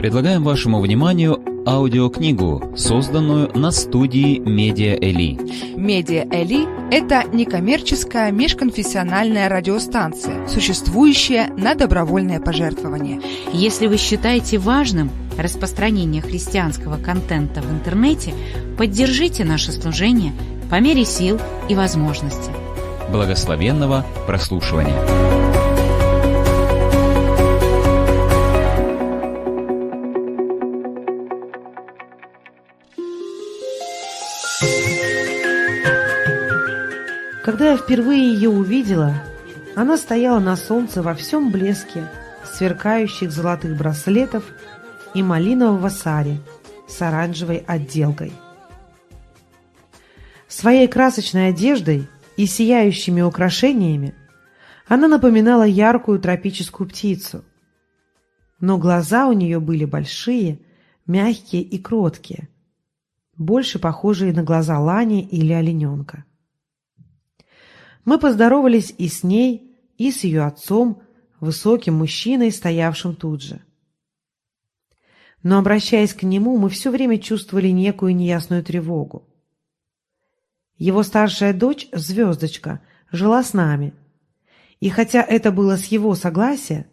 Предлагаем вашему вниманию аудиокнигу, созданную на студии Медиа Эли. Медиа Эли – это некоммерческая межконфессиональная радиостанция, существующая на добровольное пожертвование. Если вы считаете важным распространение христианского контента в интернете, поддержите наше служение по мере сил и возможностей. Благословенного прослушивания. Когда я впервые ее увидела, она стояла на солнце во всем блеске сверкающих золотых браслетов и малинового сари с оранжевой отделкой. Своей красочной одеждой и сияющими украшениями она напоминала яркую тропическую птицу. Но глаза у нее были большие, мягкие и кроткие, больше похожие на глаза лани или олененка. Мы поздоровались и с ней, и с ее отцом, высоким мужчиной, стоявшим тут же. Но, обращаясь к нему, мы все время чувствовали некую неясную тревогу. Его старшая дочь, Звездочка, жила с нами, и хотя это было с его согласия,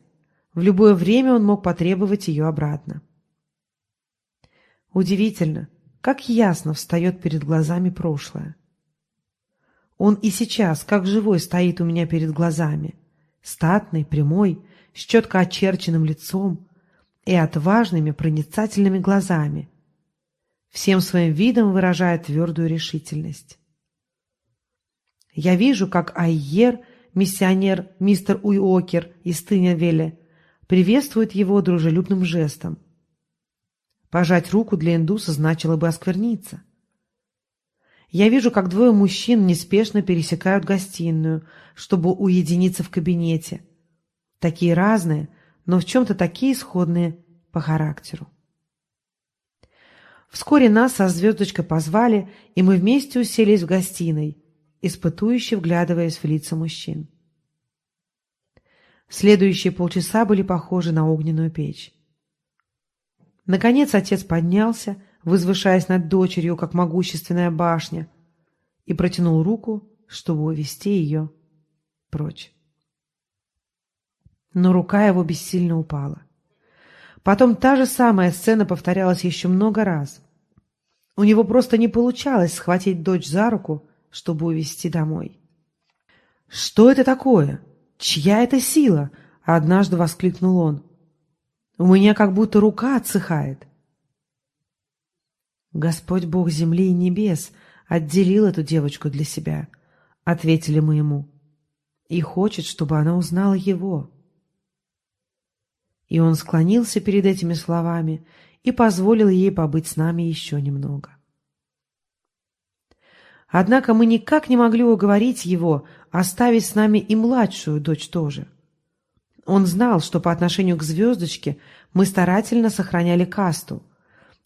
в любое время он мог потребовать ее обратно. Удивительно, как ясно встает перед глазами прошлое. Он и сейчас, как живой, стоит у меня перед глазами. Статный, прямой, с четко очерченным лицом и отважными проницательными глазами. Всем своим видом выражая твердую решительность. Я вижу, как Айер, миссионер мистер Уиокер из Тынявеля, приветствует его дружелюбным жестом. Пожать руку для индуса значило бы оскверниться. Я вижу, как двое мужчин неспешно пересекают гостиную, чтобы уединиться в кабинете. Такие разные, но в чем-то такие сходные по характеру. Вскоре нас со звездочкой позвали, и мы вместе уселись в гостиной, испытующе вглядываясь в лица мужчин. Следующие полчаса были похожи на огненную печь. Наконец отец поднялся, возвышаясь над дочерью, как могущественная башня, и протянул руку, чтобы увести ее прочь. Но рука его бессильно упала. Потом та же самая сцена повторялась еще много раз. У него просто не получалось схватить дочь за руку, чтобы увести домой. «Что это такое? Чья это сила?» — однажды воскликнул он. «У меня как будто рука отсыхает». «Господь Бог земли и небес отделил эту девочку для себя», — ответили мы ему, «и хочет, чтобы она узнала его». И он склонился перед этими словами и позволил ей побыть с нами еще немного. Однако мы никак не могли уговорить его оставить с нами и младшую дочь тоже. Он знал, что по отношению к звездочке мы старательно сохраняли касту,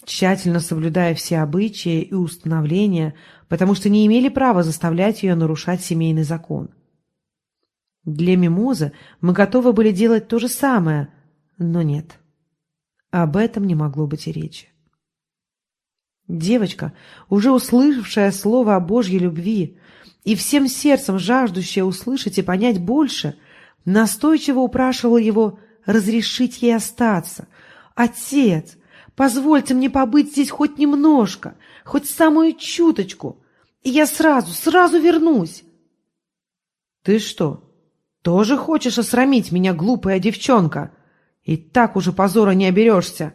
тщательно соблюдая все обычаи и установления, потому что не имели права заставлять ее нарушать семейный закон. Для мимозы мы готовы были делать то же самое, но нет. Об этом не могло быть и речи. Девочка, уже услышавшая слово о Божьей любви и всем сердцем жаждущая услышать и понять больше, настойчиво упрашивала его разрешить ей остаться. «Отец, Позвольте мне побыть здесь хоть немножко, хоть самую чуточку, и я сразу, сразу вернусь. — Ты что, тоже хочешь осрамить меня, глупая девчонка? И так уже позора не оберешься.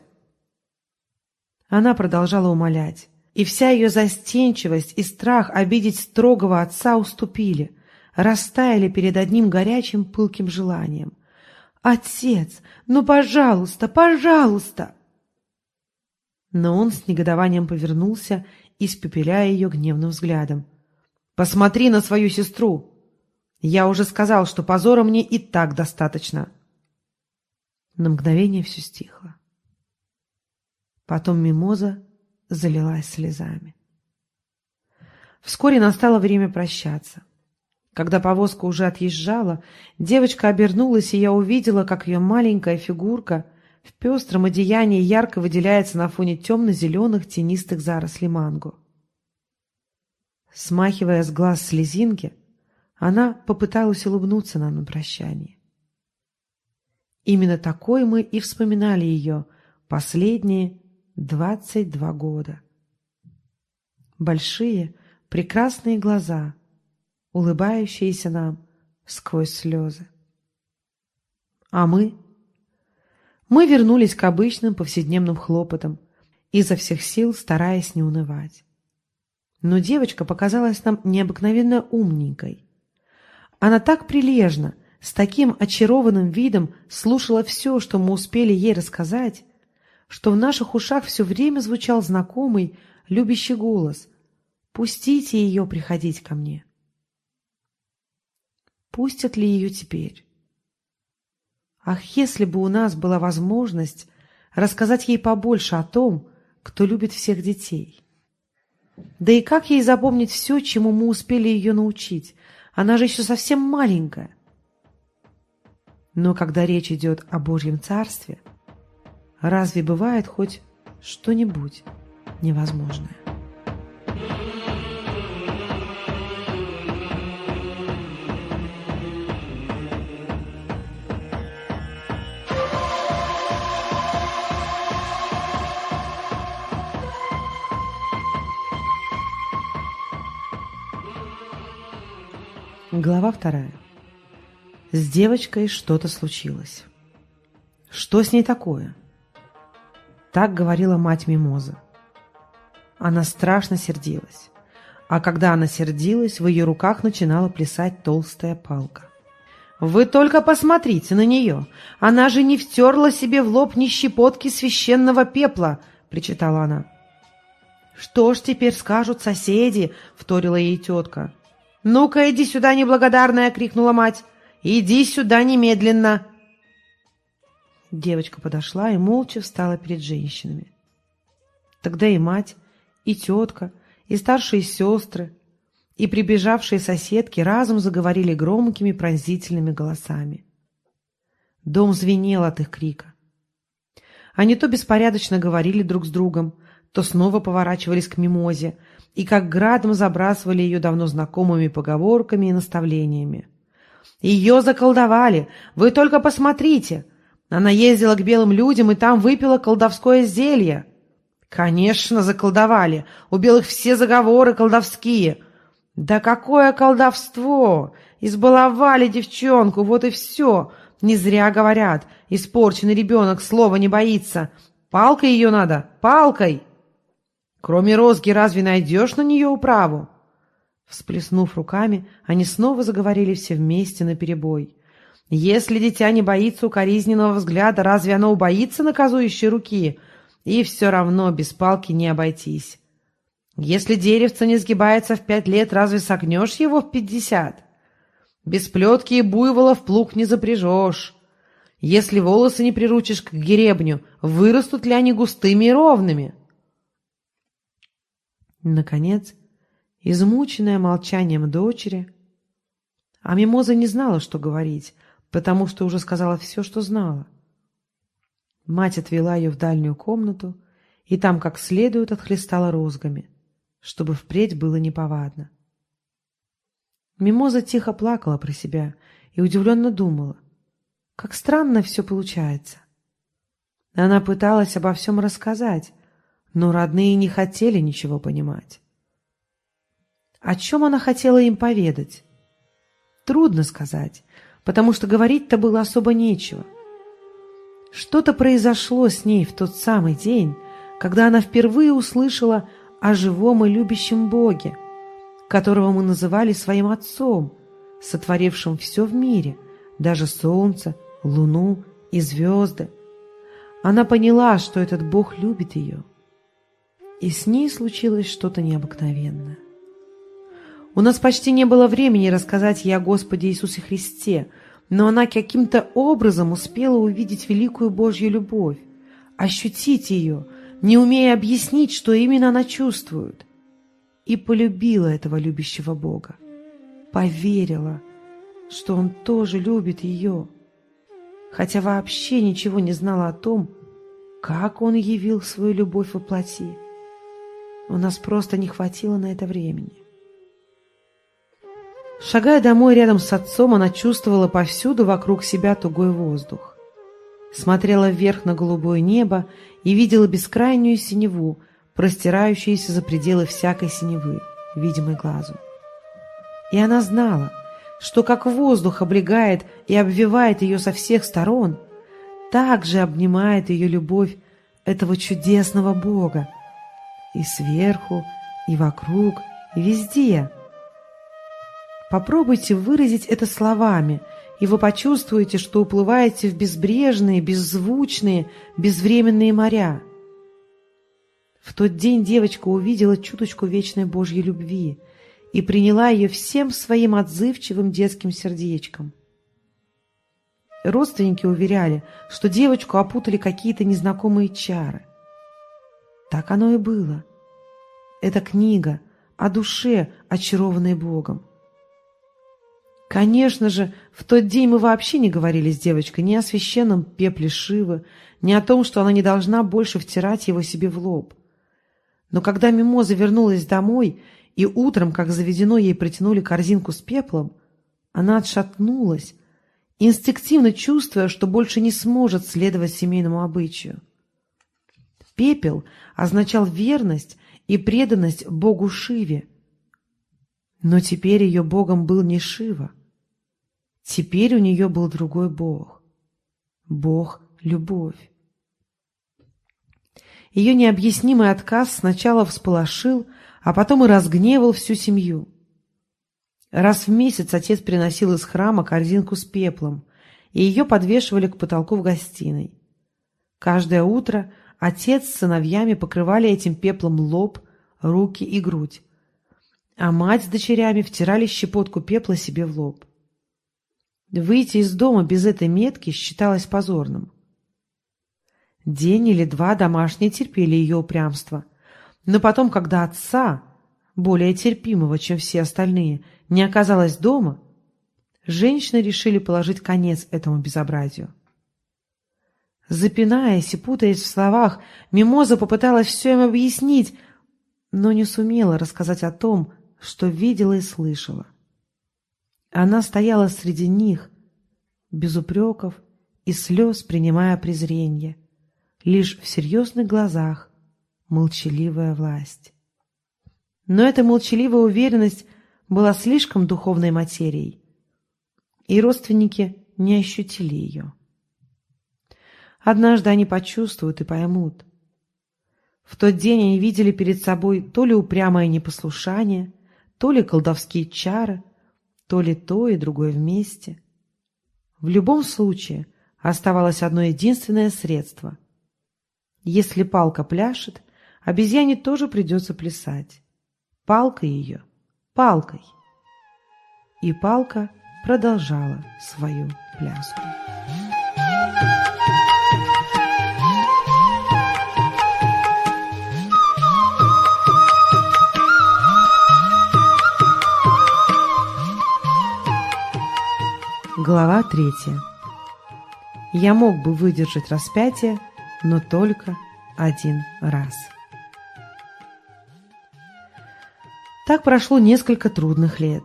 Она продолжала умолять, и вся ее застенчивость и страх обидеть строгого отца уступили, растаяли перед одним горячим пылким желанием. «Отец, ну, пожалуйста, пожалуйста!» Но он с негодованием повернулся, испепеляя ее гневным взглядом. «Посмотри на свою сестру! Я уже сказал, что позора мне и так достаточно!» На мгновение все стихло. Потом мимоза залилась слезами. Вскоре настало время прощаться. Когда повозка уже отъезжала, девочка обернулась, и я увидела, как ее маленькая фигурка — в пестром одеянии ярко выделяется на фоне темно-зеленых тенистых зарослей манго. Смахивая с глаз слезинки, она попыталась улыбнуться нам на прощание. Именно такой мы и вспоминали ее последние двадцать два года. Большие, прекрасные глаза, улыбающиеся нам сквозь слезы. А мы? Мы вернулись к обычным повседневным хлопотам, изо всех сил стараясь не унывать. Но девочка показалась нам необыкновенно умненькой. Она так прилежно, с таким очарованным видом слушала все, что мы успели ей рассказать, что в наших ушах все время звучал знакомый, любящий голос «Пустите ее приходить ко мне». Пустят ли ее теперь? Ах, если бы у нас была возможность рассказать ей побольше о том, кто любит всех детей. Да и как ей запомнить все, чему мы успели ее научить? Она же еще совсем маленькая. Но когда речь идет о Божьем Царстве, разве бывает хоть что-нибудь невозможное? Глава вторая. С девочкой что-то случилось. Что с ней такое? Так говорила мать Мимоза. Она страшно сердилась. А когда она сердилась, в ее руках начинала плясать толстая палка. «Вы только посмотрите на нее! Она же не втерла себе в лоб ни щепотки священного пепла!» — причитала она. «Что ж теперь скажут соседи?» — вторила ей тетка. «Ну-ка, иди сюда, неблагодарная!» — крикнула мать. «Иди сюда немедленно!» Девочка подошла и молча встала перед женщинами. Тогда и мать, и тетка, и старшие сестры, и прибежавшие соседки разом заговорили громкими пронзительными голосами. Дом звенел от их крика. Они то беспорядочно говорили друг с другом, то снова поворачивались к мимозе, и как градом забрасывали ее давно знакомыми поговорками и наставлениями. «Ее заколдовали! Вы только посмотрите! Она ездила к белым людям и там выпила колдовское зелье!» «Конечно, заколдовали! У белых все заговоры колдовские!» «Да какое колдовство! Избаловали девчонку, вот и все! Не зря говорят, испорченный ребенок слова не боится! Палкой ее надо, палкой!» Кроме розги разве найдешь на нее управу? Всплеснув руками, они снова заговорили все вместе наперебой. Если дитя не боится укоризненного взгляда, разве оно убоится наказующей руки? И все равно без палки не обойтись. Если деревце не сгибается в пять лет, разве согнешь его в пятьдесят? Без плетки и буйвола в плуг не запряжешь. Если волосы не приручишь к гребню, вырастут ли они густыми и ровными?» Наконец, измученная молчанием дочери, а Мимоза не знала, что говорить, потому что уже сказала все, что знала. Мать отвела ее в дальнюю комнату и там как следует отхлестала розгами, чтобы впредь было неповадно. Мимоза тихо плакала про себя и удивленно думала, как странно все получается. Она пыталась обо всем рассказать, но родные не хотели ничего понимать. О чем она хотела им поведать? Трудно сказать, потому что говорить-то было особо нечего. Что-то произошло с ней в тот самый день, когда она впервые услышала о живом и любящем Боге, которого мы называли своим Отцом, сотворившим все в мире, даже солнце, луну и звезды. Она поняла, что этот Бог любит ее – и с ней случилось что-то необыкновенное. У нас почти не было времени рассказать ей о Господе Иисусе Христе, но она каким-то образом успела увидеть великую Божью любовь, ощутить ее, не умея объяснить, что именно она чувствует, и полюбила этого любящего Бога, поверила, что Он тоже любит ее, хотя вообще ничего не знала о том, как он явил свою любовь во плоти. У нас просто не хватило на это времени. Шагая домой рядом с отцом, она чувствовала повсюду вокруг себя тугой воздух. Смотрела вверх на голубое небо и видела бескрайнюю синеву, простирающуюся за пределы всякой синевы, видимой глазу. И она знала, что как воздух облегает и обвивает ее со всех сторон, так же обнимает ее любовь этого чудесного Бога, и сверху, и вокруг, и везде. Попробуйте выразить это словами, и вы почувствуете, что уплываете в безбрежные, беззвучные, безвременные моря. В тот день девочка увидела чуточку вечной Божьей любви и приняла ее всем своим отзывчивым детским сердечком. Родственники уверяли, что девочку опутали какие-то незнакомые чары. Так оно и было. Это книга о душе, очарованной Богом. Конечно же, в тот день мы вообще не говорили с девочкой ни о священном пепле Шивы, ни о том, что она не должна больше втирать его себе в лоб. Но когда Мимоза вернулась домой, и утром, как заведено, ей протянули корзинку с пеплом, она отшатнулась, инстинктивно чувствуя, что больше не сможет следовать семейному обычаю. Пепел означал верность и преданность Богу Шиве. Но теперь ее Богом был не Шива. Теперь у нее был другой Бог. Бог — любовь. Ее необъяснимый отказ сначала всполошил, а потом и разгневал всю семью. Раз в месяц отец приносил из храма корзинку с пеплом, и ее подвешивали к потолку в гостиной. Каждое утро отец с сыновьями покрывали этим пеплом лоб, руки и грудь, а мать с дочерями втирали щепотку пепла себе в лоб. Выйти из дома без этой метки считалось позорным. День или два домашние терпели ее упрямство. Но потом, когда отца, более терпимого, чем все остальные, не оказалось дома, женщины решили положить конец этому безобразию. Запинаясь и путаясь в словах, Мимоза попыталась все им объяснить, но не сумела рассказать о том, что видела и слышала. Она стояла среди них, без упреков и слез, принимая презрение — лишь в серьезных глазах молчаливая власть. Но эта молчаливая уверенность была слишком духовной материей, и родственники не ощутили ее. Однажды они почувствуют и поймут. В тот день они видели перед собой то ли упрямое непослушание, то ли колдовские чары, то ли то и другое вместе. В любом случае оставалось одно единственное средство — если палка пляшет, обезьяне тоже придется плясать. Палкой ее, палкой. И палка продолжала свою пляску. Глава третья. Я мог бы выдержать распятие, но только один раз. Так прошло несколько трудных лет.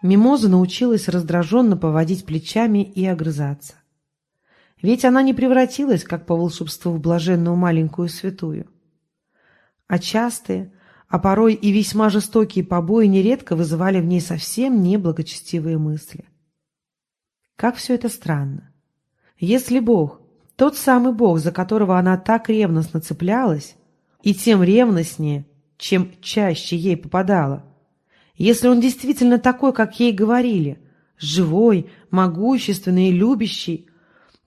Мимоза научилась раздраженно поводить плечами и огрызаться. Ведь она не превратилась, как по волшебству, в блаженную маленькую святую. А частые, а порой и весьма жестокие побои нередко вызывали в ней совсем неблагочестивые мысли. Как все это странно. Если Бог тот самый Бог, за которого она так ревностно цеплялась, и тем ревностнее, чем чаще ей попадало. Если он действительно такой, как ей говорили, живой, могущественный и любящий,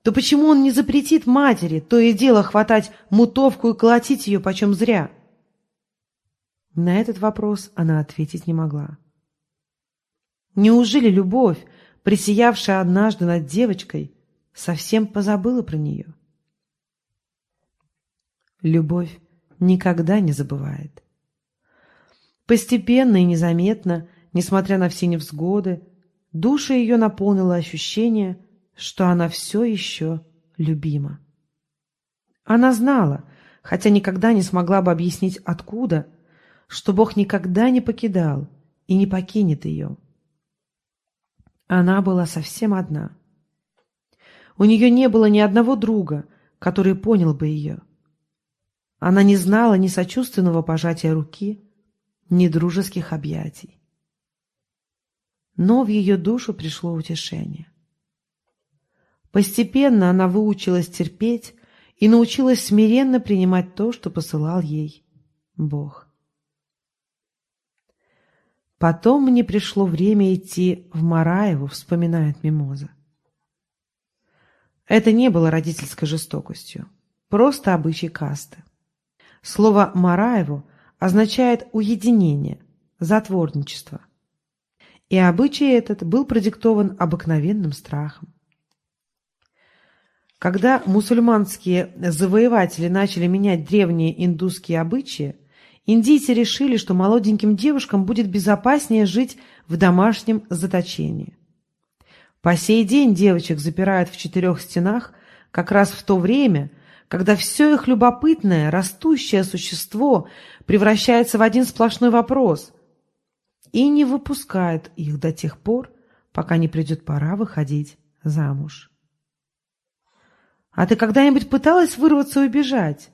то почему он не запретит матери то и дело хватать мутовку и колотить ее почем зря? На этот вопрос она ответить не могла. Неужели любовь, присиявшая однажды над девочкой, совсем позабыла про нее. Любовь никогда не забывает. Постепенно и незаметно, несмотря на все невзгоды, душа ее наполнила ощущение, что она все еще любима. Она знала, хотя никогда не смогла бы объяснить откуда, что Бог никогда не покидал и не покинет ее. Она была совсем одна. У нее не было ни одного друга, который понял бы ее. Она не знала ни сочувственного пожатия руки, ни дружеских объятий. Но в ее душу пришло утешение. Постепенно она выучилась терпеть и научилась смиренно принимать то, что посылал ей Бог. Потом мне пришло время идти в Мараеву, вспоминает Мимоза. Это не было родительской жестокостью, просто обычай касты. Слово «Мараеву» означает уединение, затворничество. И обычай этот был продиктован обыкновенным страхом. Когда мусульманские завоеватели начали менять древние индусские обычаи, индийцы решили, что молоденьким девушкам будет безопаснее жить в домашнем заточении. По сей день девочек запирают в четырех стенах как раз в то время, когда все их любопытное, растущее существо превращается в один сплошной вопрос и не выпускают их до тех пор, пока не придет пора выходить замуж. «А ты когда-нибудь пыталась вырваться и убежать?»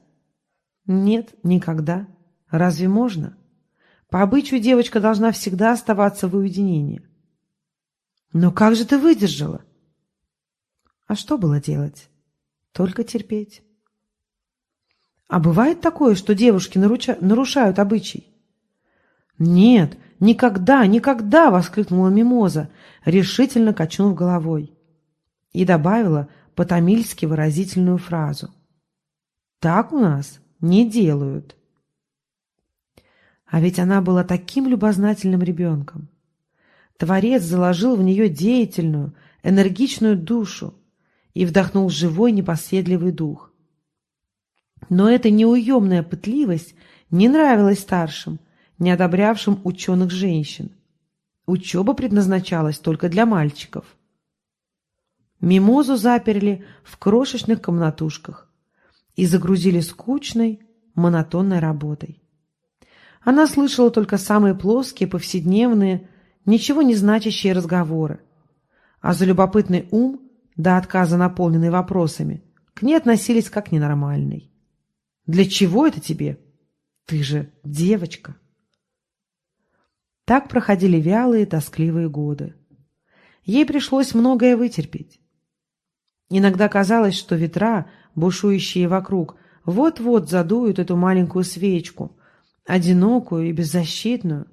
«Нет, никогда. Разве можно? По обычаю девочка должна всегда оставаться в уединении». «Но как же ты выдержала?» «А что было делать? Только терпеть». «А бывает такое, что девушки наруча... нарушают обычай?» «Нет, никогда, никогда!» — воскликнула Мимоза, решительно качнув головой. И добавила — по-тамильски выразительную фразу. «Так у нас не делают». А ведь она была таким любознательным ребенком. Творец заложил в нее деятельную, энергичную душу и вдохнул живой непоседливый дух. Но эта неуемная пытливость не нравилась старшим, не одобрявшим ученых женщин. Учеба предназначалась только для мальчиков – Мимозу заперли в крошечных комнатушках и загрузили скучной, монотонной работой. Она слышала только самые плоские, повседневные, ничего не значащие разговоры, а за любопытный ум, до отказа наполненный вопросами, к ней относились как ненормальной. «Для чего это тебе? Ты же девочка!» Так проходили вялые, тоскливые годы. Ей пришлось многое вытерпеть. Иногда казалось, что ветра, бушующие вокруг, вот-вот задуют эту маленькую свечку, одинокую и беззащитную.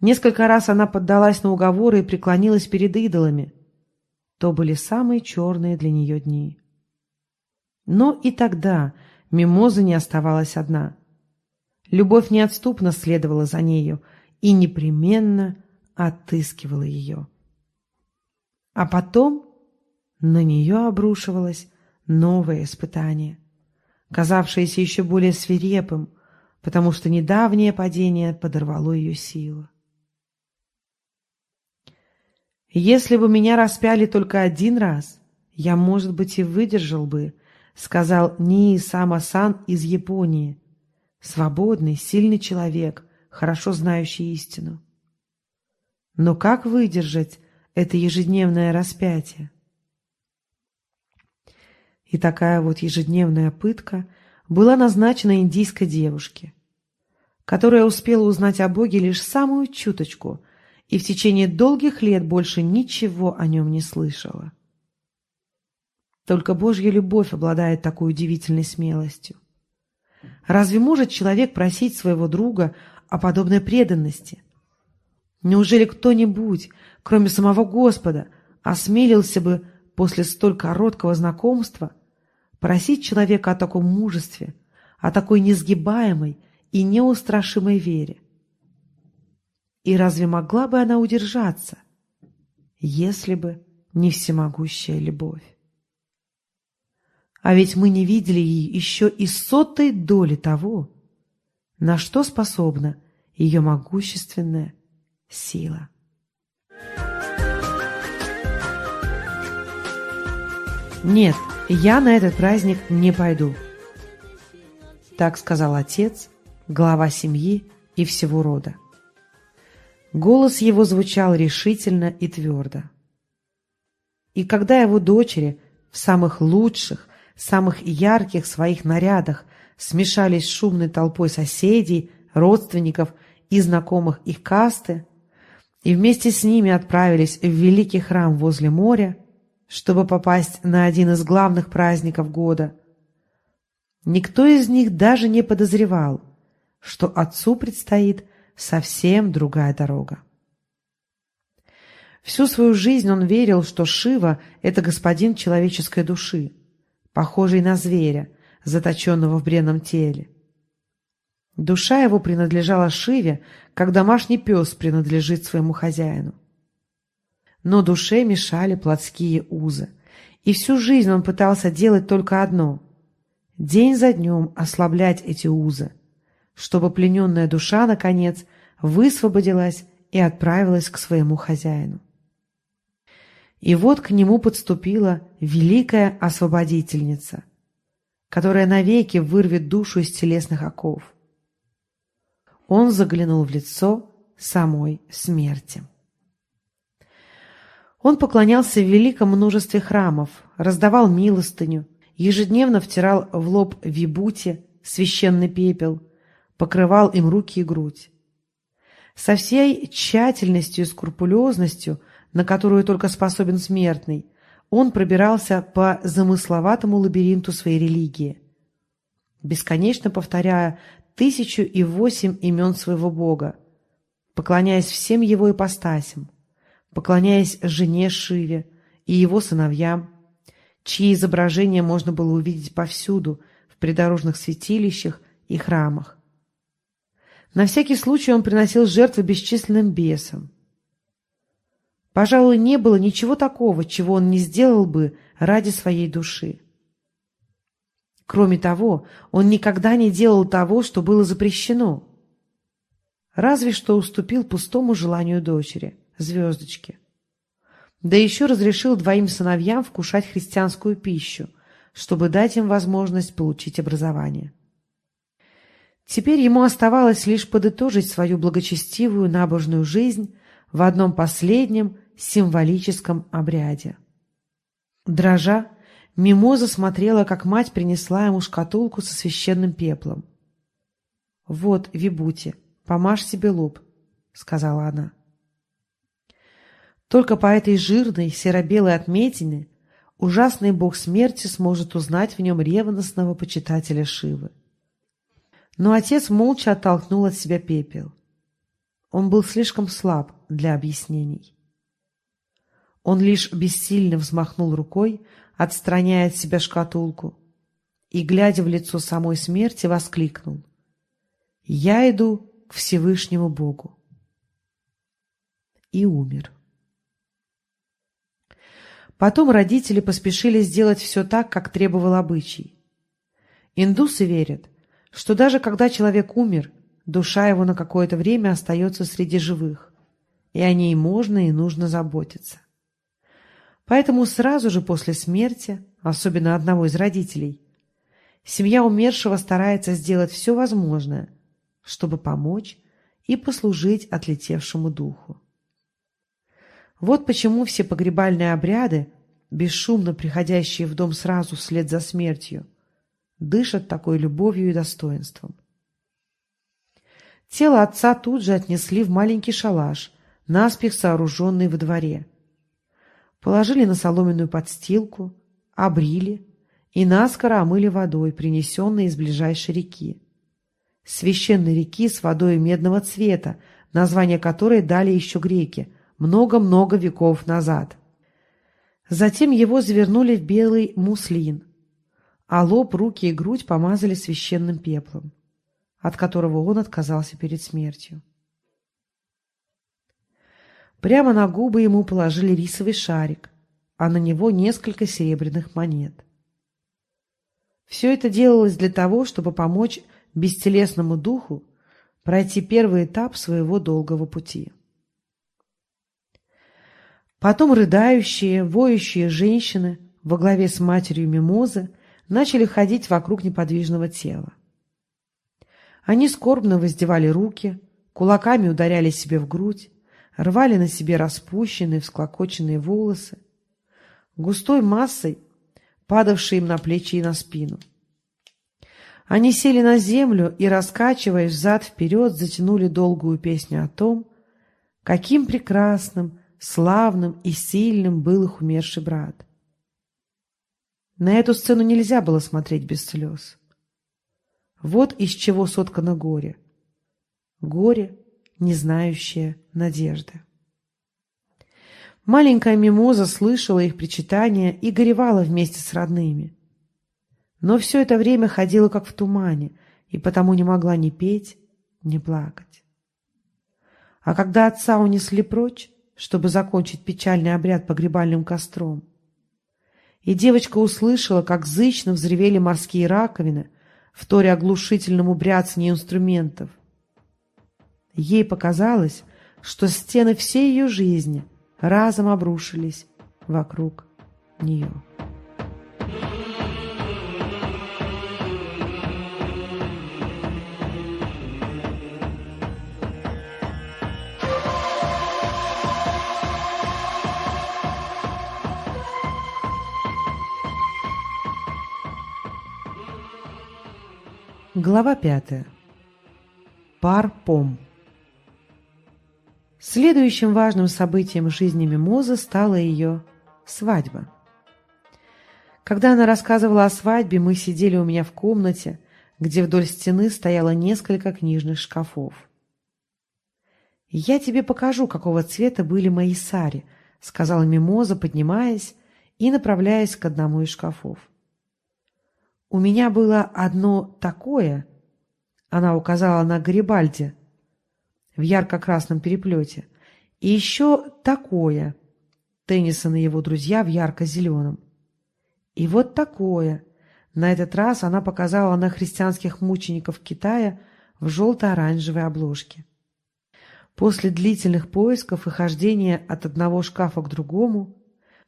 Несколько раз она поддалась на уговоры и преклонилась перед идолами. То были самые черные для нее дни. Но и тогда Мимоза не оставалась одна. Любовь неотступно следовала за нею и непременно отыскивала ее. А потом на нее обрушивалось новое испытание, казавшееся еще более свирепым, потому что недавнее падение подорвало ее силу. «Если бы меня распяли только один раз, я, может быть, и выдержал бы», сказал Нии Сама-сан из Японии, свободный, сильный человек, хорошо знающий истину. Но как выдержать это ежедневное распятие? И такая вот ежедневная пытка была назначена индийской девушке, которая успела узнать о Боге лишь самую чуточку и в течение долгих лет больше ничего о нем не слышала. Только Божья любовь обладает такой удивительной смелостью. Разве может человек просить своего друга о подобной преданности? Неужели кто-нибудь, кроме самого Господа, осмелился бы после столь короткого знакомства – Просить человека о таком мужестве, о такой несгибаемой и неустрашимой вере. И разве могла бы она удержаться, если бы не всемогущая любовь? А ведь мы не видели ей еще и сотой доли того, на что способна ее могущественная сила. Нет, я на этот праздник не пойду. Так сказал отец, глава семьи и всего рода. Голос его звучал решительно и твердо. И когда его дочери в самых лучших, самых ярких своих нарядах смешались с шумной толпой соседей, родственников и знакомых их касты, и вместе с ними отправились в великий храм возле моря, чтобы попасть на один из главных праздников года. Никто из них даже не подозревал, что отцу предстоит совсем другая дорога. Всю свою жизнь он верил, что Шива — это господин человеческой души, похожий на зверя, заточенного в бренном теле. Душа его принадлежала Шиве, как домашний пес принадлежит своему хозяину. Но душе мешали плотские узы, и всю жизнь он пытался делать только одно — день за днем ослаблять эти узы, чтобы плененная душа, наконец, высвободилась и отправилась к своему хозяину. И вот к нему подступила великая освободительница, которая навеки вырвет душу из телесных оков. Он заглянул в лицо самой смерти. Он поклонялся в великом множестве храмов, раздавал милостыню, ежедневно втирал в лоб вибути, священный пепел, покрывал им руки и грудь. Со всей тщательностью и скрупулезностью, на которую только способен смертный, он пробирался по замысловатому лабиринту своей религии, бесконечно повторяя тысячу и восемь имен своего Бога, поклоняясь всем его ипостасям, поклоняясь жене Шиве и его сыновьям, чьи изображения можно было увидеть повсюду, в придорожных святилищах и храмах. На всякий случай он приносил жертвы бесчисленным бесам. Пожалуй, не было ничего такого, чего он не сделал бы ради своей души. Кроме того, он никогда не делал того, что было запрещено. Разве что уступил пустому желанию дочери, звездочки. Да еще разрешил двоим сыновьям вкушать христианскую пищу, чтобы дать им возможность получить образование. Теперь ему оставалось лишь подытожить свою благочестивую набожную жизнь в одном последнем символическом обряде. Дрожа, Мимоза смотрела, как мать принесла ему шкатулку со священным пеплом. — Вот, Вибути, помажь себе лоб, — сказала она. Только по этой жирной серо-белой отметине ужасный бог смерти сможет узнать в нем ревностного почитателя Шивы. Но отец молча оттолкнул от себя пепел. Он был слишком слаб для объяснений. Он лишь бессильно взмахнул рукой, отстраняя от себя шкатулку, и, глядя в лицо самой смерти, воскликнул. «Я иду к Всевышнему Богу». И умер. Потом родители поспешили сделать все так, как требовал обычай. Индусы верят, что даже когда человек умер, душа его на какое-то время остается среди живых, и о ней можно и нужно заботиться. Поэтому сразу же после смерти, особенно одного из родителей, семья умершего старается сделать все возможное, чтобы помочь и послужить отлетевшему духу. Вот почему все погребальные обряды, бесшумно приходящие в дом сразу вслед за смертью, дышат такой любовью и достоинством. Тело отца тут же отнесли в маленький шалаш, наспех сооруженный во дворе. Положили на соломенную подстилку, обрили и наскоро омыли водой, принесенной из ближайшей реки. Священной реки с водой медного цвета, название которой дали еще греки, много-много веков назад. Затем его завернули в белый муслин, а лоб, руки и грудь помазали священным пеплом, от которого он отказался перед смертью. Прямо на губы ему положили рисовый шарик, а на него несколько серебряных монет. Все это делалось для того, чтобы помочь бестелесному духу пройти первый этап своего долгого пути. Потом рыдающие, воющие женщины во главе с матерью Мимозы начали ходить вокруг неподвижного тела. Они скорбно воздевали руки, кулаками ударяли себе в грудь, рвали на себе распущенные, всклокоченные волосы, густой массой, падавшие им на плечи и на спину. Они сели на землю и, раскачиваясь взад-вперед, затянули долгую песню о том, каким прекрасным, славным и сильным был их умерший брат. На эту сцену нельзя было смотреть без слез. Вот из чего соткано горе. Горе, не знающее надежды. Маленькая мимоза слышала их причитания и горевала вместе с родными. Но все это время ходила как в тумане, и потому не могла ни петь, ни плакать. А когда отца унесли прочь, чтобы закончить печальный обряд погребальным костром, и девочка услышала, как зычно взревели морские раковины, вторя оглушительному бряцанию инструментов. Ей показалось, что стены всей ее жизни разом обрушились вокруг нее. Глава пятая. Пар-пом. Следующим важным событием жизни Мимозы стала ее свадьба. Когда она рассказывала о свадьбе, мы сидели у меня в комнате, где вдоль стены стояло несколько книжных шкафов. «Я тебе покажу, какого цвета были мои сари», — сказала Мимоза, поднимаясь и направляясь к одному из шкафов. У меня было одно такое, она указала на Гарибальди в ярко-красном переплете, и еще такое, Теннисон и его друзья в ярко-зеленом. И вот такое, на этот раз она показала на христианских мучеников Китая в желто-оранжевой обложке. После длительных поисков и хождения от одного шкафа к другому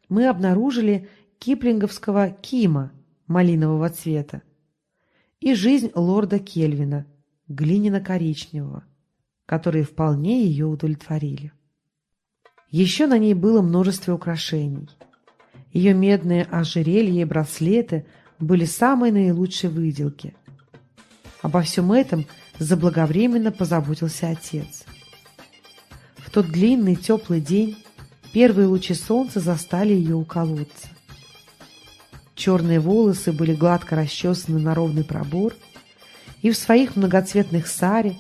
мы обнаружили киплинговского Кима – малинового цвета, и жизнь лорда Кельвина, глиняно-коричневого, которые вполне ее удовлетворили. Еще на ней было множество украшений. Ее медные ожерелья и браслеты были самой наилучшей выделки. Обо всем этом заблаговременно позаботился отец. В тот длинный теплый день первые лучи солнца застали ее у колодца. Черные волосы были гладко расчесаны на ровный пробор, и в своих многоцветных саре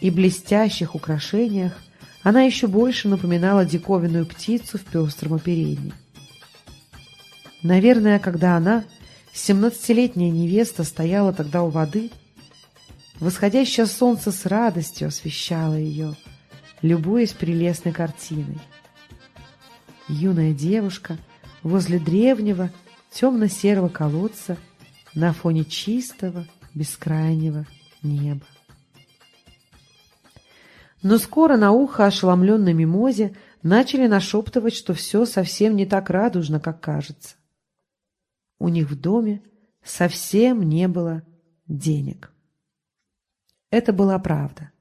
и блестящих украшениях она еще больше напоминала диковинную птицу в пестром оперении. Наверное, когда она, семнадцатилетняя невеста, стояла тогда у воды, восходящее солнце с радостью освещало ее, любуясь прелестной картиной. Юная девушка возле древнего, темно-серого колодца на фоне чистого, бескрайнего неба. Но скоро на ухо ошеломленной мимозе начали нашептывать, что все совсем не так радужно, как кажется. У них в доме совсем не было денег. Это была правда.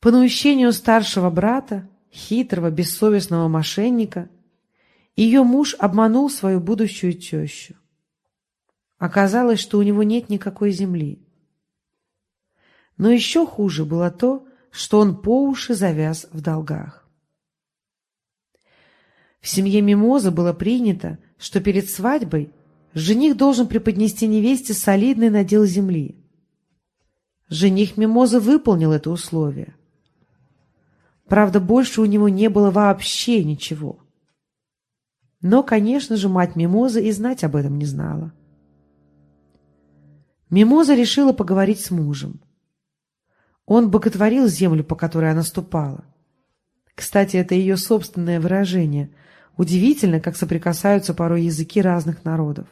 По наущению старшего брата, хитрого, бессовестного мошенника – ее муж обманул свою будущую тещу. Оказалось, что у него нет никакой земли. Но еще хуже было то, что он по уши завяз в долгах. В семье Мимоза было принято, что перед свадьбой жених должен преподнести невесте солидный надел земли. Жених Мимоза выполнил это условие. Правда, больше у него не было вообще ничего. Но, конечно же, мать Мимоза и знать об этом не знала. Мимоза решила поговорить с мужем. Он боготворил землю, по которой она ступала. Кстати, это ее собственное выражение. Удивительно, как соприкасаются порой языки разных народов.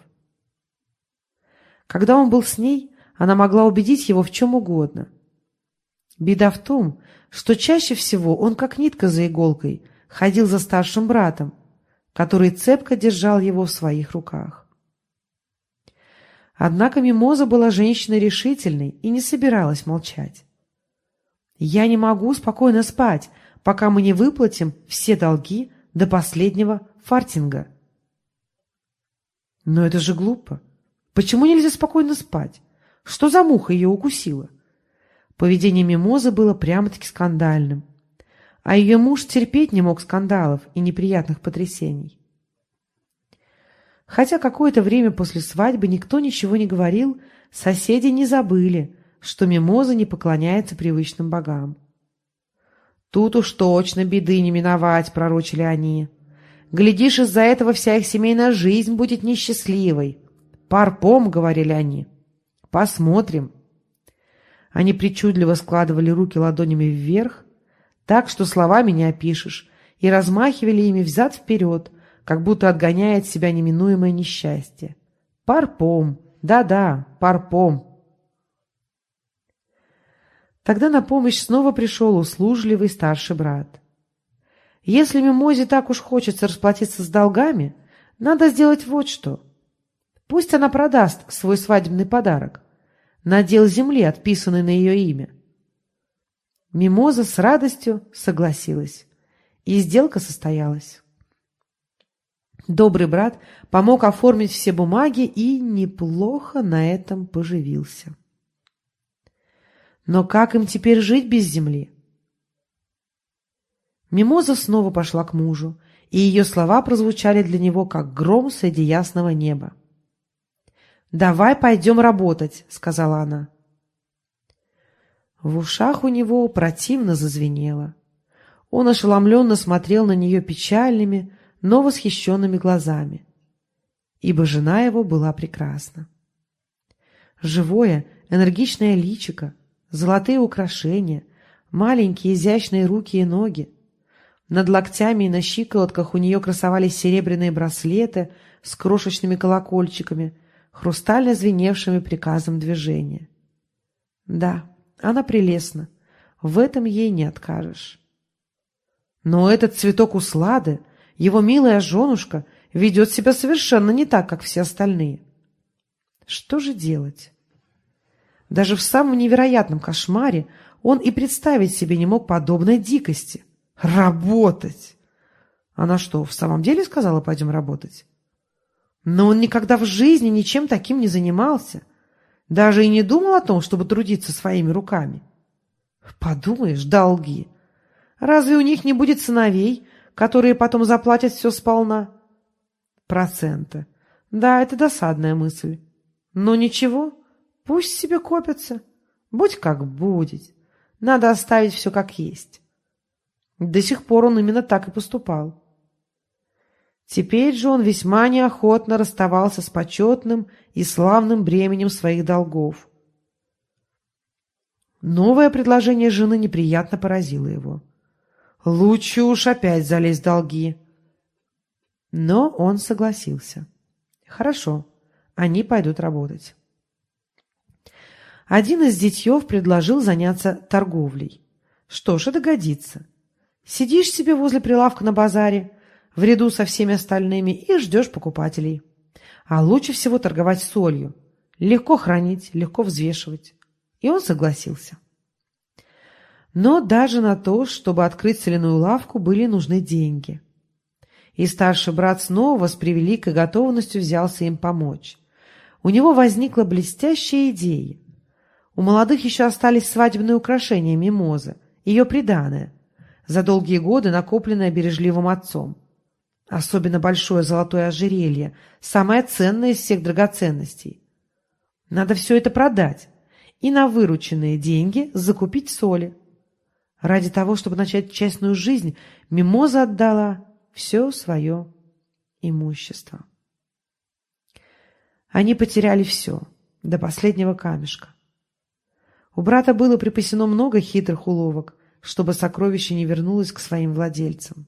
Когда он был с ней, она могла убедить его в чем угодно. Беда в том, что чаще всего он, как нитка за иголкой, ходил за старшим братом, который цепко держал его в своих руках. Однако Мимоза была женщиной решительной и не собиралась молчать. «Я не могу спокойно спать, пока мы не выплатим все долги до последнего фартинга». «Но это же глупо. Почему нельзя спокойно спать? Что за муха ее укусила?» Поведение Мимозы было прямо-таки скандальным, а ее муж терпеть не мог скандалов и неприятных потрясений. Хотя какое-то время после свадьбы никто ничего не говорил, соседи не забыли, что мимоза не поклоняется привычным богам. «Тут уж точно беды не миновать», — пророчили они. «Глядишь, из-за этого вся их семейная жизнь будет несчастливой». «Парпом», — говорили они. «Посмотрим». Они причудливо складывали руки ладонями вверх, так, что словами не опишешь, и размахивали ими взад-вперед, как будто отгоняет себя неминуемое несчастье. Парпом, да-да, парпом. Тогда на помощь снова пришел услужливый старший брат. Если Мимозе так уж хочется расплатиться с долгами, надо сделать вот что. Пусть она продаст свой свадебный подарок, надел земли, отписанный на ее имя. Мимоза с радостью согласилась, и сделка состоялась. Добрый брат помог оформить все бумаги и неплохо на этом поживился. Но как им теперь жить без земли? Мимоза снова пошла к мужу, и ее слова прозвучали для него, как гром среди ясного неба. «Давай пойдем работать», — сказала она. В ушах у него противно зазвенело. Он ошеломленно смотрел на нее печальными, но восхищенными глазами, ибо жена его была прекрасна. Живое, энергичное личико, золотые украшения, маленькие изящные руки и ноги. Над локтями и на щиколотках у нее красовались серебряные браслеты с крошечными колокольчиками, хрустально звеневшими приказом движения. Да, она прелестна, в этом ей не откажешь. Но этот цветок услады, его милая женушка ведет себя совершенно не так, как все остальные. Что же делать? Даже в самом невероятном кошмаре он и представить себе не мог подобной дикости. Работать! Она что, в самом деле сказала, пойдем работать? Но он никогда в жизни ничем таким не занимался. Даже и не думал о том, чтобы трудиться своими руками. Подумаешь, долги. Разве у них не будет сыновей, которые потом заплатят все сполна. Проценты. Да, это досадная мысль. Но ничего, пусть себе копятся. Будь как будет. Надо оставить все как есть. До сих пор он именно так и поступал. Теперь же он весьма неохотно расставался с почетным и славным бременем своих долгов. Новое предложение жены неприятно поразило его. Лучше уж опять залезть в долги. Но он согласился. Хорошо, они пойдут работать. Один из детьев предложил заняться торговлей. Что ж, это годится. Сидишь себе возле прилавка на базаре, в ряду со всеми остальными, и ждешь покупателей. А лучше всего торговать солью. Легко хранить, легко взвешивать. И он согласился. Но даже на то, чтобы открыть соляную лавку, были нужны деньги. И старший брат снова с превеликой готовностью взялся им помочь. У него возникла блестящая идея. У молодых еще остались свадебные украшения мимозы, ее приданое, за долгие годы накопленное бережливым отцом. Особенно большое золотое ожерелье, самое ценное из всех драгоценностей. Надо все это продать и на вырученные деньги закупить соли. Ради того, чтобы начать честную жизнь, Мимоза отдала все свое имущество. Они потеряли все, до последнего камешка. У брата было припасено много хитрых уловок, чтобы сокровище не вернулось к своим владельцам.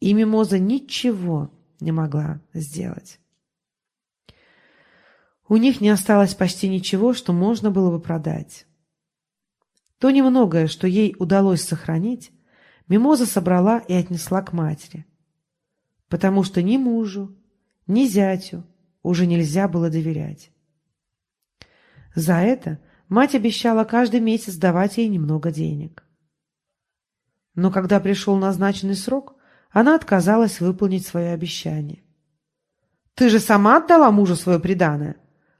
И Мимоза ничего не могла сделать. У них не осталось почти ничего, что можно было бы продать. То немногое, что ей удалось сохранить, Мимоза собрала и отнесла к матери. Потому что ни мужу, ни зятю уже нельзя было доверять. За это мать обещала каждый месяц давать ей немного денег. Но когда пришел назначенный срок, она отказалась выполнить свое обещание. «Ты же сама отдала мужу свое преданное,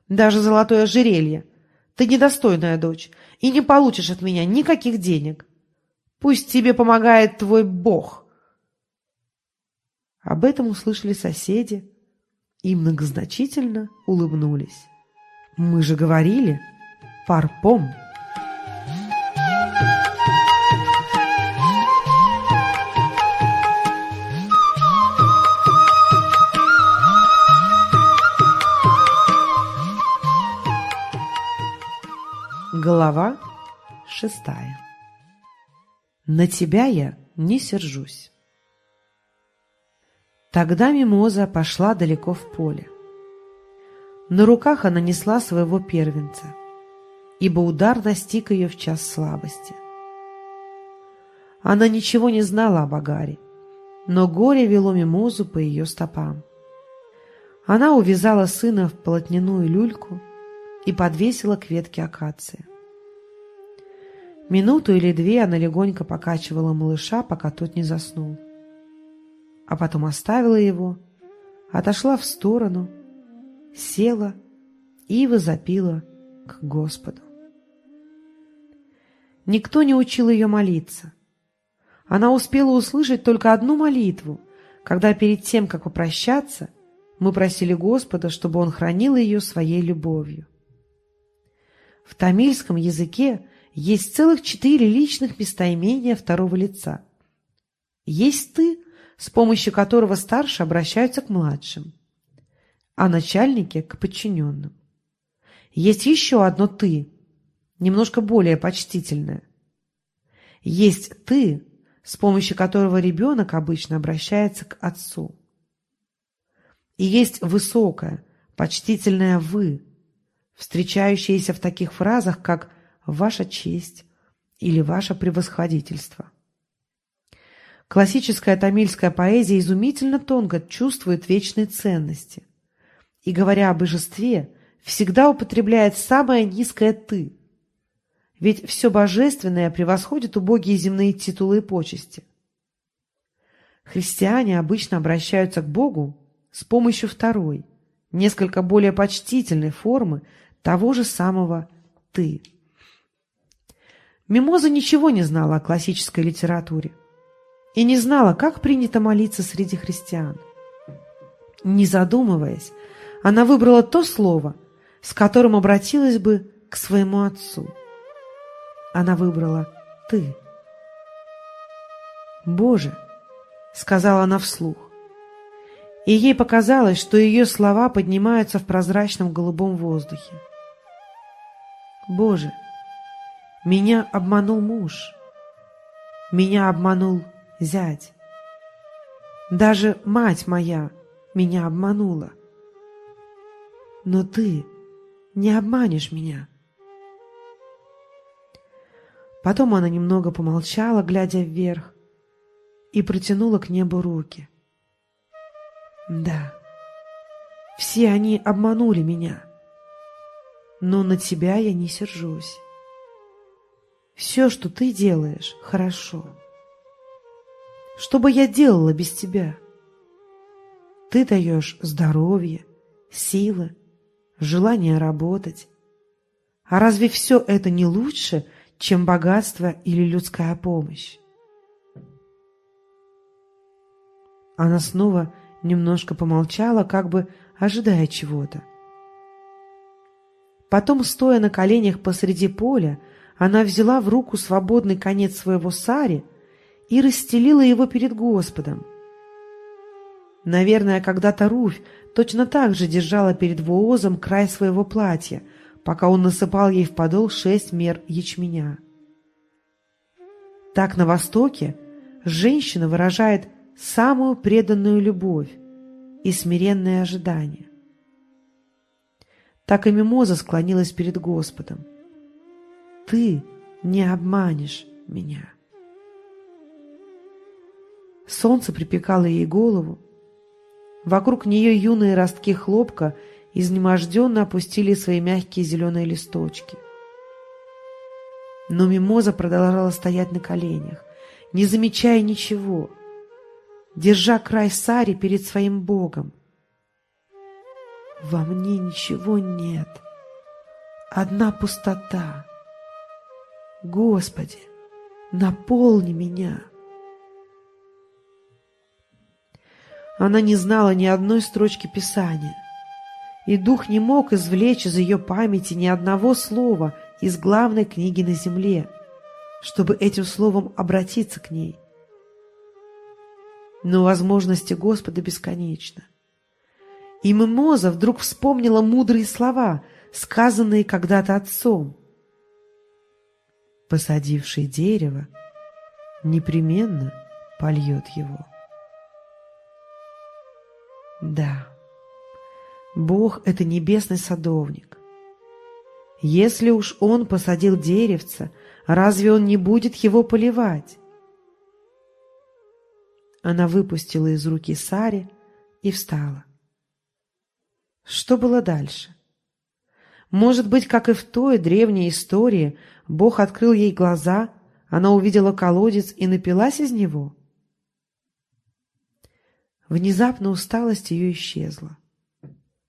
даже золотое ожерелье. Ты недостойная дочь и не получишь от меня никаких денег. Пусть тебе помогает твой Бог». Об этом услышали соседи и многозначительно улыбнулись. «Мы же говорили, парпом». Глава шестая На тебя я не сержусь. Тогда Мимоза пошла далеко в поле. На руках она несла своего первенца, ибо удар настиг ее в час слабости. Она ничего не знала об Агаре, но горе вело Мимозу по ее стопам. Она увязала сына в полотняную люльку и подвесила к ветке акации. Минуту или две она легонько покачивала малыша, пока тот не заснул. А потом оставила его, отошла в сторону, села и возопила к Господу. Никто не учил ее молиться. Она успела услышать только одну молитву, когда перед тем, как попрощаться, мы просили Господа, чтобы Он хранил ее своей любовью. В тамильском языке есть целых четыре личных местоимения второго лица. Есть «ты», с помощью которого старшие обращаются к младшим, а начальники – к подчиненным. Есть еще одно «ты», немножко более почтительное. Есть «ты», с помощью которого ребенок обычно обращается к отцу. И есть высокое, почтительное «вы», встречающееся в таких фразах, как «Ваша честь» или «Ваше превосходительство». Классическая тамильская поэзия изумительно тонко чувствует вечные ценности и, говоря о божестве, всегда употребляет самое низкое «ты», ведь все божественное превосходит убогие земные титулы и почести. Христиане обычно обращаются к Богу с помощью второй, несколько более почтительной формы того же самого «ты». Мимоза ничего не знала о классической литературе и не знала, как принято молиться среди христиан. Не задумываясь, она выбрала то слово, с которым обратилась бы к своему отцу. Она выбрала «ты». «Боже!» — сказала она вслух. И ей показалось, что ее слова поднимаются в прозрачном голубом воздухе. «Боже!» Меня обманул муж. Меня обманул зять. Даже мать моя меня обманула. Но ты не обманешь меня. Потом она немного помолчала, глядя вверх, и протянула к небу руки. Да, все они обманули меня, но на тебя я не сержусь. Все, что ты делаешь, хорошо. Что бы я делала без тебя? Ты даешь здоровье, силы, желание работать. А разве все это не лучше, чем богатство или людская помощь? Она снова немножко помолчала, как бы ожидая чего-то. Потом, стоя на коленях посреди поля, она взяла в руку свободный конец своего сари и расстелила его перед Господом. Наверное, когда-то Руфь точно так же держала перед Воозом край своего платья, пока он насыпал ей в подол шесть мер ячменя. Так на Востоке женщина выражает самую преданную любовь и смиренное ожидание. Так и Мимоза склонилась перед Господом ты не обманешь меня. Солнце припекало ей голову. Вокруг нее юные ростки хлопка изнеможденно опустили свои мягкие зеленые листочки. Но мимоза продолжала стоять на коленях, не замечая ничего, держа край сари перед своим Богом. «Во мне ничего нет, одна пустота. Господи, наполни меня!» Она не знала ни одной строчки Писания, и дух не мог извлечь из ее памяти ни одного слова из главной книги на земле, чтобы этим словом обратиться к ней. Но возможности Господа бесконечны. И Мимоза вдруг вспомнила мудрые слова, сказанные когда-то отцом. Посадивший дерево непременно польет его. Да, Бог — это небесный садовник. Если уж Он посадил деревце, разве Он не будет его поливать? Она выпустила из руки Сари и встала. Что было дальше? Может быть, как и в той древней истории, Бог открыл ей глаза, она увидела колодец и напилась из него? Внезапно усталость ее исчезла.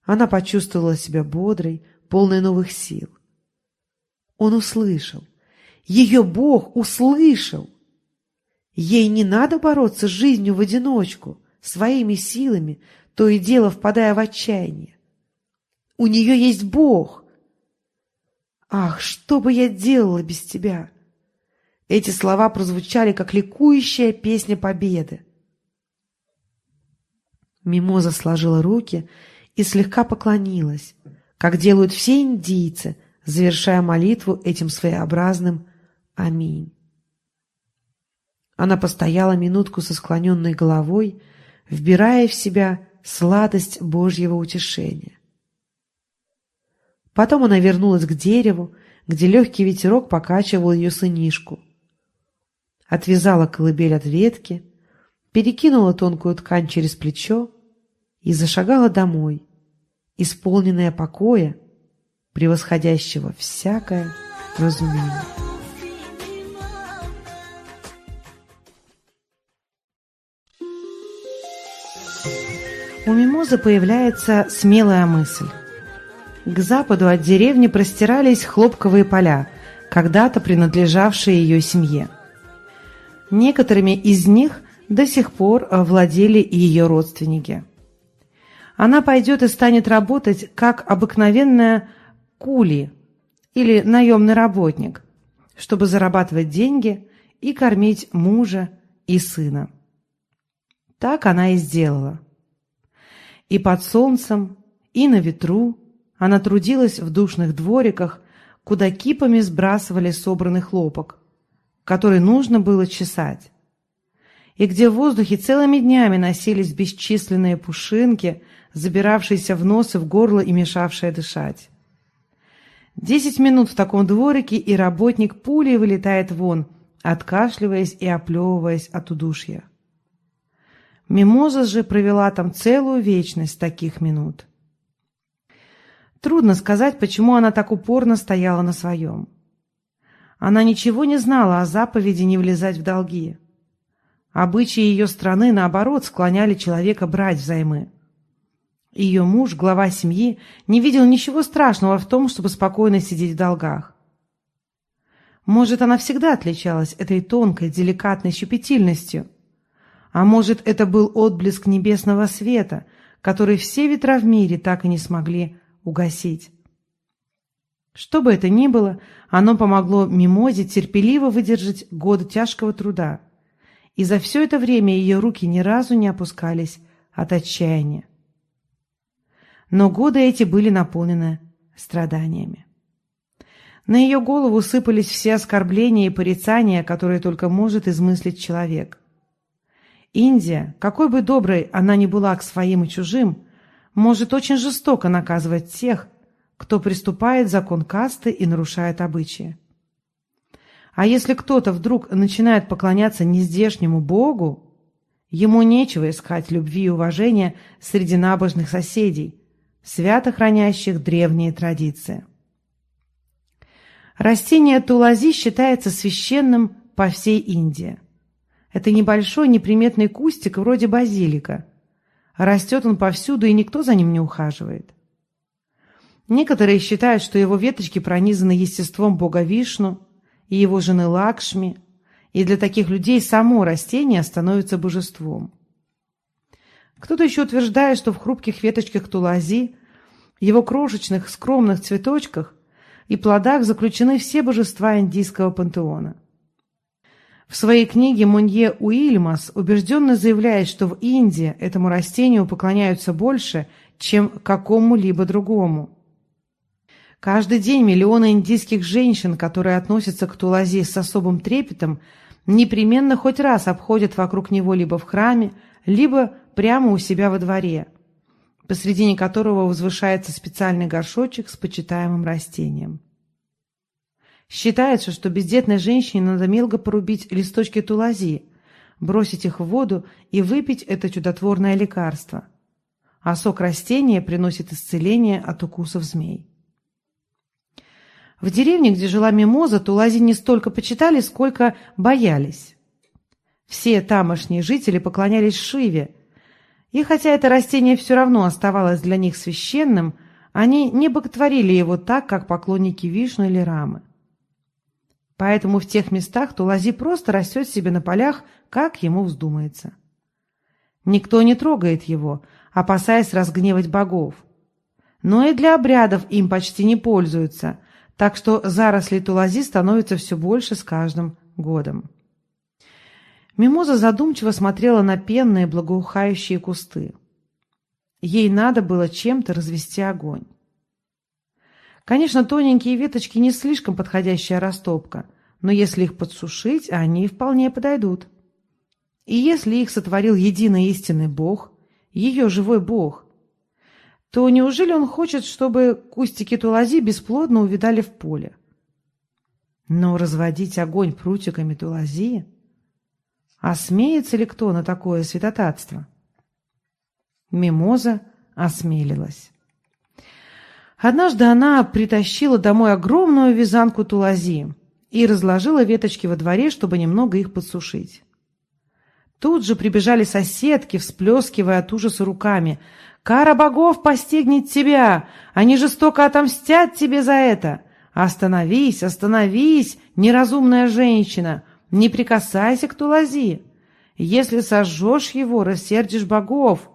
Она почувствовала себя бодрой, полной новых сил. Он услышал. Ее Бог услышал. Ей не надо бороться с жизнью в одиночку, своими силами, то и дело впадая в отчаяние. У нее есть Бог. Ах, что бы я делала без тебя? Эти слова прозвучали, как ликующая песня победы. Мимоза сложила руки и слегка поклонилась, как делают все индийцы, завершая молитву этим своеобразным «Аминь». Она постояла минутку со склоненной головой, вбирая в себя сладость Божьего утешения. Потом она вернулась к дереву, где легкий ветерок покачивал ее сынишку. Отвязала колыбель от ветки, перекинула тонкую ткань через плечо и зашагала домой, исполненная покоя, превосходящего всякое разумение. У мимозы появляется смелая мысль. К западу от деревни простирались хлопковые поля, когда-то принадлежавшие ее семье. Некоторыми из них до сих пор владели ее родственники. Она пойдет и станет работать, как обыкновенная кули или наемный работник, чтобы зарабатывать деньги и кормить мужа и сына. Так она и сделала. И под солнцем, и на ветру она трудилась в душных двориках, куда кипами сбрасывали собранный хлопок, который нужно было чесать, и где в воздухе целыми днями носились бесчисленные пушинки, забиравшиеся в нос и в горло и мешавшие дышать. Десять минут в таком дворике, и работник пулей вылетает вон, откашливаясь и оплевываясь от удушья. Мимоза же провела там целую вечность таких минут. Трудно сказать, почему она так упорно стояла на своем. Она ничего не знала о заповеди не влезать в долги. Обычаи ее страны, наоборот, склоняли человека брать взаймы. Ее муж, глава семьи, не видел ничего страшного в том, чтобы спокойно сидеть в долгах. Может, она всегда отличалась этой тонкой, деликатной щепетильностью. А может, это был отблеск небесного света, который все ветра в мире так и не смогли угасить. Что бы это ни было, оно помогло Мимозе терпеливо выдержать годы тяжкого труда. И за все это время ее руки ни разу не опускались от отчаяния но годы эти были наполнены страданиями. На ее голову сыпались все оскорбления и порицания, которые только может измыслить человек. Индия, какой бы доброй она ни была к своим и чужим, может очень жестоко наказывать тех, кто приступает закон касты и нарушает обычаи. А если кто-то вдруг начинает поклоняться нездешнему Богу, ему нечего искать любви и уважения среди набожных соседей, свято хранящих древние традиции. Растение тулази считается священным по всей Индии. Это небольшой неприметный кустик вроде базилика. Растет он повсюду, и никто за ним не ухаживает. Некоторые считают, что его веточки пронизаны естеством бога Вишну и его жены Лакшми, и для таких людей само растение становится божеством. Кто-то еще утверждает, что в хрупких веточках тулази, его крошечных скромных цветочках и плодах заключены все божества индийского пантеона. В своей книге Монье Уильмас убежденно заявляет, что в Индии этому растению поклоняются больше, чем какому-либо другому. Каждый день миллионы индийских женщин, которые относятся к Тулази с особым трепетом, непременно хоть раз обходят вокруг него либо в храме, либо прямо у себя во дворе, посредине которого возвышается специальный горшочек с почитаемым растением. Считается, что бездетной женщине надо мелко порубить листочки тулази, бросить их в воду и выпить это чудотворное лекарство. А сок растения приносит исцеление от укусов змей. В деревне, где жила Мимоза, Тулази не столько почитали, сколько боялись. Все тамошние жители поклонялись Шиве, и хотя это растение все равно оставалось для них священным, они не боготворили его так, как поклонники Вишну или Рамы. Поэтому в тех местах Тулази просто растет себе на полях, как ему вздумается. Никто не трогает его, опасаясь разгневать богов. Но и для обрядов им почти не пользуются – так что заросли тулази становятся все больше с каждым годом. Мимоза задумчиво смотрела на пенные благоухающие кусты. Ей надо было чем-то развести огонь. Конечно, тоненькие веточки не слишком подходящая растопка, но если их подсушить, они вполне подойдут. И если их сотворил единый истинный Бог, ее живой Бог, то неужели он хочет, чтобы кустики тулази бесплодно увидали в поле? Но разводить огонь прутиками тулази? А смеется ли кто на такое святотатство? Мимоза осмелилась. Однажды она притащила домой огромную вязанку тулази и разложила веточки во дворе, чтобы немного их подсушить. Тут же прибежали соседки, всплескивая от ужаса руками. Кара богов постигнет тебя, они жестоко отомстят тебе за это. Остановись, остановись, неразумная женщина, не прикасайся к Тулази. Если сожжешь его, рассердишь богов.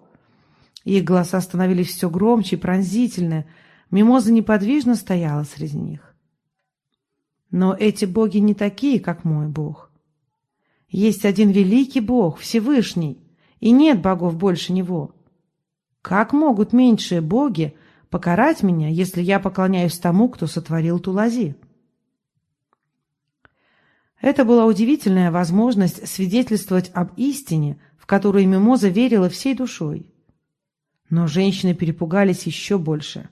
Их голоса становились все громче и пронзительны. Мимоза неподвижно стояла среди них. Но эти боги не такие, как мой бог. Есть один великий бог, Всевышний, и нет богов больше него. Как могут меньшие боги покарать меня, если я поклоняюсь тому, кто сотворил Тулази? Это была удивительная возможность свидетельствовать об истине, в которую Мимоза верила всей душой. Но женщины перепугались еще больше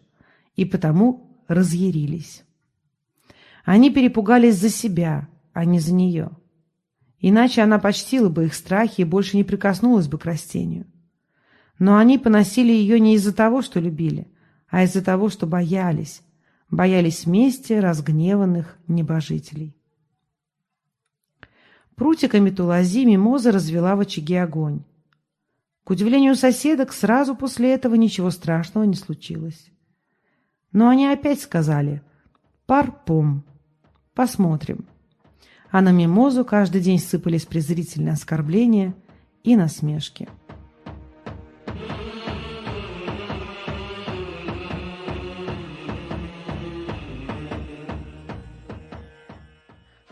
и потому разъярились. Они перепугались за себя, а не за нее. Иначе она почтила бы их страхи и больше не прикоснулась бы к растению. Но они поносили ее не из-за того, что любили, а из-за того, что боялись. Боялись мести разгневанных небожителей. Прутиками тулази мимоза развела в очаге огонь. К удивлению соседок, сразу после этого ничего страшного не случилось. Но они опять сказали «Парпом». Посмотрим. А на мимозу каждый день сыпались презрительные оскорбления и насмешки.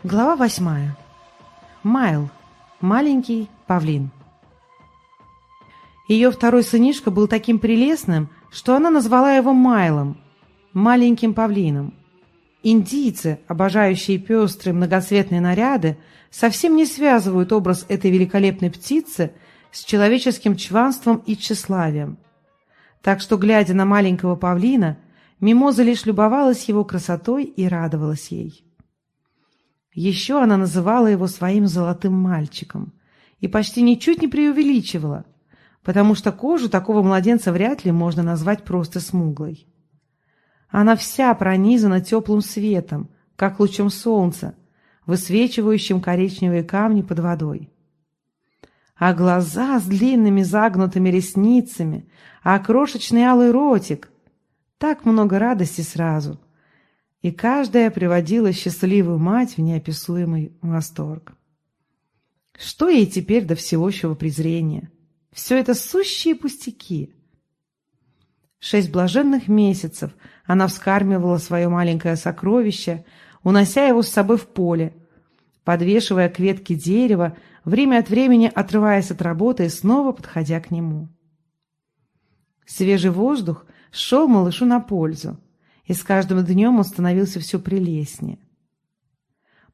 Глава восьмая. Майл. Маленький павлин. Ее второй сынишка был таким прелестным, что она назвала его Майлом, маленьким павлином. Индийцы, обожающие пестрые многоцветные наряды, совсем не связывают образ этой великолепной птицы с человеческим чванством и тщеславием. Так что, глядя на маленького павлина, Мимоза лишь любовалась его красотой и радовалась ей. Еще она называла его своим золотым мальчиком и почти ничуть не преувеличивала. потому что кожу такого младенца вряд ли можно назвать просто смуглой. Она вся пронизана теплым светом, как лучом солнца, высвечивающим коричневые камни под водой. А глаза с длинными загнутыми ресницами, а крошечный алый ротик. Так много радости сразу. И каждая приводила счастливую мать в неописуемый восторг. Что ей теперь до всеобщего презрения? Все это сущие пустяки. Шесть блаженных месяцев она вскармливала свое маленькое сокровище, унося его с собой в поле, подвешивая к ветке дерева, время от времени отрываясь от работы и снова подходя к нему. Свежий воздух шел малышу на пользу, и с каждым днем он становился все прелестнее.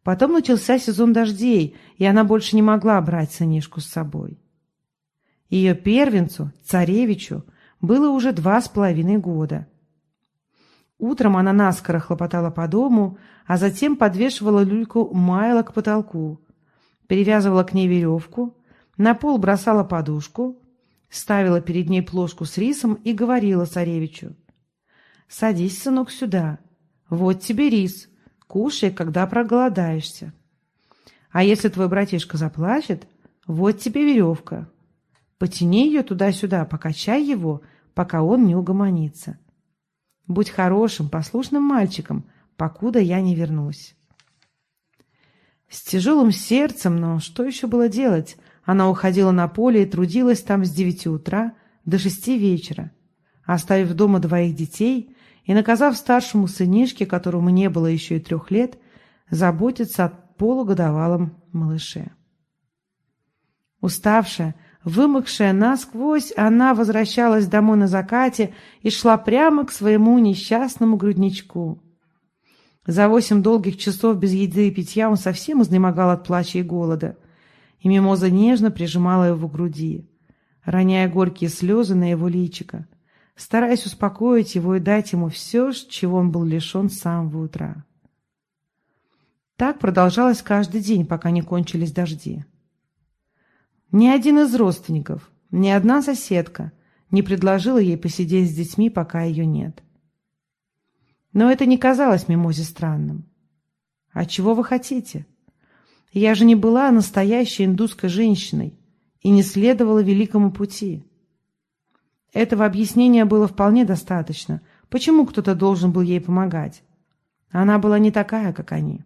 Потом начался сезон дождей, и она больше не могла брать сынишку с собой. Ее первенцу, царевичу, было уже два с половиной года. Утром она наскоро хлопотала по дому, а затем подвешивала люльку Майла к потолку, перевязывала к ней веревку, на пол бросала подушку, ставила перед ней плошку с рисом и говорила царевичу. «Садись, сынок, сюда. Вот тебе рис. Кушай, когда проголодаешься. А если твой братишка заплачет, вот тебе веревка. Потяни ее туда-сюда, покачай его, пока он не угомонится. Будь хорошим, послушным мальчиком, покуда я не вернусь. С тяжелым сердцем, но что еще было делать? Она уходила на поле и трудилась там с девяти утра до шести вечера, оставив дома двоих детей и наказав старшему сынишке, которому не было еще и трех лет, заботиться о полугодовалом малыше. Уставшая, Вымокшая насквозь, она возвращалась домой на закате и шла прямо к своему несчастному грудничку. За восемь долгих часов без еды и питья он совсем изнемогал от плача и голода, и Мимоза нежно прижимала его к груди, роняя горькие слезы на его личико, стараясь успокоить его и дать ему все, чего он был лишен с самого утра. Так продолжалось каждый день, пока не кончились дожди. Ни один из родственников, ни одна соседка не предложила ей посидеть с детьми, пока ее нет. Но это не казалось Мимозе странным. «А чего вы хотите? Я же не была настоящей индусской женщиной и не следовала великому пути». Этого объяснения было вполне достаточно. Почему кто-то должен был ей помогать? Она была не такая, как они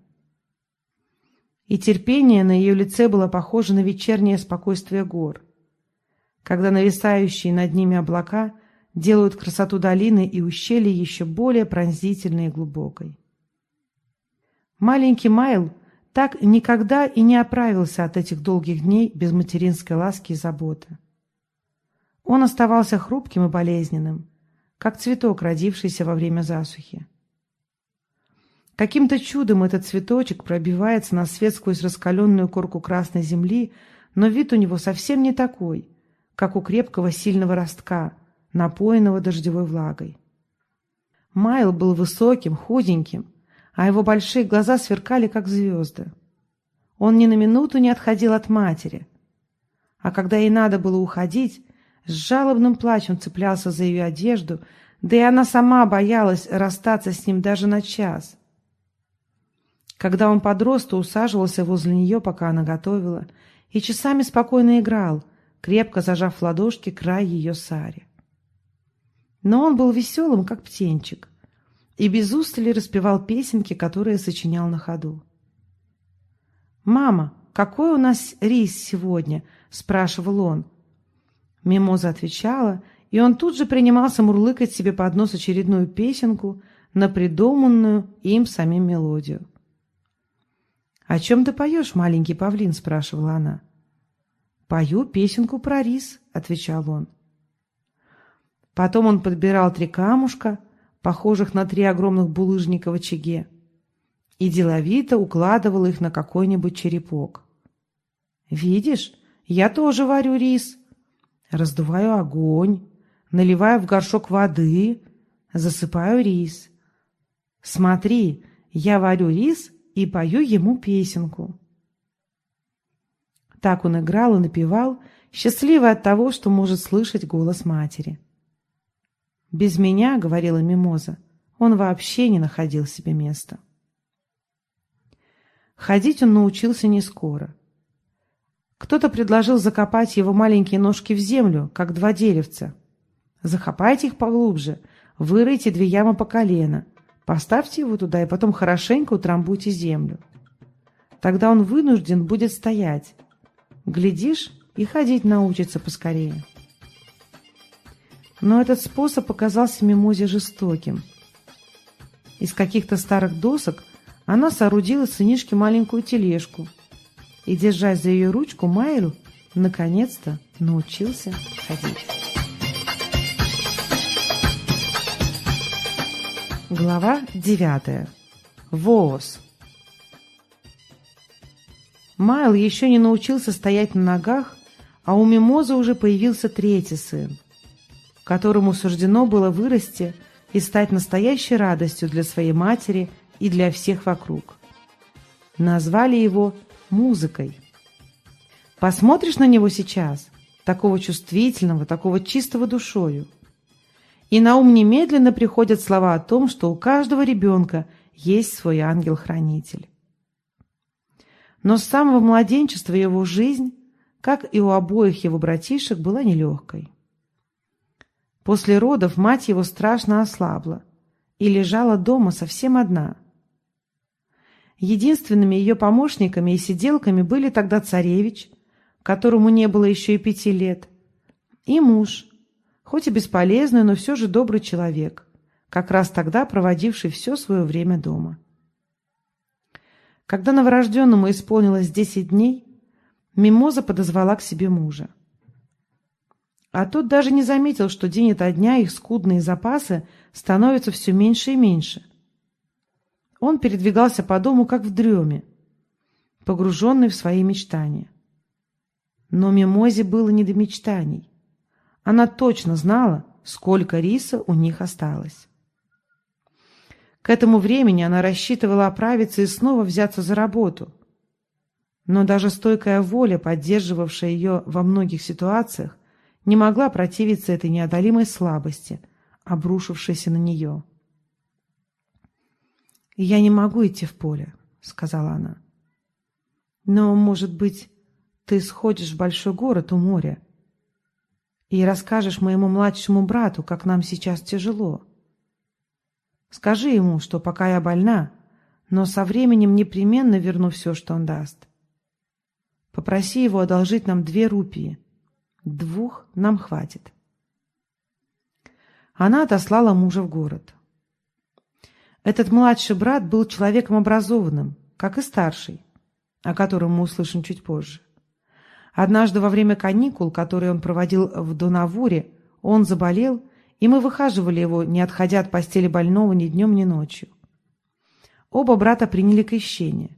и терпение на ее лице было похоже на вечернее спокойствие гор, когда нависающие над ними облака делают красоту долины и ущелья еще более пронзительной и глубокой. Маленький Майл так никогда и не оправился от этих долгих дней без материнской ласки и заботы. Он оставался хрупким и болезненным, как цветок, родившийся во время засухи. Каким-то чудом этот цветочек пробивается на свет сквозь раскаленную корку красной земли, но вид у него совсем не такой, как у крепкого сильного ростка, напоенного дождевой влагой. Майл был высоким, худеньким, а его большие глаза сверкали, как звезды. Он ни на минуту не отходил от матери, а когда ей надо было уходить, с жалобным плачем цеплялся за ее одежду, да и она сама боялась расстаться с ним даже на час — когда он подрос, то усаживался возле нее, пока она готовила, и часами спокойно играл, крепко зажав в ладошки край ее сари. Но он был веселым, как птенчик, и без устали распевал песенки, которые сочинял на ходу. «Мама, какой у нас рис сегодня?» — спрашивал он. Мимоза отвечала, и он тут же принимался мурлыкать себе под нос очередную песенку на придуманную им самим мелодию. «О чем ты поешь, маленький павлин?» — спрашивала она. «Пою песенку про рис», — отвечал он. Потом он подбирал три камушка, похожих на три огромных булыжника в очаге, и деловито укладывал их на какой-нибудь черепок. «Видишь, я тоже варю рис. Раздуваю огонь, наливаю в горшок воды, засыпаю рис. Смотри, я варю рис и пою ему песенку. Так он играл и напевал, счастливая от того, что может слышать голос матери. «Без меня, — говорила Мимоза, — он вообще не находил себе места». Ходить он научился не скоро. Кто-то предложил закопать его маленькие ножки в землю, как два деревца. Закопайте их поглубже, выройте две ямы по колено, поставьте его туда и потом хорошенько утрамбуйте землю. Тогда он вынужден будет стоять. Глядишь, и ходить научится поскорее. Но этот способ показался Мимозе жестоким. Из каких-то старых досок она соорудила сынишке маленькую тележку и, держась за ее ручку, Майру наконец-то научился ходить. Глава девятая. ВООЗ. Майл еще не научился стоять на ногах, а у Мимозы уже появился третий сын, которому суждено было вырасти и стать настоящей радостью для своей матери и для всех вокруг. Назвали его музыкой. Посмотришь на него сейчас, такого чувствительного, такого чистого душою, и на ум немедленно приходят слова о том, что у каждого ребенка есть свой ангел-хранитель. Но с самого младенчества его жизнь, как и у обоих его братишек, была нелегкой. После родов мать его страшно ослабла и лежала дома совсем одна. Единственными ее помощниками и сиделками были тогда царевич, которому не было еще и пяти лет, и муж, хоть и бесполезный, но все же добрый человек, как раз тогда проводивший все свое время дома. Когда новорожденному исполнилось десять дней, Мимоза подозвала к себе мужа. А тот даже не заметил, что день ото дня их скудные запасы становятся все меньше и меньше. Он передвигался по дому, как в дреме, погруженный в свои мечтания. Но Мимозе было не до мечтаний. Она точно знала, сколько риса у них осталось. К этому времени она рассчитывала оправиться и снова взяться за работу. Но даже стойкая воля, поддерживавшая ее во многих ситуациях, не могла противиться этой неодолимой слабости, обрушившейся на нее. «Я не могу идти в поле», — сказала она. «Но, может быть, ты сходишь в большой город у моря и расскажешь моему младшему брату, как нам сейчас тяжело». Скажи ему, что пока я больна, но со временем непременно верну все, что он даст. Попроси его одолжить нам две рупии. Двух нам хватит. Она отослала мужа в город. Этот младший брат был человеком образованным, как и старший, о котором мы услышим чуть позже. Однажды во время каникул, которые он проводил в Донавуре, он заболел и мы выхаживали его, не отходя от постели больного ни днем, ни ночью. Оба брата приняли крещение.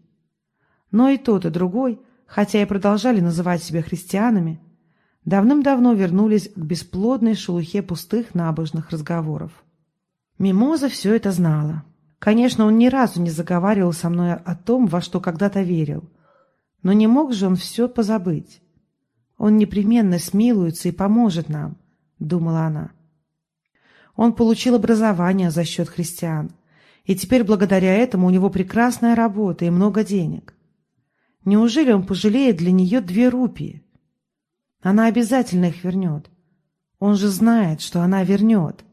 Но и тот, и другой, хотя и продолжали называть себя христианами, давным-давно вернулись к бесплодной шелухе пустых набожных разговоров. Мимоза все это знала. Конечно, он ни разу не заговаривал со мной о том, во что когда-то верил. Но не мог же он все позабыть. Он непременно смилуется и поможет нам, думала она. Он получил образование за счет христиан, и теперь благодаря этому у него прекрасная работа и много денег. Неужели он пожалеет для нее две рупии? Она обязательно их вернет. Он же знает, что она вернет.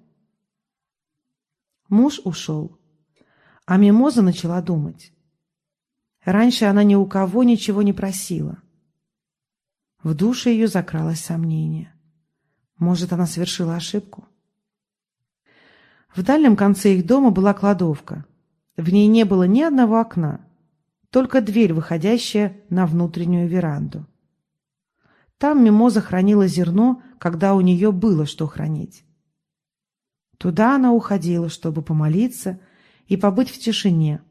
Муж ушел, а Мимоза начала думать. Раньше она ни у кого ничего не просила. В душе ее закралось сомнение. Может, она совершила ошибку? В дальнем конце их дома была кладовка. В ней не было ни одного окна, только дверь, выходящая на внутреннюю веранду. Там Мимоза хранила зерно, когда у нее было что хранить. Туда она уходила, чтобы помолиться и побыть в тишине,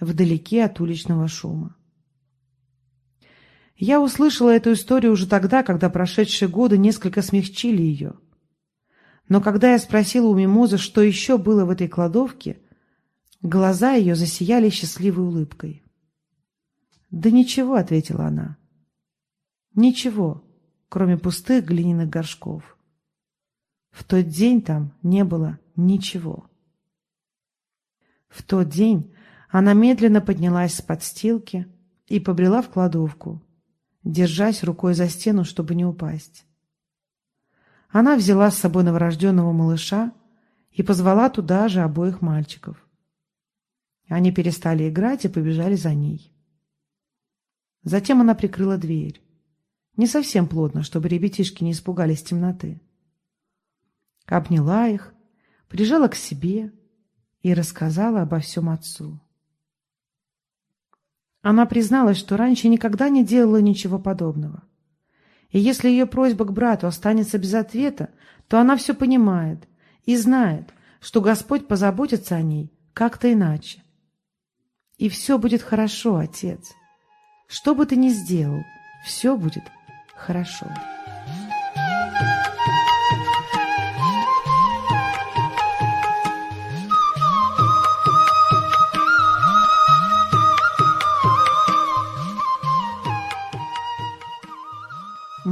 вдалеке от уличного шума. Я услышала эту историю уже тогда, когда прошедшие годы несколько смягчили ее – но когда я спросила у Мимозы, что еще было в этой кладовке, глаза ее засияли счастливой улыбкой. «Да ничего», — ответила она. «Ничего, кроме пустых глиняных горшков. В тот день там не было ничего. В тот день она медленно поднялась с подстилки и побрела в кладовку, держась рукой за стену, чтобы не упасть. Она взяла с собой новорожденного малыша и позвала туда же обоих мальчиков. Они перестали играть и побежали за ней. Затем она прикрыла дверь. Не совсем плотно, чтобы ребятишки не испугались темноты. Обняла их, прижала к себе и рассказала обо всем отцу. Она призналась, что раньше никогда не делала ничего подобного. И если ее просьба к брату останется без ответа, то она все понимает и знает, что Господь позаботится о ней как-то иначе. И все будет хорошо, отец. Что бы ты ни сделал, все будет хорошо.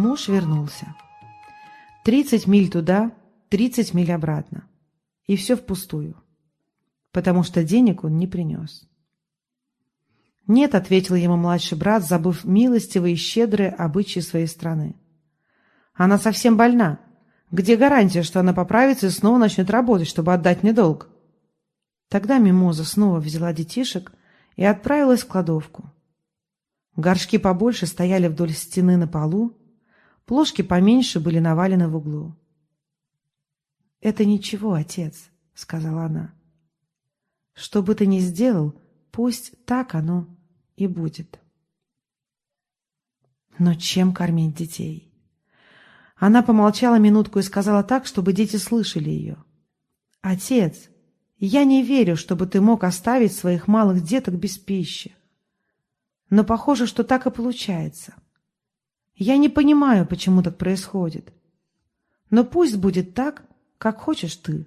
Муж вернулся. Тридцать миль туда, тридцать миль обратно. И все впустую, потому что денег он не принес. «Нет», — ответил ему младший брат, забыв милостивые и щедрые обычаи своей страны. «Она совсем больна. Где гарантия, что она поправится и снова начнет работать, чтобы отдать мне долг?» Тогда Мимоза снова взяла детишек и отправилась в кладовку. Горшки побольше стояли вдоль стены на полу, плошки поменьше были навалены в углу. «Это ничего, отец», — сказала она. «Что бы ты ни сделал, пусть так оно и будет. Но чем кормить детей? Она помолчала минутку и сказала так, чтобы дети слышали ее. «Отец, я не верю, чтобы ты мог оставить своих малых деток без пищи. Но похоже, что так и получается. Я не понимаю, почему так происходит. Но пусть будет так, как хочешь ты».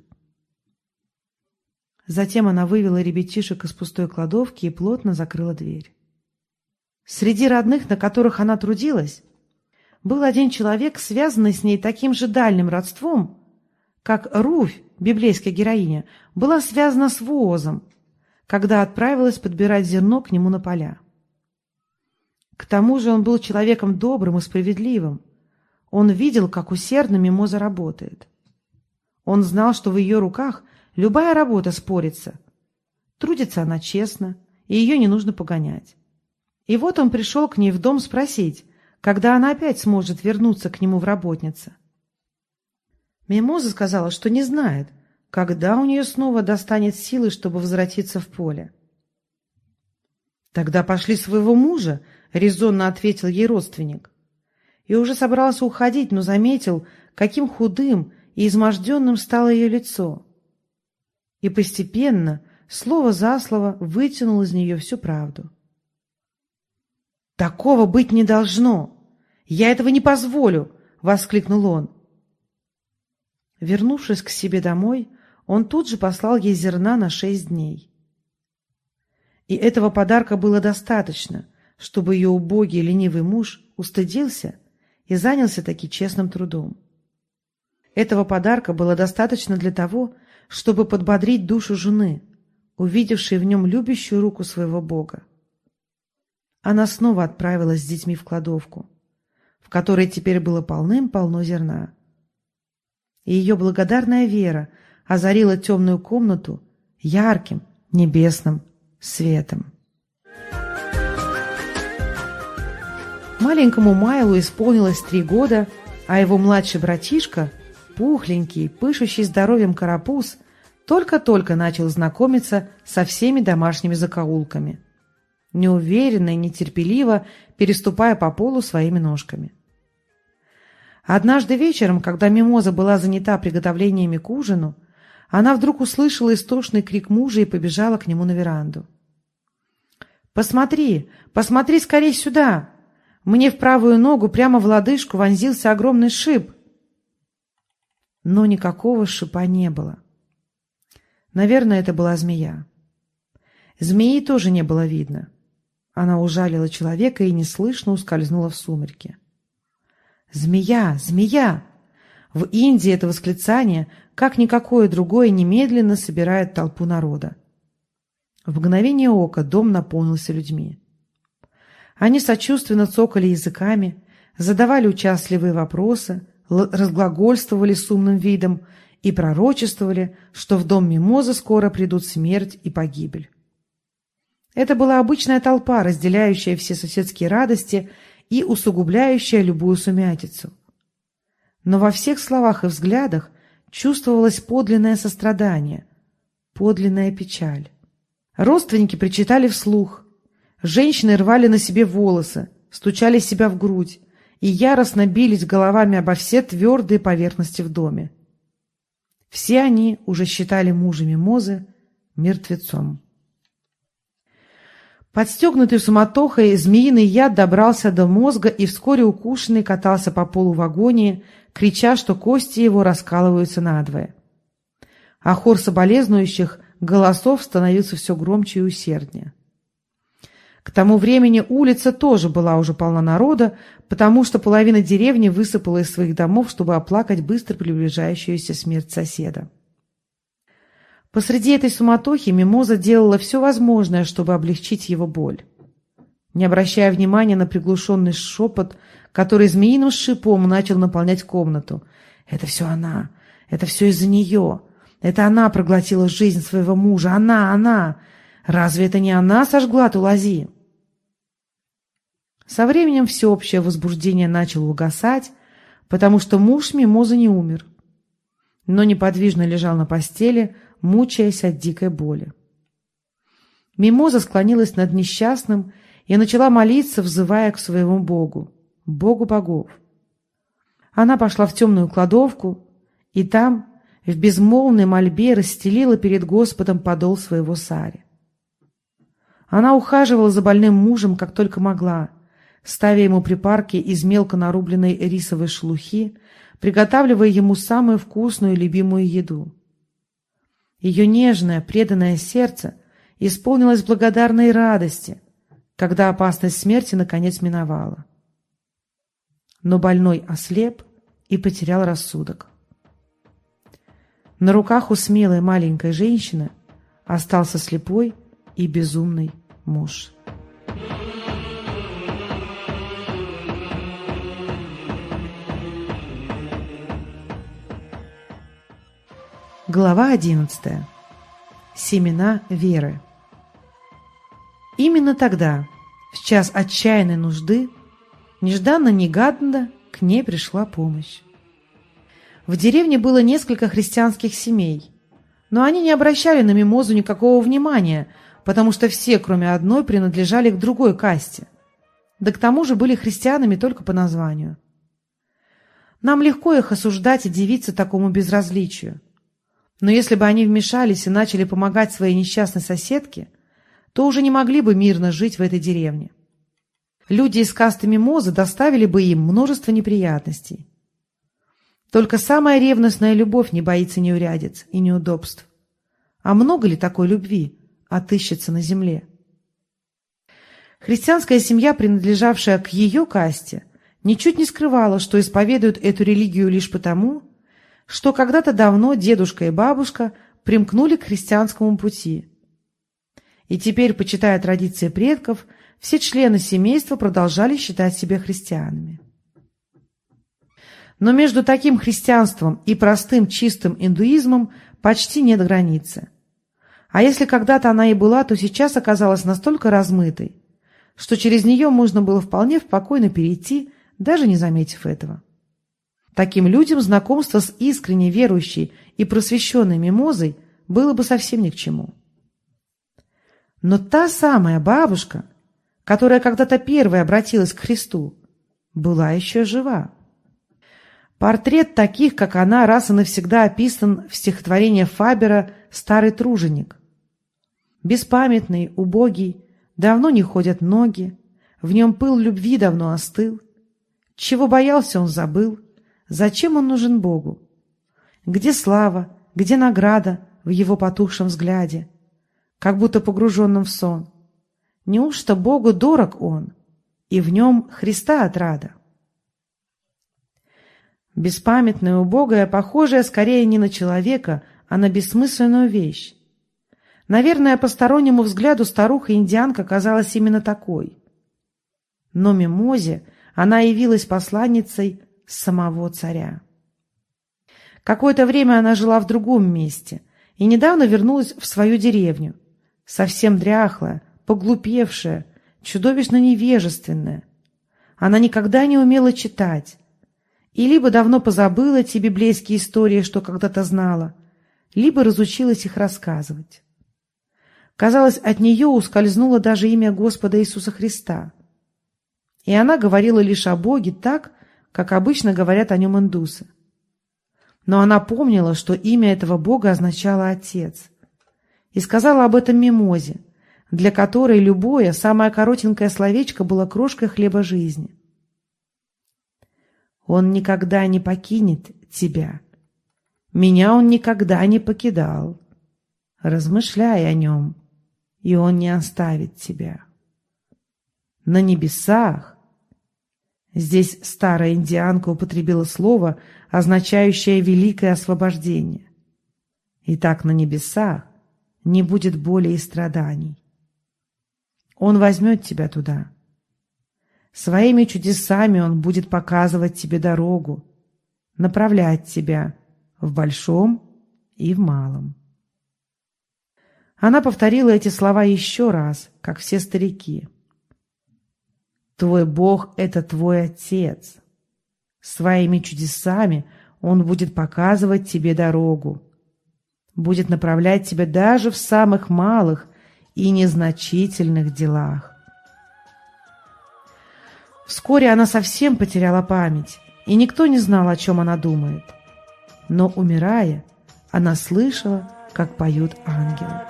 Затем она вывела ребятишек из пустой кладовки и плотно закрыла дверь. Среди родных, на которых она трудилась, был один человек, связанный с ней таким же дальним родством, как Руфь, библейская героиня, была связана с Воозом, когда отправилась подбирать зерно к нему на поля. К тому же он был человеком добрым и справедливым. Он видел, как усердно Мимоза работает. Он знал, что в ее руках любая работа спорится. Трудится она честно, и ее не нужно погонять. И вот он пришел к ней в дом спросить, когда она опять сможет вернуться к нему в работнице. Мимоза сказала, что не знает, когда у нее снова достанет силы, чтобы возвратиться в поле. «Тогда пошли своего мужа», — резонно ответил ей родственник. И уже собрался уходить, но заметил, каким худым и изможденным стало ее лицо. И постепенно, слово за слово, вытянул из нее всю правду. «Такого быть не должно! Я этого не позволю!» — воскликнул он. Вернувшись к себе домой, он тут же послал ей зерна на шесть дней. И этого подарка было достаточно, чтобы ее убогий ленивый муж устыдился и занялся таки честным трудом. Этого подарка было достаточно для того, чтобы подбодрить душу жены, увидевшей в нем любящую руку своего Бога она снова отправилась с детьми в кладовку, в которой теперь было полным-полно зерна. И ее благодарная вера озарила темную комнату ярким небесным светом. Маленькому Майлу исполнилось три года, а его младший братишка, пухленький, пышущий здоровьем карапуз, только-только начал знакомиться со всеми домашними закоулками – неуверенно и нетерпеливо переступая по полу своими ножками. Однажды вечером, когда Мимоза была занята приготовлениями к ужину, она вдруг услышала истошный крик мужа и побежала к нему на веранду. «Посмотри! Посмотри скорее сюда! Мне в правую ногу прямо в лодыжку вонзился огромный шип!» Но никакого шипа не было. Наверное, это была змея. Змеи тоже не было видно. Она ужалила человека и неслышно ускользнула в сумерки. «Змея! Змея!» В Индии это восклицание, как никакое другое, немедленно собирает толпу народа. В мгновение ока дом наполнился людьми. Они сочувственно цокали языками, задавали участливые вопросы, разглагольствовали с умным видом и пророчествовали, что в дом Мимоза скоро придут смерть и погибель. Это была обычная толпа, разделяющая все соседские радости и усугубляющая любую сумятицу. Но во всех словах и взглядах чувствовалось подлинное сострадание, подлинная печаль. Родственники причитали вслух, женщины рвали на себе волосы, стучали себя в грудь и яростно бились головами обо все твердые поверхности в доме. Все они уже считали мужа Мимозы мертвецом. Подстегнутый суматохой, змеиный яд добрался до мозга и вскоре укушенный катался по полу в агонии, крича, что кости его раскалываются надвое. А хор соболезнующих голосов становился все громче и усерднее. К тому времени улица тоже была уже полна народа, потому что половина деревни высыпала из своих домов, чтобы оплакать быстро приближающуюся смерть соседа. Посреди этой суматохи Мимоза делала все возможное, чтобы облегчить его боль. Не обращая внимания на приглушенный шепот, который змеиным шипом начал наполнять комнату. «Это все она! Это все из-за нее! Это она проглотила жизнь своего мужа! Она! Она! Разве это не она сожгла Тулази?» Со временем всеобщее возбуждение начало угасать, потому что муж Мимозы не умер, но неподвижно лежал на постели, мучаясь от дикой боли. Мимоза склонилась над несчастным и начала молиться, взывая к своему Богу, Богу богов. Она пошла в темную кладовку, и там, в безмолвной мольбе, расстелила перед Господом подол своего сари. Она ухаживала за больным мужем, как только могла, ставя ему припарки из мелко нарубленной рисовой шелухи, приготавливая ему самую вкусную любимую еду. Ее нежное, преданное сердце исполнилось благодарной радости, когда опасность смерти наконец миновала. Но больной ослеп и потерял рассудок. На руках у смелой маленькой женщины остался слепой и безумный муж. Глава 11. Семена веры. Именно тогда, в час отчаянной нужды, нежданно-негаданно к ней пришла помощь. В деревне было несколько христианских семей, но они не обращали на мимозу никакого внимания, потому что все, кроме одной, принадлежали к другой касте. Да к тому же были христианами только по названию. Нам легко их осуждать и дивиться такому безразличию. Но если бы они вмешались и начали помогать своей несчастной соседке, то уже не могли бы мирно жить в этой деревне. Люди из касты Мимозы доставили бы им множество неприятностей. Только самая ревностная любовь не боится неурядиц и неудобств. А много ли такой любви отыщется на земле? Христианская семья, принадлежавшая к ее касте, ничуть не скрывала, что исповедует эту религию лишь потому, что когда-то давно дедушка и бабушка примкнули к христианскому пути. И теперь, почитая традиции предков, все члены семейства продолжали считать себя христианами. Но между таким христианством и простым чистым индуизмом почти нет границы. А если когда-то она и была, то сейчас оказалась настолько размытой, что через нее можно было вполне спокойно перейти, даже не заметив этого. Таким людям знакомство с искренне верующей и просвещенной мимозой было бы совсем ни к чему. Но та самая бабушка, которая когда-то первой обратилась к Христу, была еще жива. Портрет таких, как она, раз и навсегда описан в стихотворении Фабера «Старый труженик». Беспамятный, убогий, давно не ходят ноги, в нем пыл любви давно остыл. Чего боялся, он забыл — Зачем он нужен Богу? Где слава, где награда в его потухшем взгляде, как будто погруженном в сон? Неужто Богу дорог он, и в нем Христа отрада? Беспамятная, убогая, похожая скорее не на человека, а на бессмысленную вещь. Наверное, постороннему взгляду старуха-индианка казалась именно такой. Но Мимозе она явилась посланницей самого царя. Какое-то время она жила в другом месте и недавно вернулась в свою деревню, совсем дряхлая, поглупевшая, чудовищно невежественная. Она никогда не умела читать, и либо давно позабыла те библейские истории, что когда-то знала, либо разучилась их рассказывать. Казалось, от нее ускользнуло даже имя Господа Иисуса Христа. И она говорила лишь о Боге так, как обычно говорят о нем индусы. Но она помнила, что имя этого Бога означало «Отец», и сказала об этом Мимозе, для которой любое, самое коротенькое словечко было крошкой хлеба жизни. «Он никогда не покинет тебя. Меня он никогда не покидал. Размышляй о нем, и он не оставит тебя. На небесах Здесь старая индианка употребила слово, означающее великое освобождение. Итак, на небесах не будет боли и страданий. Он возьмет тебя туда. Своими чудесами Он будет показывать тебе дорогу, направлять тебя в большом и в малом. Она повторила эти слова еще раз, как все старики. Твой Бог — это твой Отец. Своими чудесами Он будет показывать тебе дорогу, будет направлять тебя даже в самых малых и незначительных делах. Вскоре она совсем потеряла память, и никто не знал, о чем она думает. Но, умирая, она слышала, как поют ангелы.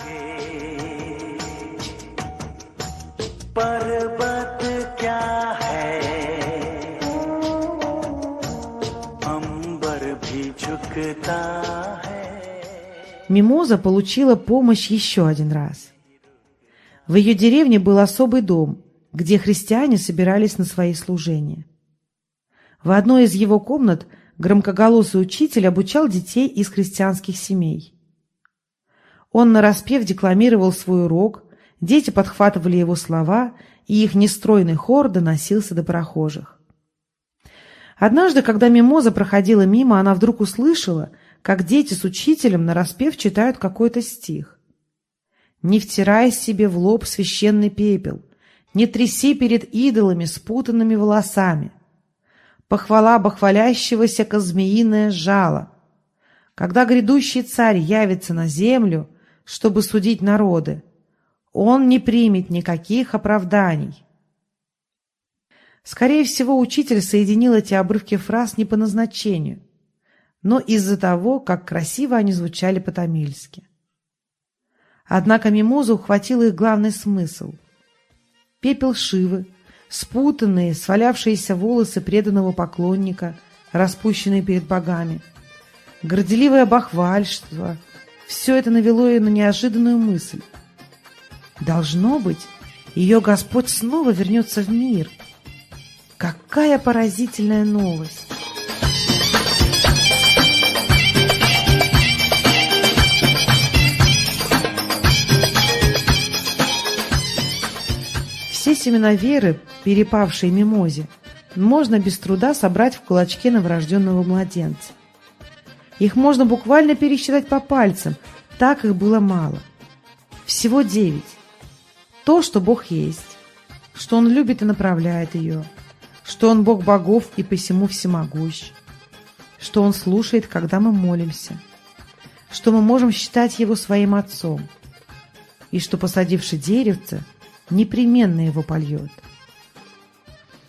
Мимоза получила помощь еще один раз. В ее деревне был особый дом, где христиане собирались на свои служения. В одной из его комнат громкоголосый учитель обучал детей из христианских семей. Он нараспев декламировал свой урок, дети подхватывали его слова, и их нестройный хор доносился до прохожих. Однажды, когда Мимоза проходила мимо, она вдруг услышала, как дети с учителем нараспев читают какой-то стих. «Не втирай себе в лоб священный пепел, не тряси перед идолами спутанными волосами. Похвала бахвалящегося козмеиное жало. Когда грядущий царь явится на землю, чтобы судить народы, он не примет никаких оправданий. Скорее всего, учитель соединил эти обрывки фраз не по назначению, но из-за того, как красиво они звучали по-тамильски. Однако Мимоза ухватила их главный смысл. Пепел Шивы, спутанные, свалявшиеся волосы преданного поклонника, распущенные перед богами, горделивое бахвальство — все это навело ее на неожиданную мысль. Должно быть, ее Господь снова вернется в мир — Какая поразительная новость! Все семена веры, перепавшие мимозе, можно без труда собрать в кулачке новорожденного младенца. Их можно буквально пересчитать по пальцам, так их было мало. Всего девять. То, что Бог есть, что Он любит и направляет ее – что Он Бог богов и посему всемогущ, что Он слушает, когда мы молимся, что мы можем считать Его своим Отцом, и что, посадивший деревце, непременно его польет,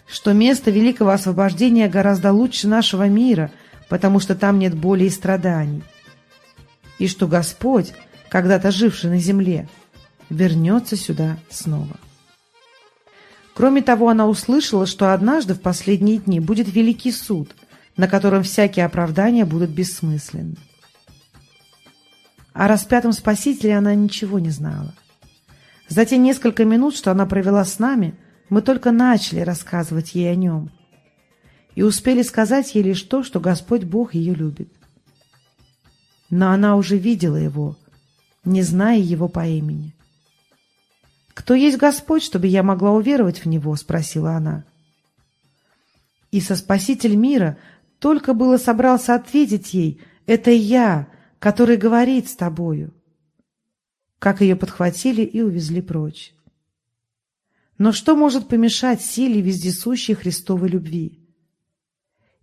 что место великого освобождения гораздо лучше нашего мира, потому что там нет боли и страданий, и что Господь, когда-то живший на земле, вернется сюда снова. Кроме того, она услышала, что однажды в последние дни будет великий суд, на котором всякие оправдания будут бессмысленны. О распятом Спасителе она ничего не знала. За те несколько минут, что она провела с нами, мы только начали рассказывать ей о нем. и успели сказать ей лишь то, что Господь Бог ее любит. Но она уже видела его, не зная его по имени. «Кто есть Господь, чтобы я могла уверовать в Него?» — спросила она. И со Спаситель мира только было собрался ответить ей «Это я, который говорит с тобою». Как ее подхватили и увезли прочь. Но что может помешать силе вездесущей Христовой любви?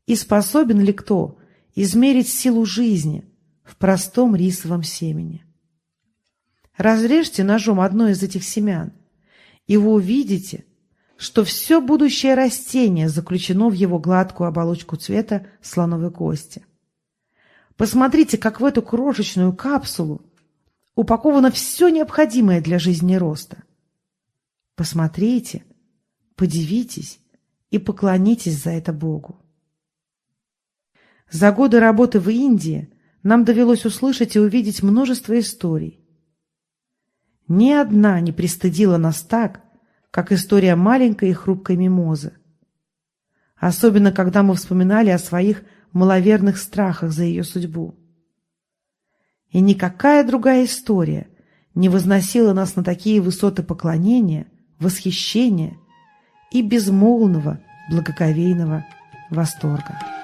И способен ли кто измерить силу жизни в простом рисовом семени? Разрежьте ножом одно из этих семян, и вы увидите, что все будущее растение заключено в его гладкую оболочку цвета слоновой кости. Посмотрите, как в эту крошечную капсулу упаковано все необходимое для жизни роста. Посмотрите, подивитесь и поклонитесь за это Богу. За годы работы в Индии нам довелось услышать и увидеть множество историй. Ни одна не пристыдила нас так, как история маленькой и хрупкой мимозы. Особенно, когда мы вспоминали о своих маловерных страхах за ее судьбу. И никакая другая история не возносила нас на такие высоты поклонения, восхищения и безмолвного благоговейного восторга.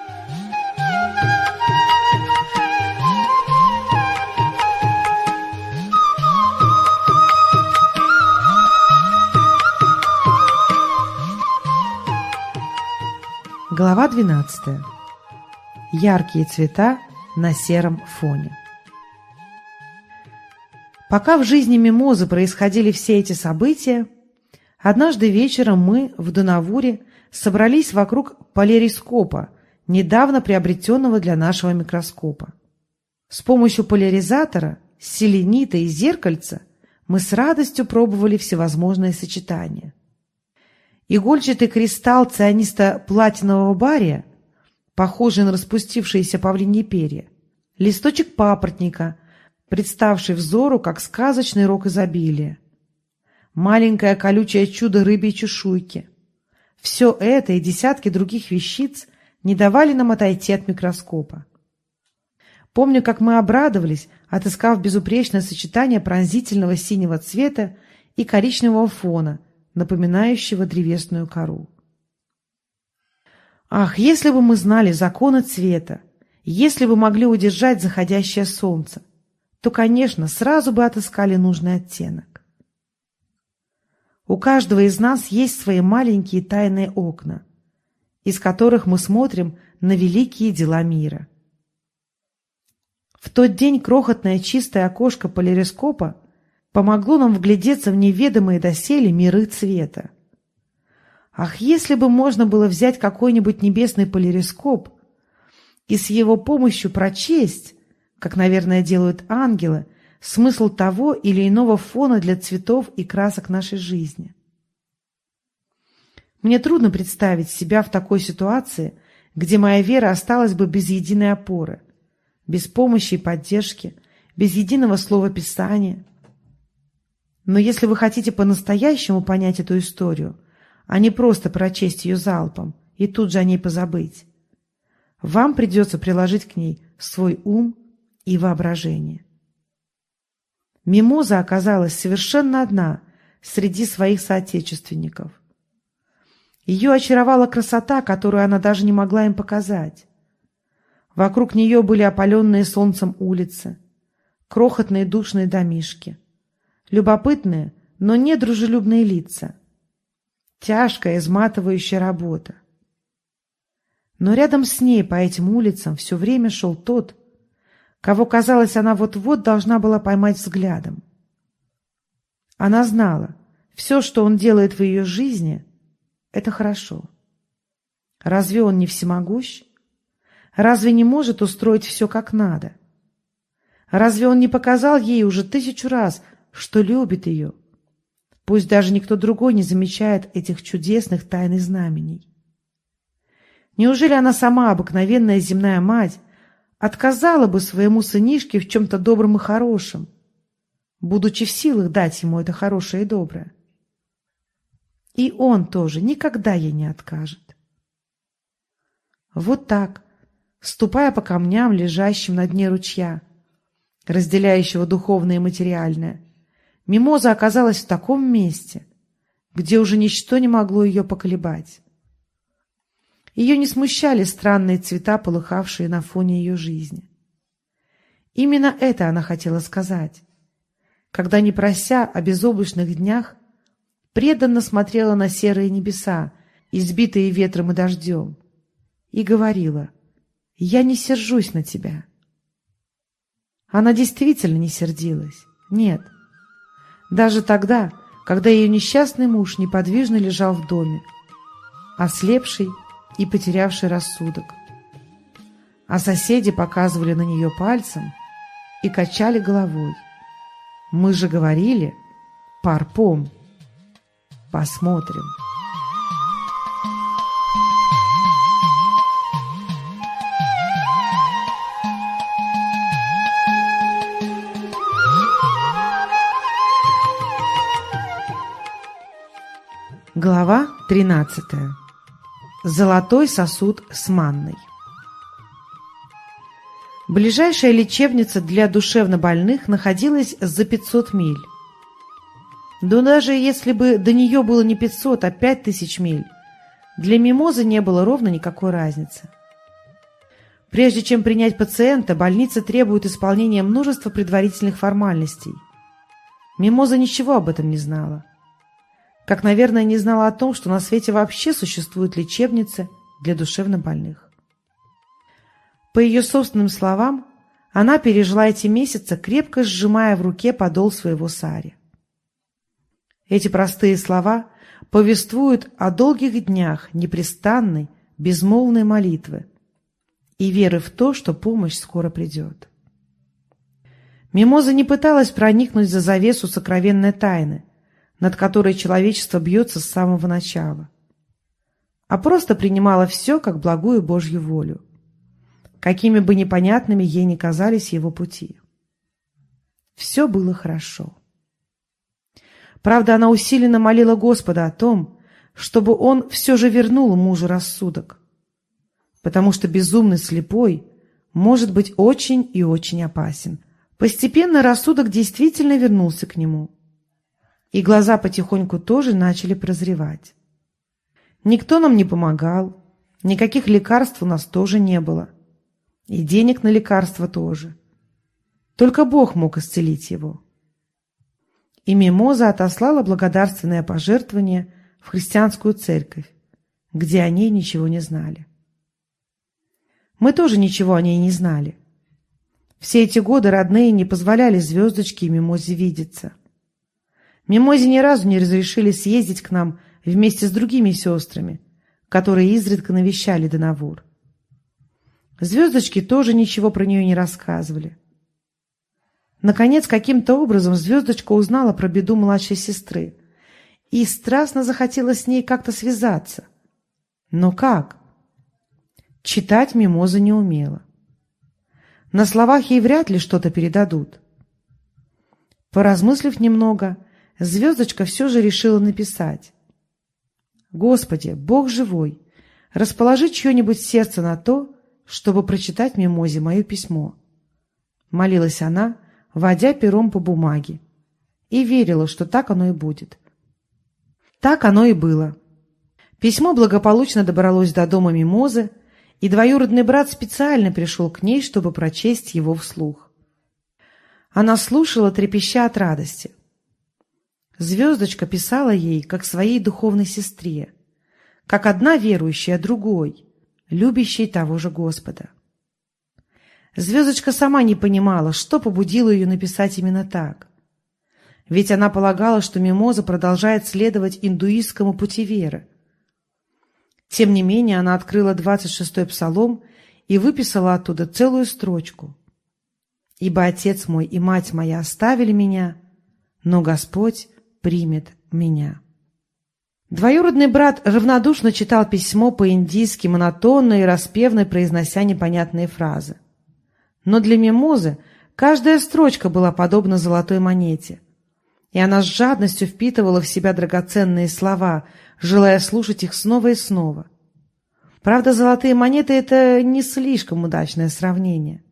Глава 12. Яркие цвета на сером фоне. Пока в жизни Мимозы происходили все эти события, однажды вечером мы в Донавуре собрались вокруг полярископа, недавно приобретенного для нашего микроскопа. С помощью поляризатора, селенита и зеркальца мы с радостью пробовали всевозможные сочетания – Игольчатый кристалл цианиста-платинового бария, похожий на распустившиеся павлиньи перья, листочек папоротника, представший взору как сказочный рог изобилия, маленькое колючее чудо рыбьей чешуйки. Все это и десятки других вещиц не давали нам отойти от микроскопа. Помню, как мы обрадовались, отыскав безупречное сочетание пронзительного синего цвета и коричневого фона – напоминающего древесную кору. Ах, если бы мы знали законы цвета, если бы могли удержать заходящее солнце, то, конечно, сразу бы отыскали нужный оттенок. У каждого из нас есть свои маленькие тайные окна, из которых мы смотрим на великие дела мира. В тот день крохотное чистое окошко полярископа помогло нам вглядеться в неведомые доселе миры цвета. Ах, если бы можно было взять какой-нибудь небесный полярископ и с его помощью прочесть, как, наверное, делают ангелы, смысл того или иного фона для цветов и красок нашей жизни. Мне трудно представить себя в такой ситуации, где моя вера осталась бы без единой опоры, без помощи и поддержки, без единого слова Писания – но если вы хотите по-настоящему понять эту историю, а не просто прочесть ее залпом и тут же о ней позабыть, вам придется приложить к ней свой ум и воображение. Мимоза оказалась совершенно одна среди своих соотечественников. Ее очаровала красота, которую она даже не могла им показать. Вокруг нее были опаленные солнцем улицы, крохотные душные домишки любопытные, но недружелюбные лица. Тяжкая, изматывающая работа. Но рядом с ней по этим улицам все время шел тот, кого, казалось, она вот-вот должна была поймать взглядом. Она знала, все, что он делает в ее жизни, это хорошо. Разве он не всемогущ? Разве не может устроить все как надо? Разве он не показал ей уже тысячу раз, что любит ее. Пусть даже никто другой не замечает этих чудесных тайных знамений. Неужели она сама, обыкновенная земная мать, отказала бы своему сынишке в чем-то добром и хорошем, будучи в силах дать ему это хорошее и доброе? И он тоже никогда ей не откажет. Вот так, ступая по камням, лежащим на дне ручья, разделяющего духовное и материальное, Мимоза оказалась в таком месте, где уже ничто не могло ее поколебать. Ее не смущали странные цвета, полыхавшие на фоне ее жизни. Именно это она хотела сказать, когда, не прося о безоблачных днях, преданно смотрела на серые небеса, избитые ветром и дождем, и говорила «Я не сержусь на тебя». Она действительно не сердилась. Нет. Даже тогда, когда ее несчастный муж неподвижно лежал в доме, ослепший и потерявший рассудок. А соседи показывали на нее пальцем и качали головой. Мы же говорили, парпом. Посмотрим. Глава 13. Золотой сосуд с манной. Ближайшая лечебница для душевнобольных находилась за 500 миль. Да даже если бы до нее было не 500, а 5000 миль, для мимозы не было ровно никакой разницы. Прежде чем принять пациента, больница требует исполнения множества предварительных формальностей. Мимоза ничего об этом не знала как, наверное, не знала о том, что на свете вообще существуют лечебницы для душевнобольных. По ее собственным словам, она пережила эти месяцы, крепко сжимая в руке подол своего сари. Эти простые слова повествуют о долгих днях непрестанной, безмолвной молитвы и веры в то, что помощь скоро придет. Мимоза не пыталась проникнуть за завесу сокровенной тайны – над которой человечество бьется с самого начала, а просто принимала все как благую Божью волю, какими бы непонятными ей ни казались его пути. Все было хорошо. Правда, она усиленно молила Господа о том, чтобы он все же вернул мужу рассудок, потому что безумный слепой может быть очень и очень опасен. Постепенно рассудок действительно вернулся к нему – и глаза потихоньку тоже начали прозревать. Никто нам не помогал, никаких лекарств у нас тоже не было, и денег на лекарства тоже. Только Бог мог исцелить его. И Мимоза отослала благодарственное пожертвование в христианскую церковь, где о ней ничего не знали. Мы тоже ничего о ней не знали. Все эти годы родные не позволяли звездочке и Мимозе видеться – Мимозе ни разу не разрешили съездить к нам вместе с другими сестрами, которые изредка навещали Донавур. Звездочки тоже ничего про нее не рассказывали. Наконец, каким-то образом Звездочка узнала про беду младшей сестры и страстно захотела с ней как-то связаться. Но как? Читать Мимоза не умела. На словах ей вряд ли что-то передадут. Поразмыслив немного, Звездочка все же решила написать. «Господи, Бог живой, расположи чье-нибудь сердце на то, чтобы прочитать Мимозе мое письмо». Молилась она, водя пером по бумаге, и верила, что так оно и будет. Так оно и было. Письмо благополучно добралось до дома Мимозы, и двоюродный брат специально пришел к ней, чтобы прочесть его вслух. Она слушала, трепеща от радости — Звездочка писала ей, как своей духовной сестре, как одна верующая другой, любящей того же Господа. Звездочка сама не понимала, что побудило ее написать именно так. Ведь она полагала, что Мимоза продолжает следовать индуистскому пути веры. Тем не менее, она открыла 26-й псалом и выписала оттуда целую строчку. «Ибо отец мой и мать моя оставили меня, но Господь примет меня. Двоюродный брат равнодушно читал письмо по-индийски, монотонно и распевно произнося непонятные фразы. Но для Мимозы каждая строчка была подобна золотой монете, и она с жадностью впитывала в себя драгоценные слова, желая слушать их снова и снова. Правда, золотые монеты — это не слишком удачное сравнение.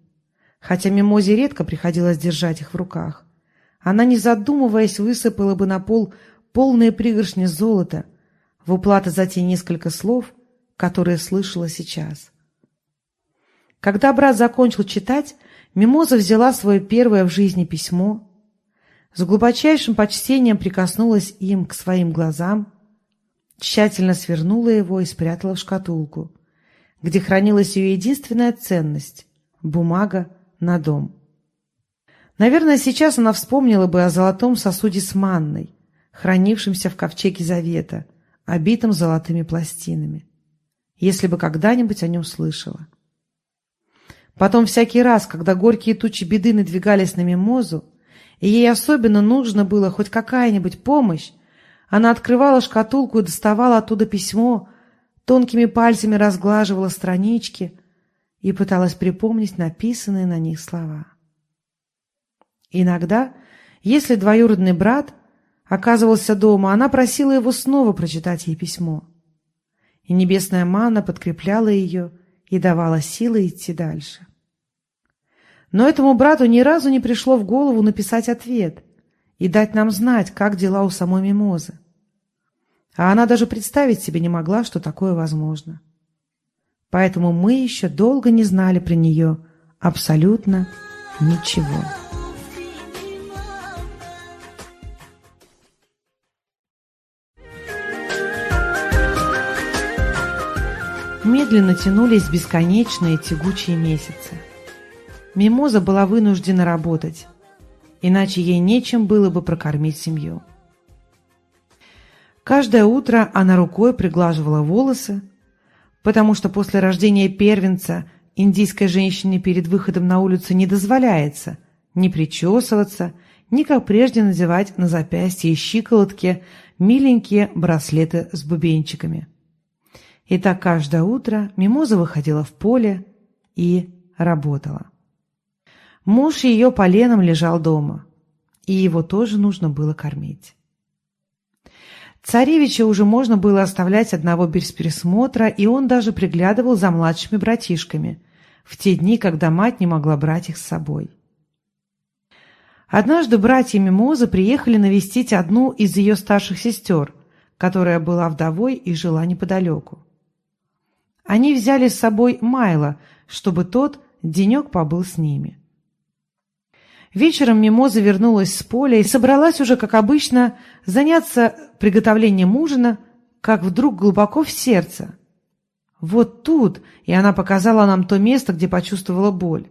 Хотя Мимозе редко приходилось держать их в руках. Она, не задумываясь, высыпала бы на пол полные пригоршни золота в уплату за те несколько слов, которые слышала сейчас. Когда брат закончил читать, Мимоза взяла свое первое в жизни письмо, с глубочайшим почтением прикоснулась им к своим глазам, тщательно свернула его и спрятала в шкатулку, где хранилась ее единственная ценность — бумага на дом. Наверное, сейчас она вспомнила бы о золотом сосуде с манной, хранившемся в ковчеге Завета, обитом золотыми пластинами, если бы когда-нибудь о нем слышала. Потом всякий раз, когда горькие тучи беды надвигались на мимозу, и ей особенно нужно было хоть какая-нибудь помощь, она открывала шкатулку и доставала оттуда письмо, тонкими пальцами разглаживала странички и пыталась припомнить написанные на них слова. Иногда, если двоюродный брат оказывался дома, она просила его снова прочитать ей письмо. И небесная манна подкрепляла ее и давала силы идти дальше. Но этому брату ни разу не пришло в голову написать ответ и дать нам знать, как дела у самой Мимозы. А она даже представить себе не могла, что такое возможно. Поэтому мы еще долго не знали про нее абсолютно ничего. Медленно тянулись бесконечные тягучие месяцы. Мимоза была вынуждена работать, иначе ей нечем было бы прокормить семью. Каждое утро она рукой приглаживала волосы, потому что после рождения первенца индийской женщине перед выходом на улицу не дозволяется ни причесываться, ни как прежде надевать на запястье и щиколотки миленькие браслеты с бубенчиками. И так каждое утро Мимоза выходила в поле и работала. Муж ее поленом лежал дома, и его тоже нужно было кормить. Царевича уже можно было оставлять одного без присмотра, и он даже приглядывал за младшими братишками в те дни, когда мать не могла брать их с собой. Однажды братья Мимоза приехали навестить одну из ее старших сестер, которая была вдовой и жила неподалеку. Они взяли с собой Майла, чтобы тот денек побыл с ними. Вечером Мимоза вернулась с поля и собралась уже, как обычно, заняться приготовлением ужина, как вдруг глубоко в сердце. Вот тут, и она показала нам то место, где почувствовала боль.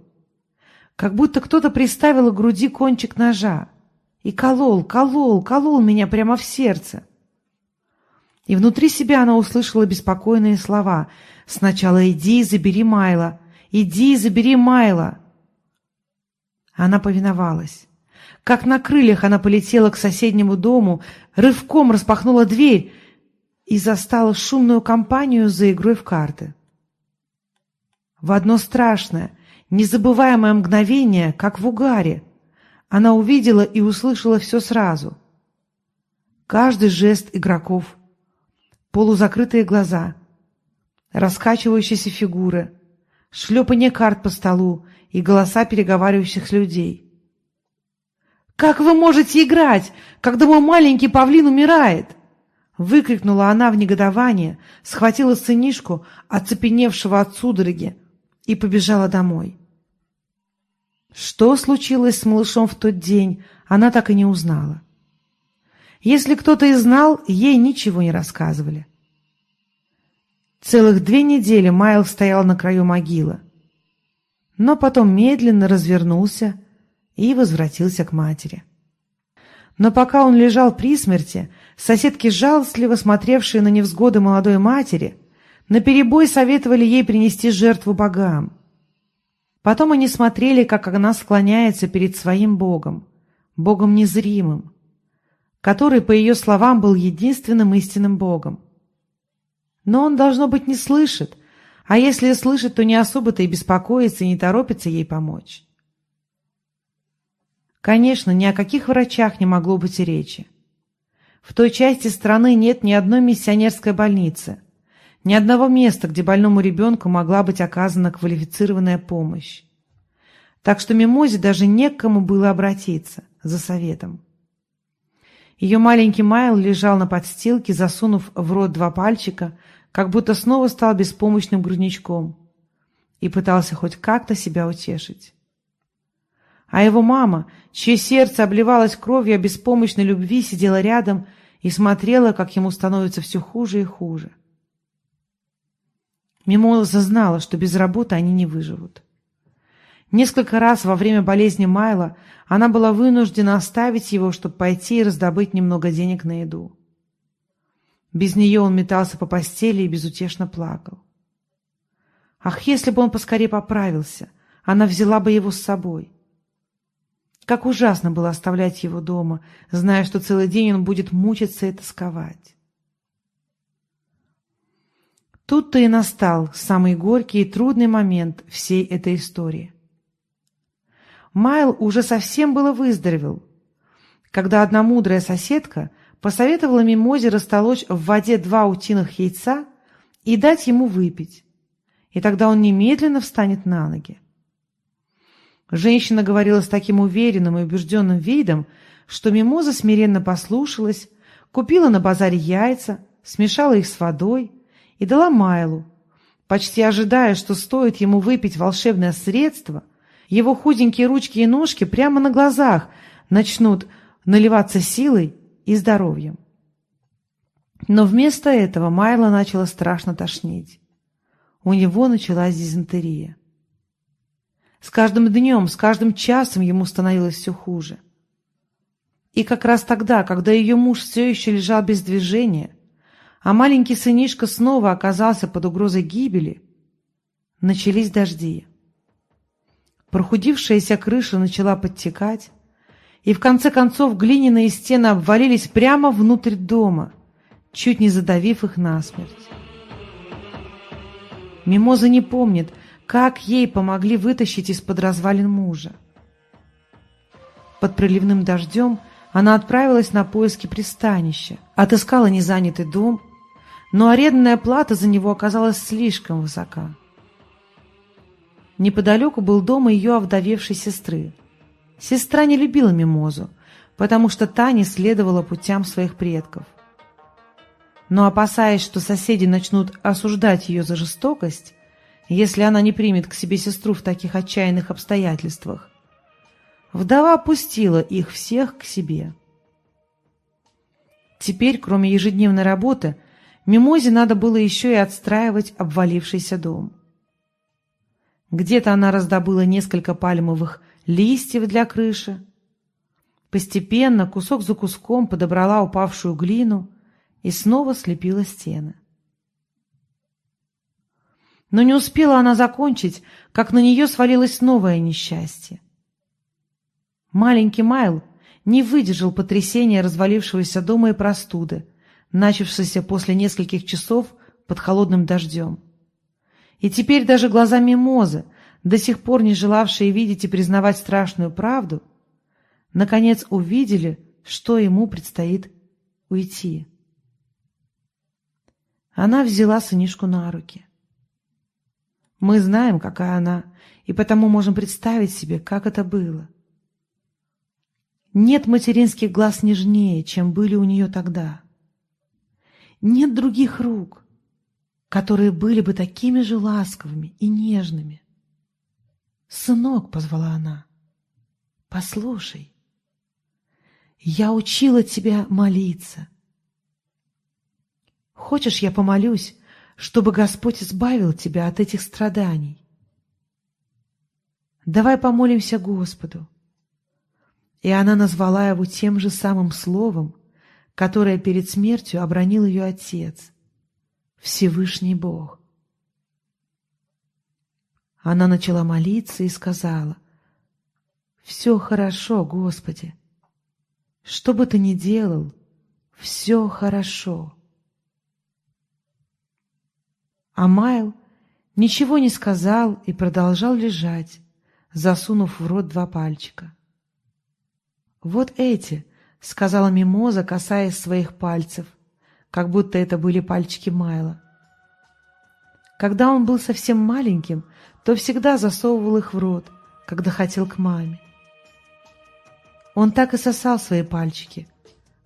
Как будто кто-то приставил к груди кончик ножа и колол, колол, колол меня прямо в сердце. И внутри себя она услышала беспокойные слова. «Сначала иди и забери Майла! Иди и забери Майла!» Она повиновалась. Как на крыльях она полетела к соседнему дому, рывком распахнула дверь и застала шумную компанию за игрой в карты. В одно страшное, незабываемое мгновение, как в угаре, она увидела и услышала все сразу. Каждый жест игроков, полузакрытые глаза, раскачивающиеся фигуры, шлепание карт по столу и голоса переговаривающих людей. «Как вы можете играть, когда мой маленький павлин умирает?» Выкрикнула она в негодование, схватила сынишку, оцепеневшего от судороги, и побежала домой. Что случилось с малышом в тот день, она так и не узнала. Если кто-то и знал, ей ничего не рассказывали. Целых две недели Майл стоял на краю могилы но потом медленно развернулся и возвратился к матери. Но пока он лежал при смерти, соседки, жалостливо смотревшие на невзгоды молодой матери, наперебой советовали ей принести жертву богам. Потом они смотрели, как она склоняется перед своим богом, богом незримым, который, по ее словам, был единственным истинным богом. Но он, должно быть, не слышит, а если слышит, то не особо-то и беспокоится и не торопится ей помочь. Конечно, ни о каких врачах не могло быть и речи. В той части страны нет ни одной миссионерской больницы, ни одного места, где больному ребенку могла быть оказана квалифицированная помощь. Так что Мимозе даже не к кому было обратиться за советом. Ее маленький Майл лежал на подстилке, засунув в рот два пальчика, как будто снова стал беспомощным грудничком и пытался хоть как-то себя утешить. А его мама, чье сердце обливалось кровью о беспомощной любви, сидела рядом и смотрела, как ему становится все хуже и хуже. Мимоза знала, что без работы они не выживут. Несколько раз во время болезни Майла она была вынуждена оставить его, чтобы пойти и раздобыть немного денег на еду. Без нее он метался по постели и безутешно плакал. Ах, если бы он поскорее поправился, она взяла бы его с собой. Как ужасно было оставлять его дома, зная, что целый день он будет мучиться и тосковать. Тут-то и настал самый горький и трудный момент всей этой истории. Майл уже совсем было выздоровел, когда одна мудрая соседка посоветовала Мимозе растолочь в воде два утиных яйца и дать ему выпить, и тогда он немедленно встанет на ноги. Женщина говорила с таким уверенным и убежденным видом, что Мимоза смиренно послушалась, купила на базаре яйца, смешала их с водой и дала Майлу, почти ожидая, что стоит ему выпить волшебное средство, его худенькие ручки и ножки прямо на глазах начнут наливаться силой и здоровьем. Но вместо этого Майла начала страшно тошнить. У него началась дизентерия. С каждым днем, с каждым часом ему становилось все хуже. И как раз тогда, когда ее муж все еще лежал без движения, а маленький сынишка снова оказался под угрозой гибели, начались дожди. Прохудившаяся крыша начала подтекать, и в конце концов глиняные стены обвалились прямо внутрь дома, чуть не задавив их насмерть. Мимоза не помнит, как ей помогли вытащить из-под развалин мужа. Под проливным дождем она отправилась на поиски пристанища, отыскала незанятый дом, но арендная плата за него оказалась слишком высока. Неподалеку был дом ее овдовевшей сестры. Сестра не любила Мимозу, потому что та не следовала путям своих предков. Но опасаясь, что соседи начнут осуждать ее за жестокость, если она не примет к себе сестру в таких отчаянных обстоятельствах. Вдова пустила их всех к себе. Теперь, кроме ежедневной работы, Мимозе надо было еще и отстраивать обвалившийся дом. Где-то она раздобыла несколько пальмовых листьев для крыши. Постепенно, кусок за куском, подобрала упавшую глину и снова слепила стены. Но не успела она закончить, как на нее свалилось новое несчастье. Маленький Майл не выдержал потрясения развалившегося дома и простуды, начавшейся после нескольких часов под холодным дождем. И теперь даже глаза Мимозы, до сих пор не желавшие видеть и признавать страшную правду, наконец увидели, что ему предстоит уйти. Она взяла сынишку на руки. Мы знаем, какая она, и потому можем представить себе, как это было. Нет материнских глаз нежнее, чем были у нее тогда. Нет других рук, которые были бы такими же ласковыми и нежными. «Сынок», — позвала она, — «послушай, я учила тебя молиться. Хочешь, я помолюсь, чтобы Господь избавил тебя от этих страданий. Давай помолимся Господу. И она назвала его тем же самым словом, которое перед смертью обронил ее отец, Всевышний Бог. Она начала молиться и сказала, «Все хорошо, Господи. Что бы ты ни делал, все хорошо». А Майл ничего не сказал и продолжал лежать, засунув в рот два пальчика. «Вот эти», — сказала Мимоза, касаясь своих пальцев, как будто это были пальчики Майла. Когда он был совсем маленьким, то всегда засовывал их в рот, когда хотел к маме. Он так и сосал свои пальчики,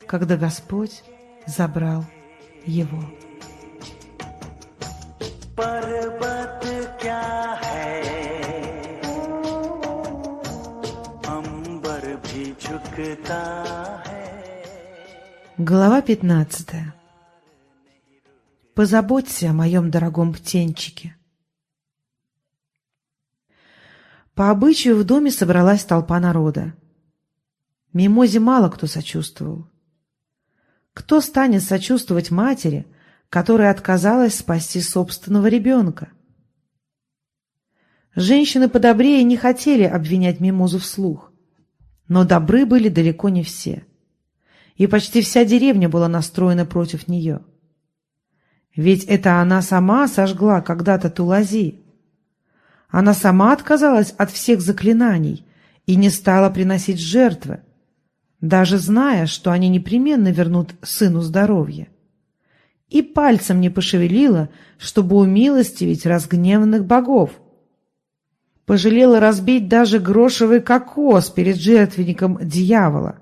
когда Господь забрал его. Глава пятнадцатая Позаботься о моем дорогом птенчике. По обычаю в доме собралась толпа народа. Мимозе мало кто сочувствовал. Кто станет сочувствовать матери, которая отказалась спасти собственного ребенка? Женщины подобрее не хотели обвинять Мимозу вслух, но добры были далеко не все, и почти вся деревня была настроена против нее. Ведь это она сама сожгла когда-то Тулази. Она сама отказалась от всех заклинаний и не стала приносить жертвы, даже зная, что они непременно вернут сыну здоровье. И пальцем не пошевелила, чтобы умилостивить разгневанных богов. Пожалела разбить даже грошевый кокос перед жертвенником дьявола.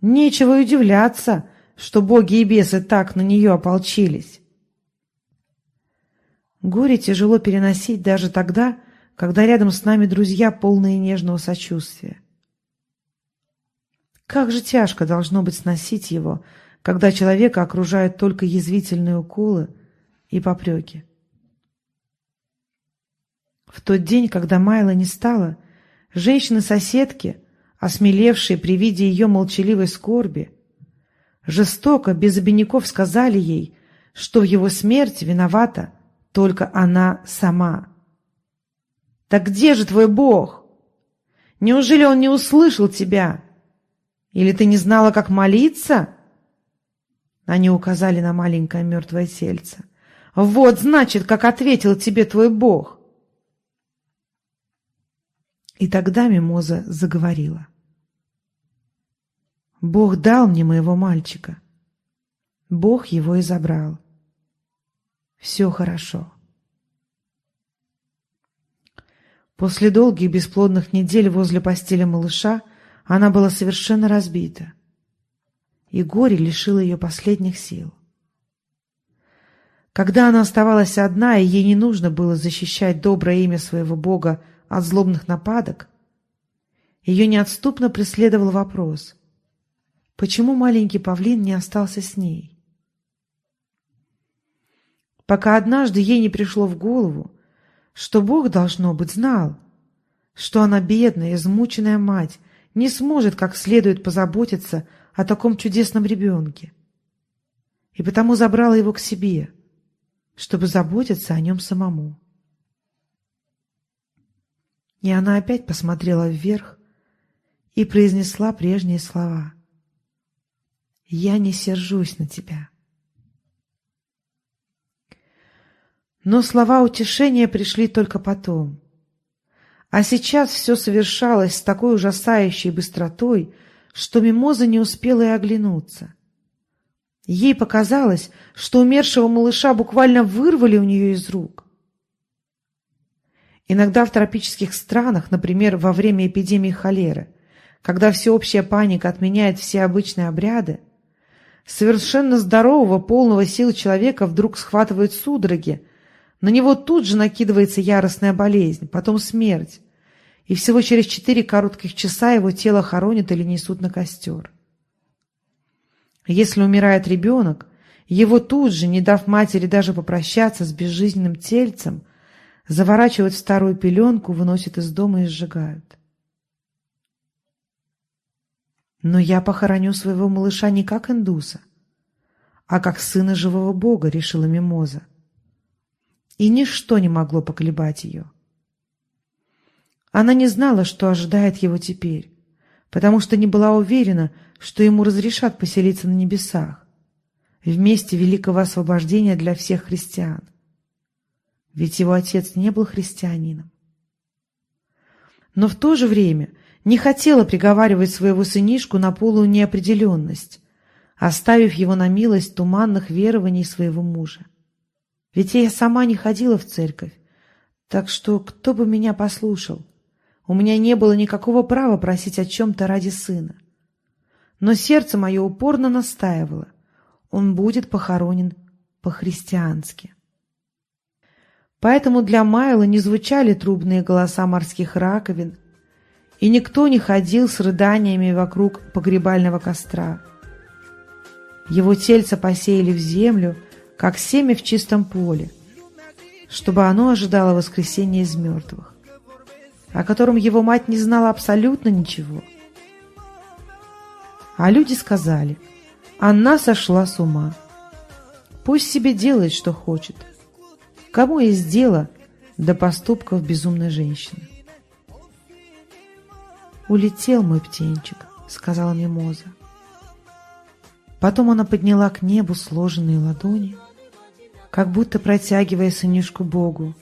Нечего удивляться, что боги и бесы так на нее ополчились. Горе тяжело переносить даже тогда, когда рядом с нами друзья, полные нежного сочувствия. Как же тяжко должно быть сносить его, когда человека окружают только язвительные уколы и попреки. В тот день, когда Майла не стала, женщины-соседки, осмелевшие при виде ее молчаливой скорби, жестоко, без обиняков сказали ей, что в его смерти виновата только она сама. Так где же твой Бог? Неужели он не услышал тебя? Или ты не знала, как молиться? Они указали на маленькое мертвое тельце. Вот, значит, как ответил тебе твой Бог. И тогда Мимоза заговорила. Бог дал мне моего мальчика. Бог его и забрал все хорошо. После долгих бесплодных недель возле постели малыша она была совершенно разбита, и горе лишило ее последних сил. Когда она оставалась одна, и ей не нужно было защищать доброе имя своего Бога от злобных нападок, ее неотступно преследовал вопрос, почему маленький павлин не остался с ней? пока однажды ей не пришло в голову, что Бог, должно быть, знал, что она бедная, измученная мать, не сможет как следует позаботиться о таком чудесном ребенке. И потому забрала его к себе, чтобы заботиться о нем самому. И она опять посмотрела вверх и произнесла прежние слова. «Я не сержусь на тебя». Но слова утешения пришли только потом. А сейчас все совершалось с такой ужасающей быстротой, что Мимоза не успела и оглянуться. Ей показалось, что умершего малыша буквально вырвали у нее из рук. Иногда в тропических странах, например, во время эпидемии холеры, когда всеобщая паника отменяет все обычные обряды, совершенно здорового, полного сил человека вдруг схватывают судороги, на него тут же накидывается яростная болезнь, потом смерть, и всего через четыре коротких часа его тело хоронят или несут на костер. Если умирает ребенок, его тут же, не дав матери даже попрощаться с безжизненным тельцем, заворачивают в старую пеленку, выносят из дома и сжигают. Но я похороню своего малыша не как индуса, а как сына живого бога, решила Мимоза и ничто не могло поколебать ее. Она не знала, что ожидает его теперь, потому что не была уверена, что ему разрешат поселиться на небесах, в месте великого освобождения для всех христиан. Ведь его отец не был христианином. Но в то же время не хотела приговаривать своего сынишку на полную неопределенность, оставив его на милость туманных верований своего мужа. Ведь я сама не ходила в церковь, так что кто бы меня послушал? У меня не было никакого права просить о чем-то ради сына. Но сердце мое упорно настаивало. Он будет похоронен по-христиански. Поэтому для Майла не звучали трубные голоса морских раковин, и никто не ходил с рыданиями вокруг погребального костра. Его тельце посеяли в землю, как семя в чистом поле, чтобы оно ожидало воскресения из мертвых, о котором его мать не знала абсолютно ничего. А люди сказали, она сошла с ума. Пусть себе делает, что хочет. Кому есть дело до поступков безумной женщины? «Улетел мой птенчик», — сказала Мимоза. Потом она подняла к небу сложенные ладони, как будто протягивая сынишку Богу,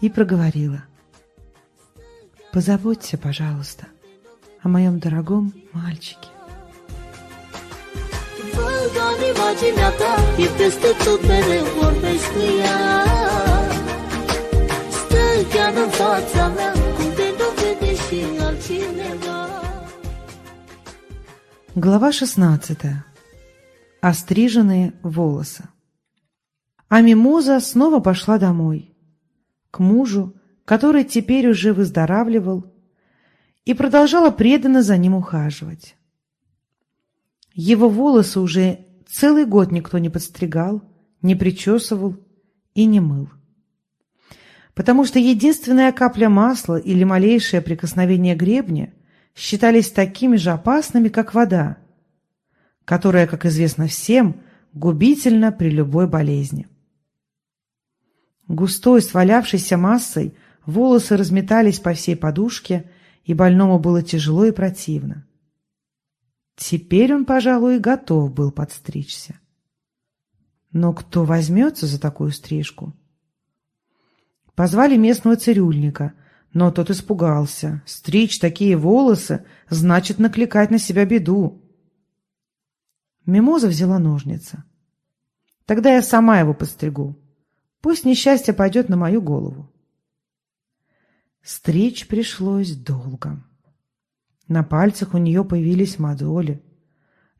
и проговорила. «Позаботься, пожалуйста, о моем дорогом мальчике». Глава 16. Остриженные волосы. А Мимоза снова пошла домой, к мужу, который теперь уже выздоравливал, и продолжала преданно за ним ухаживать. Его волосы уже целый год никто не подстригал, не причесывал и не мыл. Потому что единственная капля масла или малейшее прикосновение гребня считались такими же опасными, как вода, которая, как известно всем, губительна при любой болезни. Густой, свалявшейся массой, волосы разметались по всей подушке, и больному было тяжело и противно. Теперь он, пожалуй, готов был подстричься. Но кто возьмется за такую стрижку? Позвали местного цирюльника, но тот испугался. Стричь такие волосы значит накликать на себя беду. Мимоза взяла ножницы. Тогда я сама его подстригу. Пусть несчастье пойдет на мою голову. Стричь пришлось долго. На пальцах у нее появились мозоли.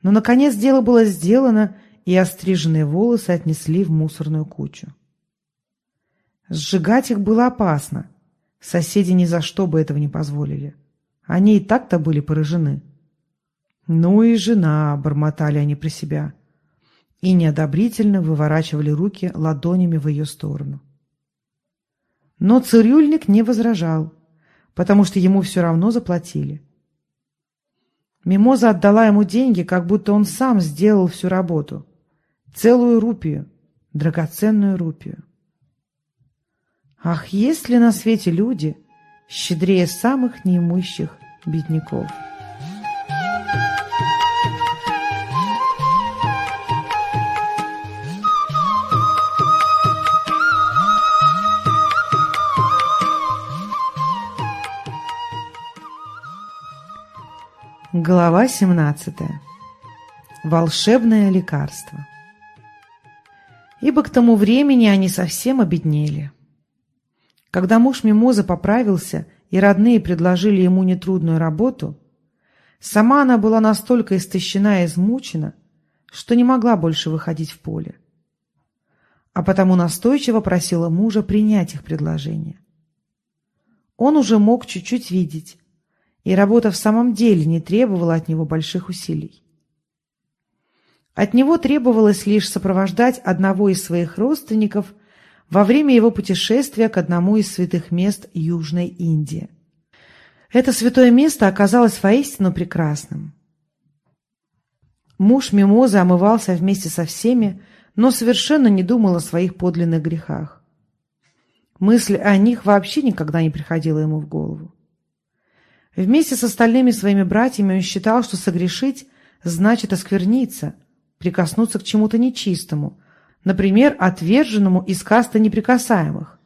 Но, наконец, дело было сделано, и остриженные волосы отнесли в мусорную кучу. Сжигать их было опасно. Соседи ни за что бы этого не позволили. Они и так-то были поражены. «Ну и жена», — бормотали они при себя и неодобрительно выворачивали руки ладонями в ее сторону. Но цирюльник не возражал, потому что ему все равно заплатили. Мимоза отдала ему деньги, как будто он сам сделал всю работу. Целую рупию, драгоценную рупию. Ах, есть ли на свете люди щедрее самых неимущих бедняков? Глава 17. Волшебное лекарство. Ибо к тому времени они совсем обеднели. Когда муж Мимозы поправился и родные предложили ему нетрудную работу, сама она была настолько истощена и измучена, что не могла больше выходить в поле. А потому настойчиво просила мужа принять их предложение. Он уже мог чуть-чуть видеть, и работа в самом деле не требовала от него больших усилий. От него требовалось лишь сопровождать одного из своих родственников во время его путешествия к одному из святых мест Южной Индии. Это святое место оказалось воистину прекрасным. Муж Мимозы омывался вместе со всеми, но совершенно не думал о своих подлинных грехах. Мысль о них вообще никогда не приходила ему в голову. Вместе с остальными своими братьями он считал, что согрешить значит оскверниться, прикоснуться к чему-то нечистому, например, отверженному из каста неприкасаемых.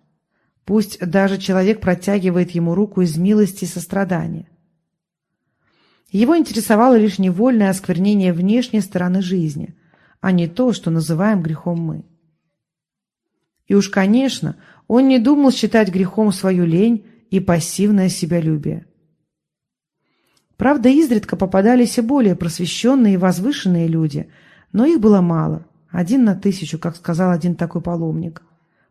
Пусть даже человек протягивает ему руку из милости и сострадания. Его интересовало лишь невольное осквернение внешней стороны жизни, а не то, что называем грехом мы. И уж, конечно, он не думал считать грехом свою лень и пассивное себялюбие. Правда, изредка попадались и более просвещенные и возвышенные люди, но их было мало, один на тысячу, как сказал один такой паломник,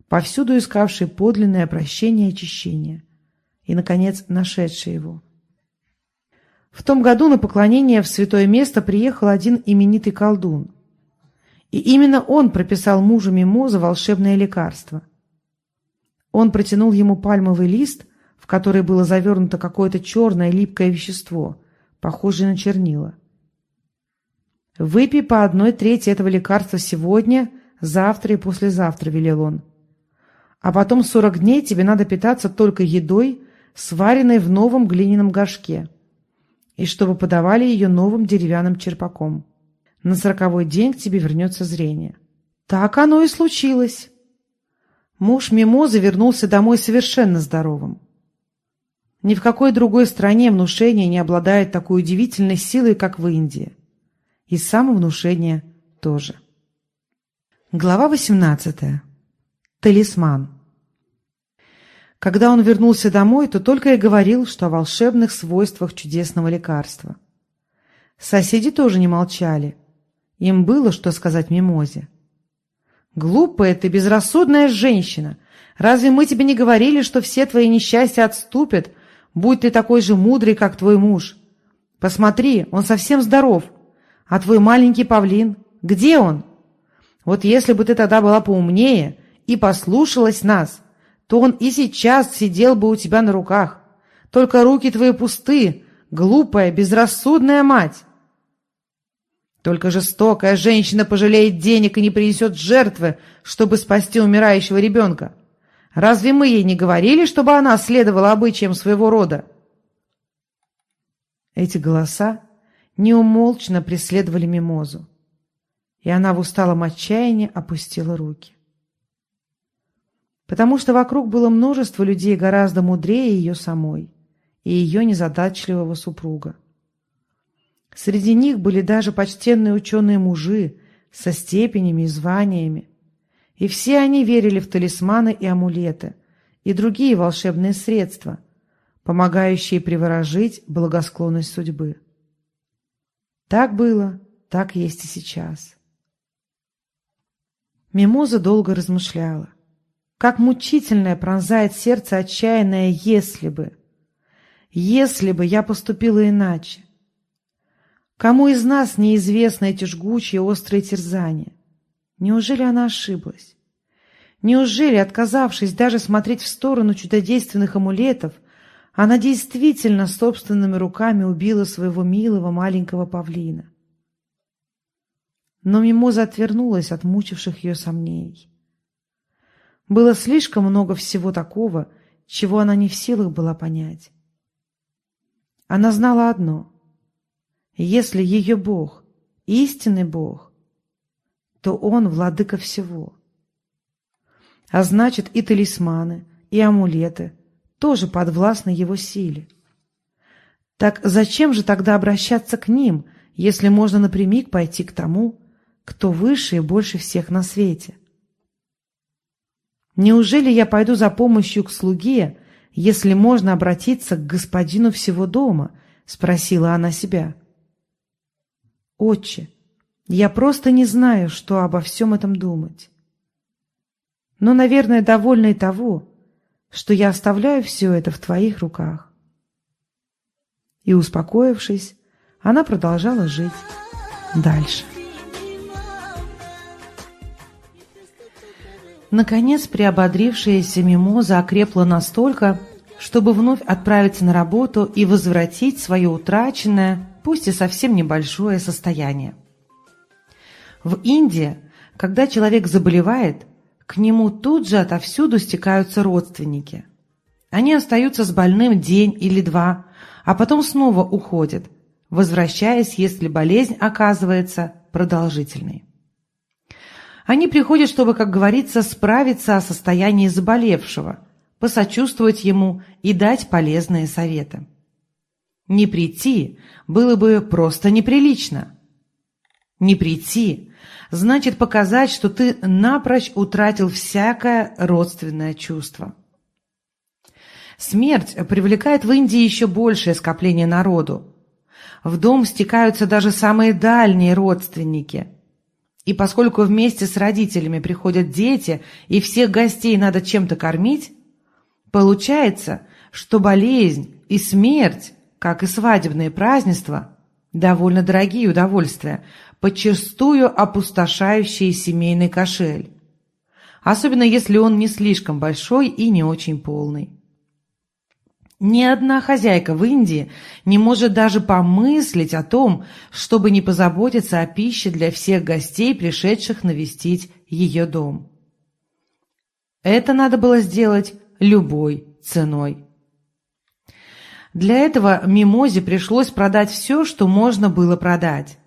повсюду искавший подлинное прощение и очищение, и, наконец, нашедший его. В том году на поклонение в святое место приехал один именитый колдун. И именно он прописал мужу Мимоза волшебное лекарство. Он протянул ему пальмовый лист, в который было завернуто какое-то черное липкое вещество, похожее на чернила. «Выпей по одной трети этого лекарства сегодня, завтра и послезавтра», — велел он. «А потом сорок дней тебе надо питаться только едой, сваренной в новом глиняном горшке» и чтобы подавали ее новым деревянным черпаком. На сороковой день к тебе вернется зрение. Так оно и случилось. Муж Мимозы вернулся домой совершенно здоровым. Ни в какой другой стране внушение не обладает такой удивительной силой, как в Индии. И самовнушение тоже. Глава 18. Талисман. Когда он вернулся домой, то только и говорил, что о волшебных свойствах чудесного лекарства. Соседи тоже не молчали. Им было что сказать Мимозе. «Глупая ты, безрассудная женщина! Разве мы тебе не говорили, что все твои несчастья отступят, будь ты такой же мудрый, как твой муж? Посмотри, он совсем здоров. А твой маленький павлин, где он? Вот если бы ты тогда была поумнее и послушалась нас, то он и сейчас сидел бы у тебя на руках. Только руки твои пусты, глупая, безрассудная мать. Только жестокая женщина пожалеет денег и не принесет жертвы, чтобы спасти умирающего ребенка. Разве мы ей не говорили, чтобы она следовала обычаям своего рода? Эти голоса неумолчно преследовали Мимозу, и она в усталом отчаянии опустила руки потому что вокруг было множество людей гораздо мудрее ее самой и ее незадачливого супруга. Среди них были даже почтенные ученые-мужи со степенями и званиями, и все они верили в талисманы и амулеты и другие волшебные средства, помогающие приворожить благосклонность судьбы. Так было, так есть и сейчас. Мимоза долго размышляла. Как мучительное пронзает сердце отчаянное «если бы». Если бы я поступила иначе. Кому из нас неизвестны эти жгучие острые терзания? Неужели она ошиблась? Неужели, отказавшись даже смотреть в сторону чудодейственных амулетов, она действительно собственными руками убила своего милого маленького павлина? Но Мимоза отвернулась от мучивших ее сомнений. Было слишком много всего такого, чего она не в силах была понять. Она знала одно. Если ее Бог — истинный Бог, то Он — владыка всего. А значит, и талисманы, и амулеты тоже подвластны Его силе. Так зачем же тогда обращаться к ним, если можно напрямик пойти к тому, кто выше и больше всех на свете? Неужели я пойду за помощью к слуге, если можно обратиться к господину всего дома? — спросила она себя. — Отче, я просто не знаю, что обо всем этом думать. Но, наверное, довольна и того, что я оставляю все это в твоих руках. И, успокоившись, она продолжала жить дальше. Наконец, приободрившаяся мимоза окрепла настолько, чтобы вновь отправиться на работу и возвратить свое утраченное, пусть и совсем небольшое состояние. В Индии, когда человек заболевает, к нему тут же отовсюду стекаются родственники. Они остаются с больным день или два, а потом снова уходят, возвращаясь, если болезнь оказывается продолжительной. Они приходят, чтобы, как говорится, справиться о состоянии заболевшего, посочувствовать ему и дать полезные советы. Не прийти было бы просто неприлично. Не прийти значит показать, что ты напрочь утратил всякое родственное чувство. Смерть привлекает в Индии еще большее скопление народу. В дом стекаются даже самые дальние родственники. И поскольку вместе с родителями приходят дети, и всех гостей надо чем-то кормить, получается, что болезнь и смерть, как и свадебные празднества, довольно дорогие удовольствия, подчастую опустошающие семейный кошель, особенно если он не слишком большой и не очень полный. Ни одна хозяйка в Индии не может даже помыслить о том, чтобы не позаботиться о пище для всех гостей, пришедших навестить ее дом. Это надо было сделать любой ценой. Для этого Мимозе пришлось продать все, что можно было продать.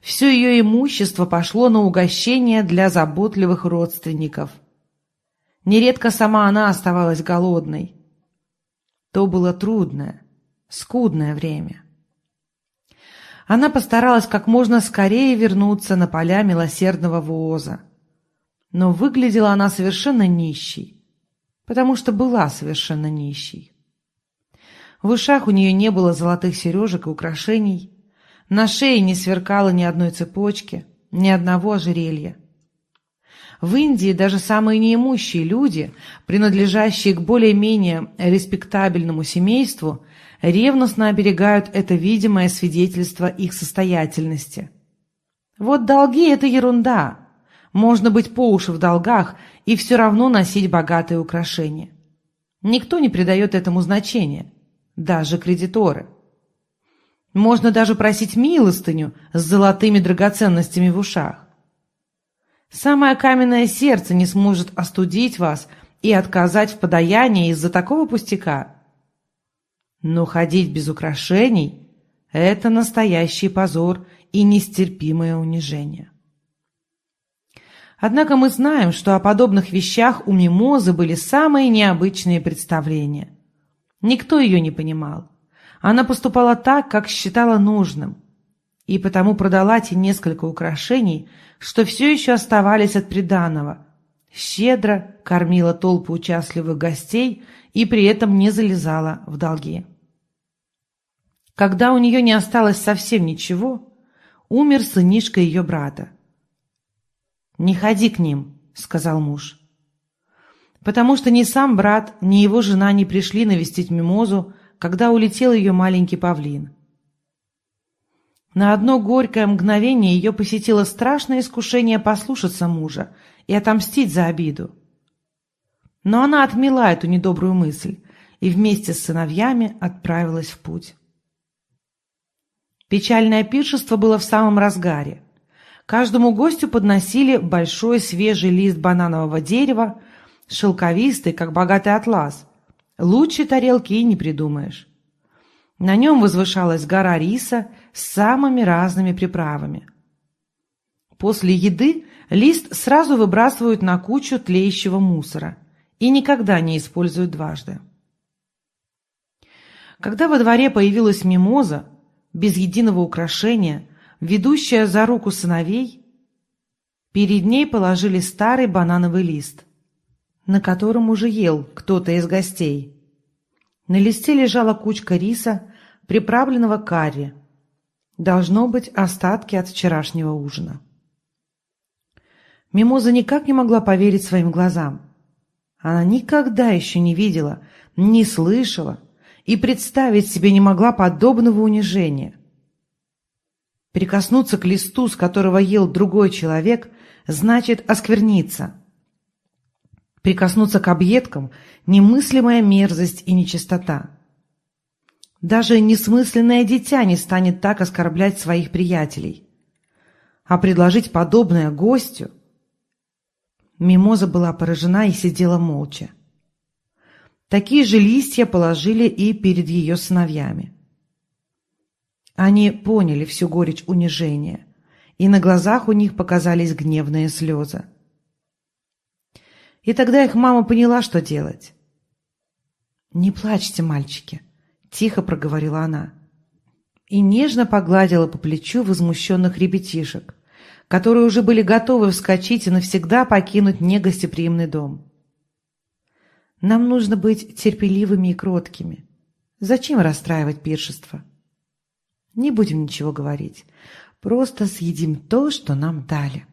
Все ее имущество пошло на угощение для заботливых родственников. Нередко сама она оставалась голодной. То было трудное, скудное время. Она постаралась как можно скорее вернуться на поля милосердного Вооза. Но выглядела она совершенно нищей, потому что была совершенно нищей. В ушах у нее не было золотых сережек и украшений, на шее не сверкало ни одной цепочки, ни одного ожерелья. В Индии даже самые неимущие люди, принадлежащие к более-менее респектабельному семейству, ревностно оберегают это видимое свидетельство их состоятельности. Вот долги – это ерунда. Можно быть по уши в долгах и все равно носить богатые украшения. Никто не придает этому значения, даже кредиторы – можно даже просить милостыню с золотыми драгоценностями в ушах. Самое каменное сердце не сможет остудить вас и отказать в подаянии из-за такого пустяка. Но ходить без украшений – это настоящий позор и нестерпимое унижение. Однако мы знаем, что о подобных вещах у Мимозы были самые необычные представления. Никто ее не понимал. Она поступала так, как считала нужным, и потому продала те несколько украшений, что все еще оставались от приданого, щедро кормила толпу участливых гостей и при этом не залезала в долги. Когда у нее не осталось совсем ничего, умер сынишка ее брата. «Не ходи к ним», — сказал муж. Потому что ни сам брат, ни его жена не пришли навестить Мимозу, когда улетел ее маленький павлин. На одно горькое мгновение ее посетило страшное искушение послушаться мужа и отомстить за обиду. Но она отмела эту недобрую мысль и вместе с сыновьями отправилась в путь. Печальное пиршество было в самом разгаре. Каждому гостю подносили большой свежий лист бананового дерева, шелковистый, как богатый атлас, Лучше тарелки и не придумаешь. На нем возвышалась гора риса с самыми разными приправами. После еды лист сразу выбрасывают на кучу тлеющего мусора и никогда не используют дважды. Когда во дворе появилась мимоза, без единого украшения, ведущая за руку сыновей, перед ней положили старый банановый лист – на котором уже ел кто-то из гостей. На листе лежала кучка риса, приправленного карри. Должно быть остатки от вчерашнего ужина. Мимоза никак не могла поверить своим глазам. Она никогда еще не видела, не слышала и представить себе не могла подобного унижения. Прикоснуться к листу, с которого ел другой человек, значит оскверниться – Прикоснуться к объедкам – немыслимая мерзость и нечистота. Даже несмысленное дитя не станет так оскорблять своих приятелей. А предложить подобное гостю... Мимоза была поражена и сидела молча. Такие же листья положили и перед ее сыновьями. Они поняли всю горечь унижения, и на глазах у них показались гневные слезы. И тогда их мама поняла, что делать. «Не плачьте, мальчики», — тихо проговорила она. и нежно погладила по плечу возмущенных ребятишек, которые уже были готовы вскочить и навсегда покинуть негостеприимный дом. Нам нужно быть терпеливыми и кроткими. Зачем расстраивать пиршество? Не будем ничего говорить. Просто съедим то, что нам дали.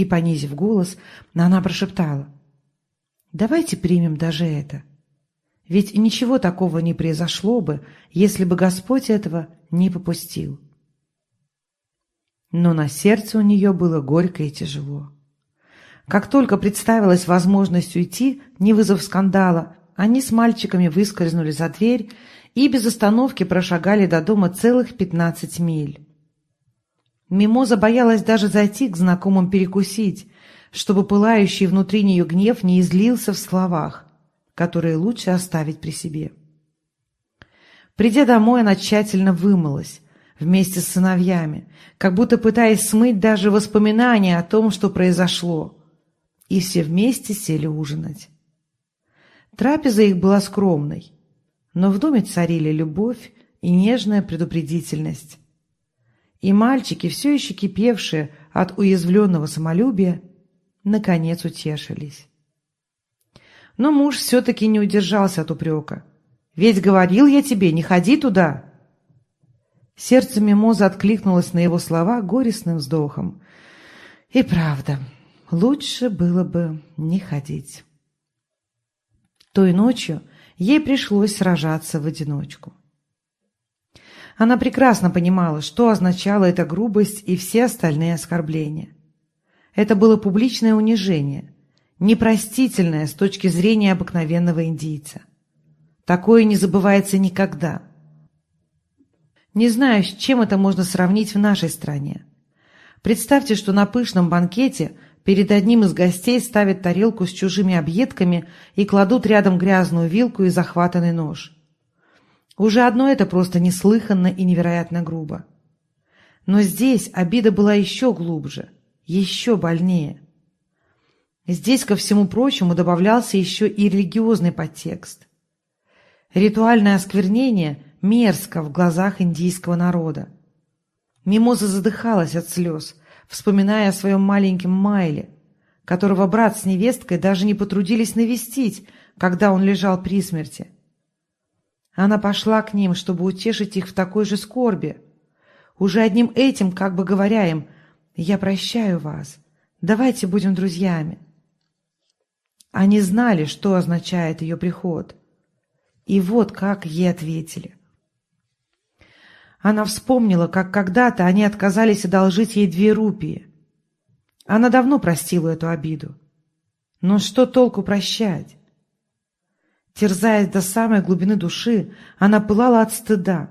И, понизив голос, она прошептала. Давайте примем даже это. Ведь ничего такого не произошло бы, если бы Господь этого не попустил. Но на сердце у нее было горько и тяжело. Как только представилась возможность уйти, не вызвав скандала, они с мальчиками выскользнули за дверь и без остановки прошагали до дома целых пятнадцать миль. Мимоза боялась даже зайти к знакомым перекусить, чтобы пылающий внутри нее гнев не излился в словах, которые лучше оставить при себе. Придя домой, она тщательно вымылась вместе с сыновьями, как будто пытаясь смыть даже воспоминания о том, что произошло, и все вместе сели ужинать. Трапеза их была скромной, но в доме царили любовь и нежная предупредительность. И мальчики, все еще кипевшие от уязвленного самолюбия, наконец утешились. Но муж все-таки не удержался от упрека. «Ведь говорил я тебе, не ходи туда!» Сердце Мимоза откликнулось на его слова горестным вздохом. «И правда, лучше было бы не ходить». Той ночью ей пришлось сражаться в одиночку. Она прекрасно понимала, что означала эта грубость и все остальные оскорбления. Это было публичное унижение, непростительное с точки зрения обыкновенного индийца. Такое не забывается никогда. Не знаю, с чем это можно сравнить в нашей стране. Представьте, что на пышном банкете перед одним из гостей ставят тарелку с чужими объедками и кладут рядом грязную вилку и захватанный нож. Уже одно это просто неслыханно и невероятно грубо. Но здесь обида была еще глубже – еще больнее. Здесь, ко всему прочему, добавлялся еще и религиозный подтекст. Ритуальное осквернение мерзко в глазах индийского народа. Мимоза задыхалась от слез, вспоминая о своем маленьком Майле, которого брат с невесткой даже не потрудились навестить, когда он лежал при смерти. Она пошла к ним, чтобы утешить их в такой же скорби. Уже одним этим, как бы говоря им – я прощаю вас. Давайте будем друзьями. Они знали, что означает ее приход. И вот как ей ответили. Она вспомнила, как когда-то они отказались одолжить ей две рупии. Она давно простила эту обиду. Но что толку прощать? Терзаясь до самой глубины души, она пылала от стыда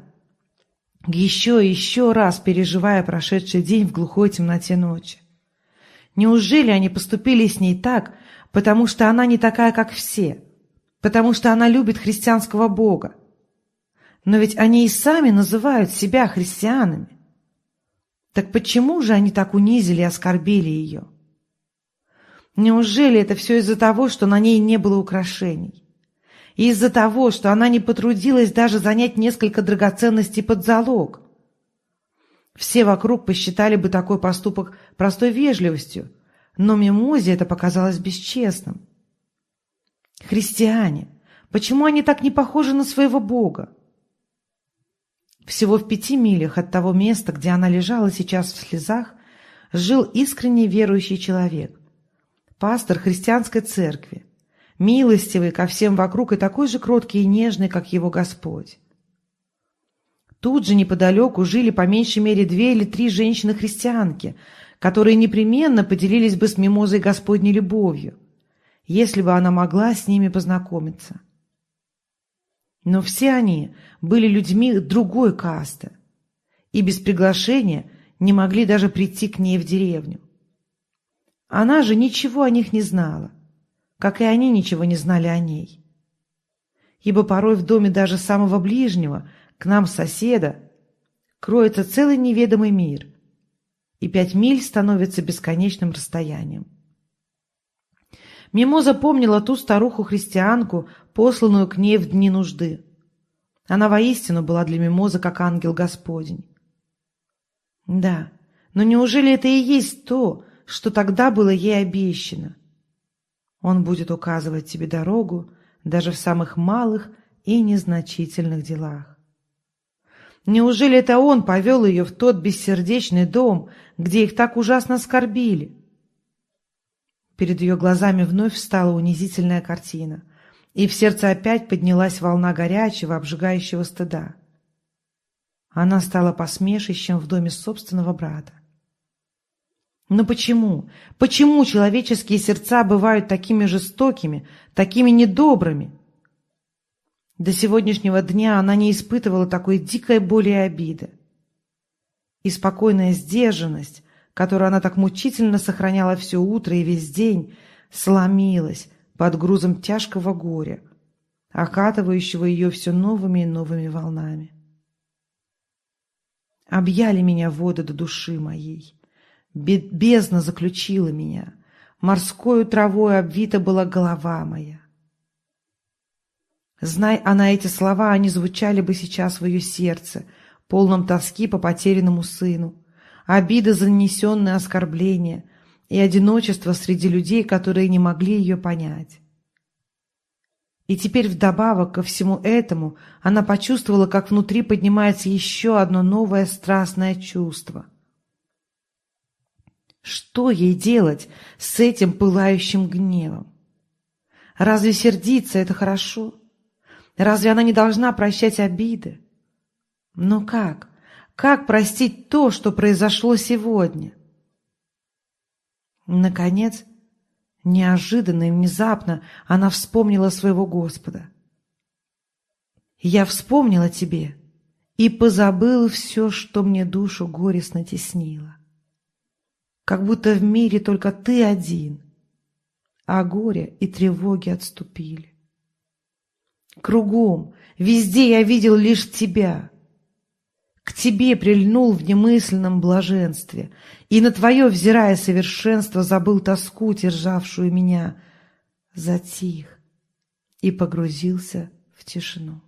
еще и еще раз переживая прошедший день в глухой темноте ночи. Неужели они поступили с ней так, потому что она не такая, как все, потому что она любит христианского Бога? Но ведь они и сами называют себя христианами. Так почему же они так унизили и оскорбили ее? Неужели это все из-за того, что на ней не было украшений? И из-за того, что она не потрудилась даже занять несколько драгоценностей под залог. Все вокруг посчитали бы такой поступок простой вежливостью, но Мимозе это показалось бесчестным. Христиане, почему они так не похожи на своего Бога? Всего в пяти милях от того места, где она лежала сейчас в слезах, жил искренне верующий человек, пастор христианской церкви, милостивый ко всем вокруг и такой же кроткий и нежный, как его Господь. Тут же неподалеку жили по меньшей мере две или три женщины-христианки, которые непременно поделились бы с мимозой Господней любовью, если бы она могла с ними познакомиться. Но все они были людьми другой касты и без приглашения не могли даже прийти к ней в деревню. Она же ничего о них не знала как и они ничего не знали о ней. Ибо порой в доме даже самого ближнего, к нам соседа, кроется целый неведомый мир, и пять миль становится бесконечным расстоянием. Мимоза помнила ту старуху-христианку, посланную к ней в дни нужды. Она воистину была для Мимозы как ангел Господень. Да, но неужели это и есть то, что тогда было ей обещано? Он будет указывать тебе дорогу даже в самых малых и незначительных делах. Неужели это он повел ее в тот бессердечный дом, где их так ужасно скорбили? Перед ее глазами вновь встала унизительная картина, и в сердце опять поднялась волна горячего, обжигающего стыда. Она стала посмешищем в доме собственного брата. Но почему? Почему человеческие сердца бывают такими жестокими, такими недобрыми? До сегодняшнего дня она не испытывала такой дикой боли и обиды. И спокойная сдержанность, которую она так мучительно сохраняла все утро и весь день, сломилась под грузом тяжкого горя, окатывающего ее все новыми и новыми волнами. Объяли меня воды до души моей. Бездна заключила меня. Морскою травой обвита была голова моя. Знай она эти слова, они звучали бы сейчас в ее сердце, полном тоски по потерянному сыну, обида за нанесенное оскорбление и одиночество среди людей, которые не могли ее понять. И теперь вдобавок ко всему этому она почувствовала, как внутри поднимается еще одно новое страстное чувство — что ей делать с этим пылающим гневом? Разве сердиться — это хорошо? Разве она не должна прощать обиды? Но как? Как простить то, что произошло сегодня? Наконец, неожиданно и внезапно она вспомнила своего Господа. «Я вспомнила тебе и позабыла все, что мне душу горестно теснило как будто в мире только ты один, а горе и тревоги отступили. Кругом, везде я видел лишь тебя. К тебе прильнул в немысленном блаженстве, и на твое, взирая совершенство, забыл тоску, державшую меня, затих и погрузился в тишину.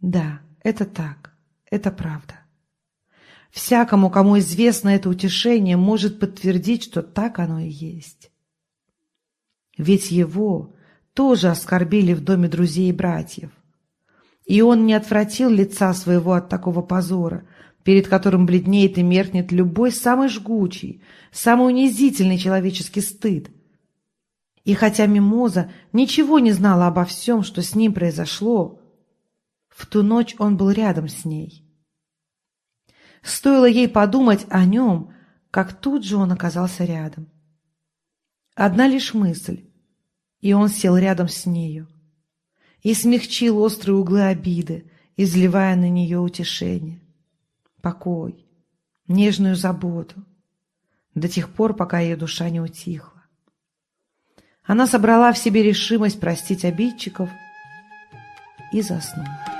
Да, это так, это правда. Всякому, кому известно это утешение, может подтвердить, что так оно и есть. Ведь его тоже оскорбили в доме друзей и братьев. И он не отвратил лица своего от такого позора, перед которым бледнеет и меркнет любой самый жгучий, самый унизительный человеческий стыд. И хотя Мимоза ничего не знала обо всем, что с ним произошло, в ту ночь он был рядом с ней. Стоило ей подумать о нем, как тут же он оказался рядом. Одна лишь мысль, и он сел рядом с нею и смягчил острые углы обиды, изливая на нее утешение, покой, нежную заботу, до тех пор, пока ее душа не утихла. Она собрала в себе решимость простить обидчиков и заснула.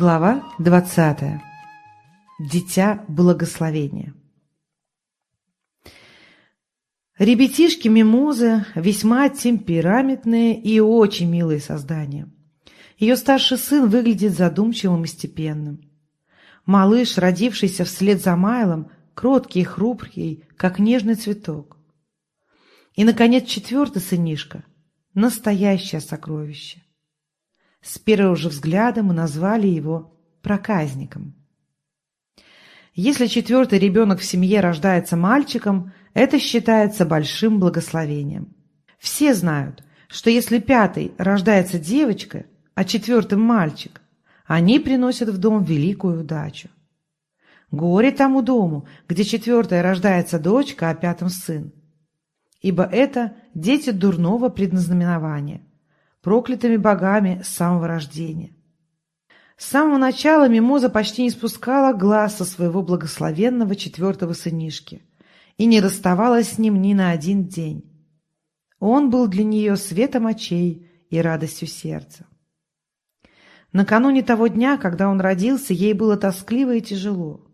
Глава 20. Дитя благословения. Ребятишки-мимозы весьма темпераментные и очень милые создания. Ее старший сын выглядит задумчивым и степенным. Малыш, родившийся вслед за Майлом, кроткий и хрупкий, как нежный цветок. И, наконец, четвертый сынишка — настоящее сокровище. С первого же взгляда мы назвали его проказником. Если четвертый ребенок в семье рождается мальчиком, это считается большим благословением. Все знают, что если пятый рождается девочка, а четвертым мальчик, они приносят в дом великую удачу. Горе тому дому, где четвертая рождается дочка, а пятым сын. Ибо это дети дурного предназнаменования проклятыми богами с самого рождения. С самого начала Мимоза почти не спускала глаз со своего благословенного четвертого сынишки и не расставалась с ним ни на один день. Он был для нее светом очей и радостью сердца. Накануне того дня, когда он родился, ей было тоскливо и тяжело.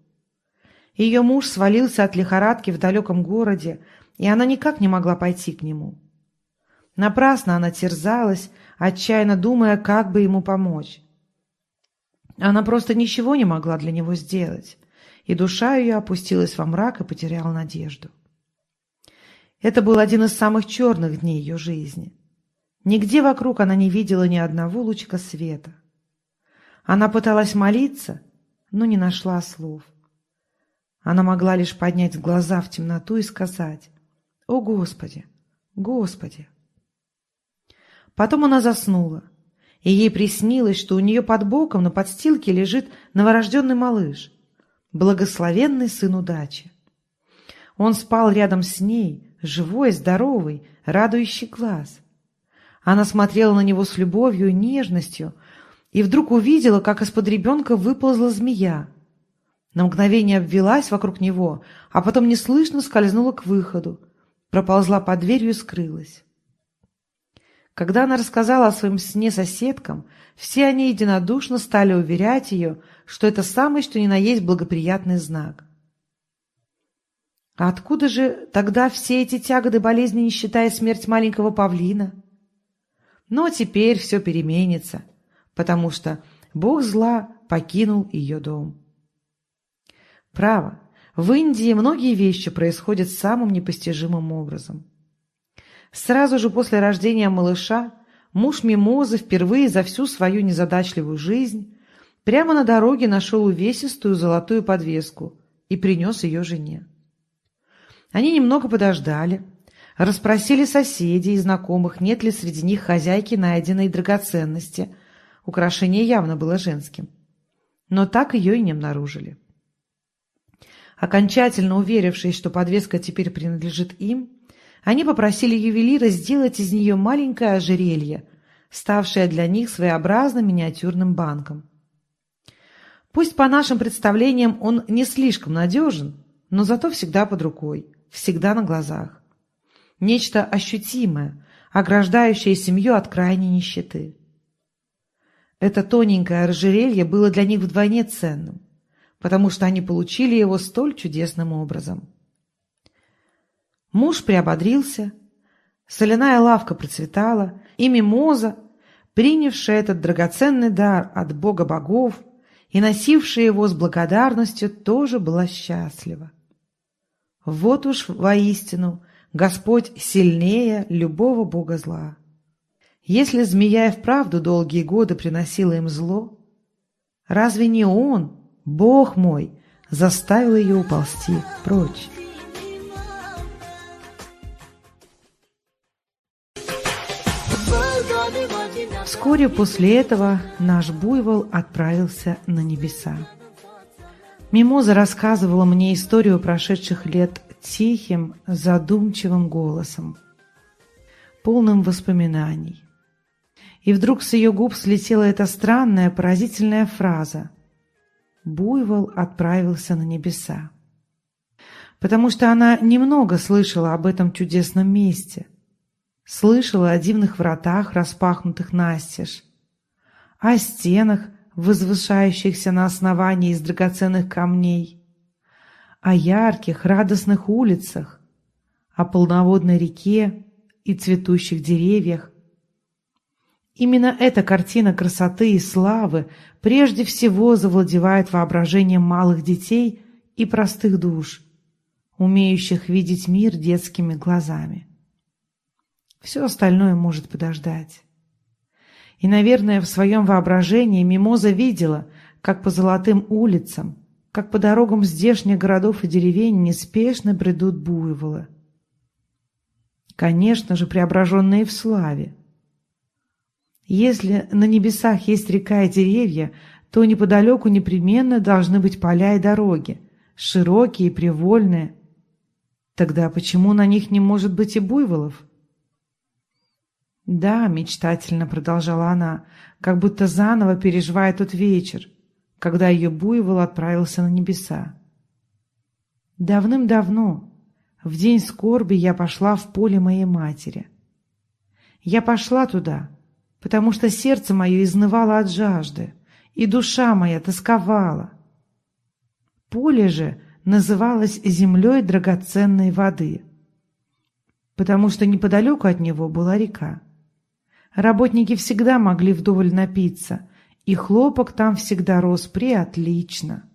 Ее муж свалился от лихорадки в далеком городе, и она никак не могла пойти к нему. Напрасно она терзалась, отчаянно думая, как бы ему помочь. Она просто ничего не могла для него сделать, и душа ее опустилась во мрак и потеряла надежду. Это был один из самых черных дней ее жизни. Нигде вокруг она не видела ни одного лучика света. Она пыталась молиться, но не нашла слов. Она могла лишь поднять глаза в темноту и сказать «О, Господи! Господи!». Потом она заснула, и ей приснилось, что у нее под боком на подстилке лежит новорожденный малыш, благословенный сын удачи. Он спал рядом с ней, живой, здоровый, радующий глаз. Она смотрела на него с любовью и нежностью, и вдруг увидела, как из-под ребенка выползла змея. На мгновение обвелась вокруг него, а потом неслышно скользнула к выходу, проползла под дверью и скрылась. Когда она рассказала о своем сне соседкам, все они единодушно стали уверять ее, что это самый что ни на есть благоприятный знак. А откуда же тогда все эти тяготы болезни, не считая смерть маленького павлина? Но теперь все переменится, потому что бог зла покинул ее дом. Право, в Индии многие вещи происходят самым непостижимым образом. Сразу же после рождения малыша муж Мимозы впервые за всю свою незадачливую жизнь прямо на дороге нашел увесистую золотую подвеску и принес ее жене. Они немного подождали, расспросили соседей и знакомых, нет ли среди них хозяйки найденной драгоценности. Украшение явно было женским. Но так ее и не обнаружили. Окончательно уверившись, что подвеска теперь принадлежит им, они попросили ювелира сделать из нее маленькое ожерелье, ставшее для них своеобразным миниатюрным банком. Пусть по нашим представлениям он не слишком надежен, но зато всегда под рукой всегда на глазах. Нечто ощутимое, ограждающее семью от крайней нищеты. Это тоненькое ожерелье было для них вдвойне ценным, потому что они получили его столь чудесным образом. Муж приободрился, соляная лавка процветала, и мимоза, принявшая этот драгоценный дар от бога богов и носившая его с благодарностью, тоже была счастлива. Вот уж воистину Господь сильнее любого бога зла. Если змея и вправду долгие годы приносила им зло, разве не он, Бог мой, заставил ее уползти прочь? Вскоре после этого наш буйвол отправился на небеса. Мимоза рассказывала мне историю прошедших лет тихим, задумчивым голосом, полным воспоминаний. И вдруг с ее губ слетела эта странная, поразительная фраза «Буйвол отправился на небеса». Потому что она немного слышала об этом чудесном месте. Слышала о дивных вратах, распахнутых настежь, о стенах, возвышающихся на основании из драгоценных камней, о ярких, радостных улицах, о полноводной реке и цветущих деревьях. Именно эта картина красоты и славы прежде всего завладевает воображением малых детей и простых душ, умеющих видеть мир детскими глазами. Все остальное может подождать. И, наверное, в своем воображении Мимоза видела, как по золотым улицам, как по дорогам здешних городов и деревень неспешно бредут буйволы. Конечно же, преображенные в славе. Если на небесах есть река и деревья, то неподалеку непременно должны быть поля и дороги, широкие и привольные. Тогда почему на них не может быть и буйволов? «Да», — мечтательно продолжала она, как будто заново переживая тот вечер, когда ее буйвол отправился на небеса. «Давным-давно, в день скорби, я пошла в поле моей матери. Я пошла туда, потому что сердце мое изнывало от жажды, и душа моя тосковала. Поле же называлось землей драгоценной воды, потому что неподалеку от него была река. Работники всегда могли вдоволь напиться, и хлопок там всегда рос приотлично.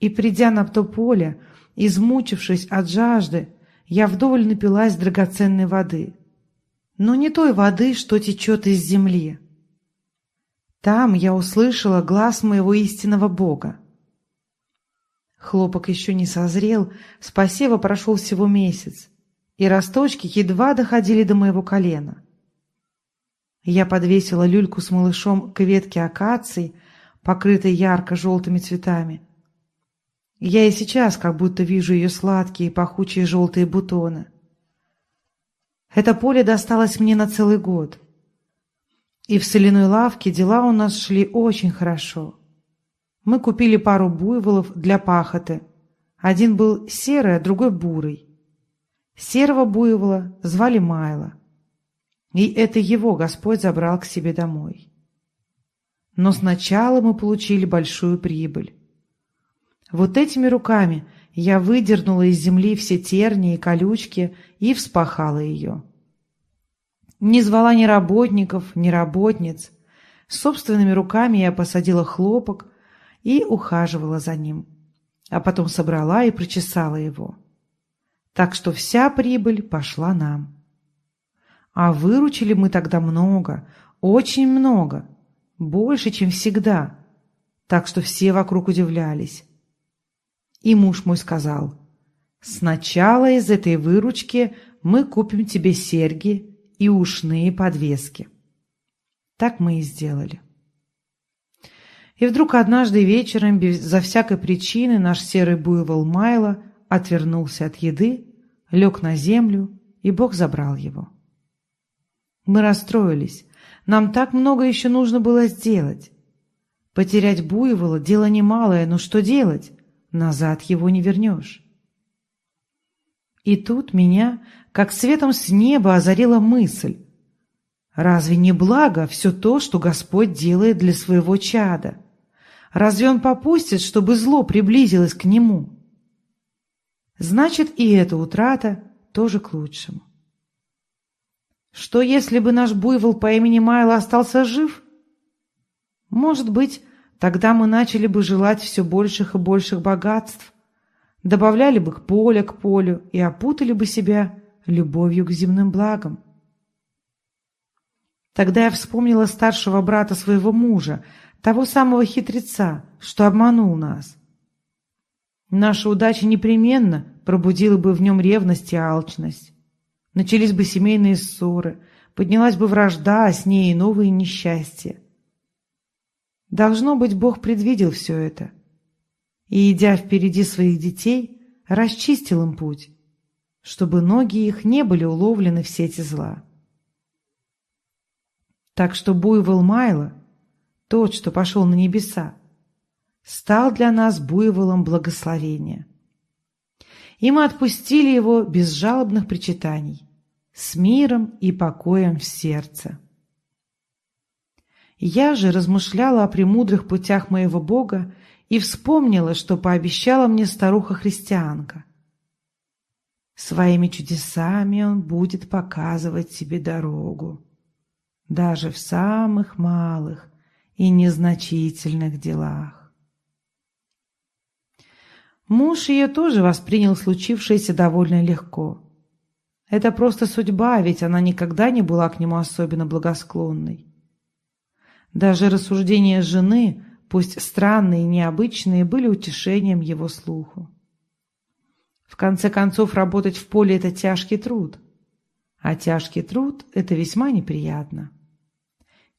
И придя на то поле, измучившись от жажды, я вдоволь напилась драгоценной воды. Но не той воды, что течет из земли. Там я услышала глаз моего истинного Бога. Хлопок еще не созрел, с посева прошел всего месяц, и росточки едва доходили до моего колена. Я подвесила люльку с малышом к ветке акации, покрытой ярко-желтыми цветами. Я и сейчас как будто вижу ее сладкие пахучие желтые бутоны. Это поле досталось мне на целый год. И в соляной лавке дела у нас шли очень хорошо. Мы купили пару буйволов для пахоты. Один был серый, а другой бурый. Серого буйвола звали Майло. И это его Господь забрал к себе домой. Но сначала мы получили большую прибыль. Вот этими руками я выдернула из земли все тернии и колючки и вспахала ее. Не звала ни работников, ни работниц. Собственными руками я посадила хлопок и ухаживала за ним, а потом собрала и прочесала его. Так что вся прибыль пошла нам. А выручили мы тогда много, очень много, больше, чем всегда, так что все вокруг удивлялись. И муж мой сказал, «Сначала из этой выручки мы купим тебе серьги и ушные подвески». Так мы и сделали. И вдруг однажды вечером, безо всякой причины, наш серый буйвол Майло отвернулся от еды, лег на землю, и Бог забрал его. Мы расстроились. Нам так много еще нужно было сделать. Потерять буйвола – дело немалое, но что делать? Назад его не вернешь. И тут меня, как светом с неба, озарила мысль. Разве не благо все то, что Господь делает для своего чада? Разве Он попустит, чтобы зло приблизилось к Нему? Значит, и эта утрата тоже к лучшему. Что если бы наш буйвол по имени Майло остался жив? Может быть, тогда мы начали бы желать все больших и больших богатств, добавляли бы к поле к полю и опутали бы себя любовью к земным благам. Тогда я вспомнила старшего брата своего мужа, того самого хитреца, что обманул нас. Наша удача непременно пробудила бы в нем ревность и алчность. Начались бы семейные ссоры, поднялась бы вражда, а с ней и новые несчастья. Должно быть, Бог предвидел все это. И, идя впереди своих детей, расчистил им путь, чтобы ноги их не были уловлены в сети зла. Так что буйвол Майла, тот, что пошел на небеса, стал для нас буйволом благословения и мы отпустили его без жалобных причитаний, с миром и покоем в сердце. Я же размышляла о премудрых путях моего Бога и вспомнила, что пообещала мне старуха-христианка. Своими чудесами он будет показывать себе дорогу, даже в самых малых и незначительных делах. Муж ее тоже воспринял случившееся довольно легко. Это просто судьба, ведь она никогда не была к нему особенно благосклонной. Даже рассуждения жены, пусть странные и необычные, были утешением его слуху. В конце концов, работать в поле – это тяжкий труд. А тяжкий труд – это весьма неприятно.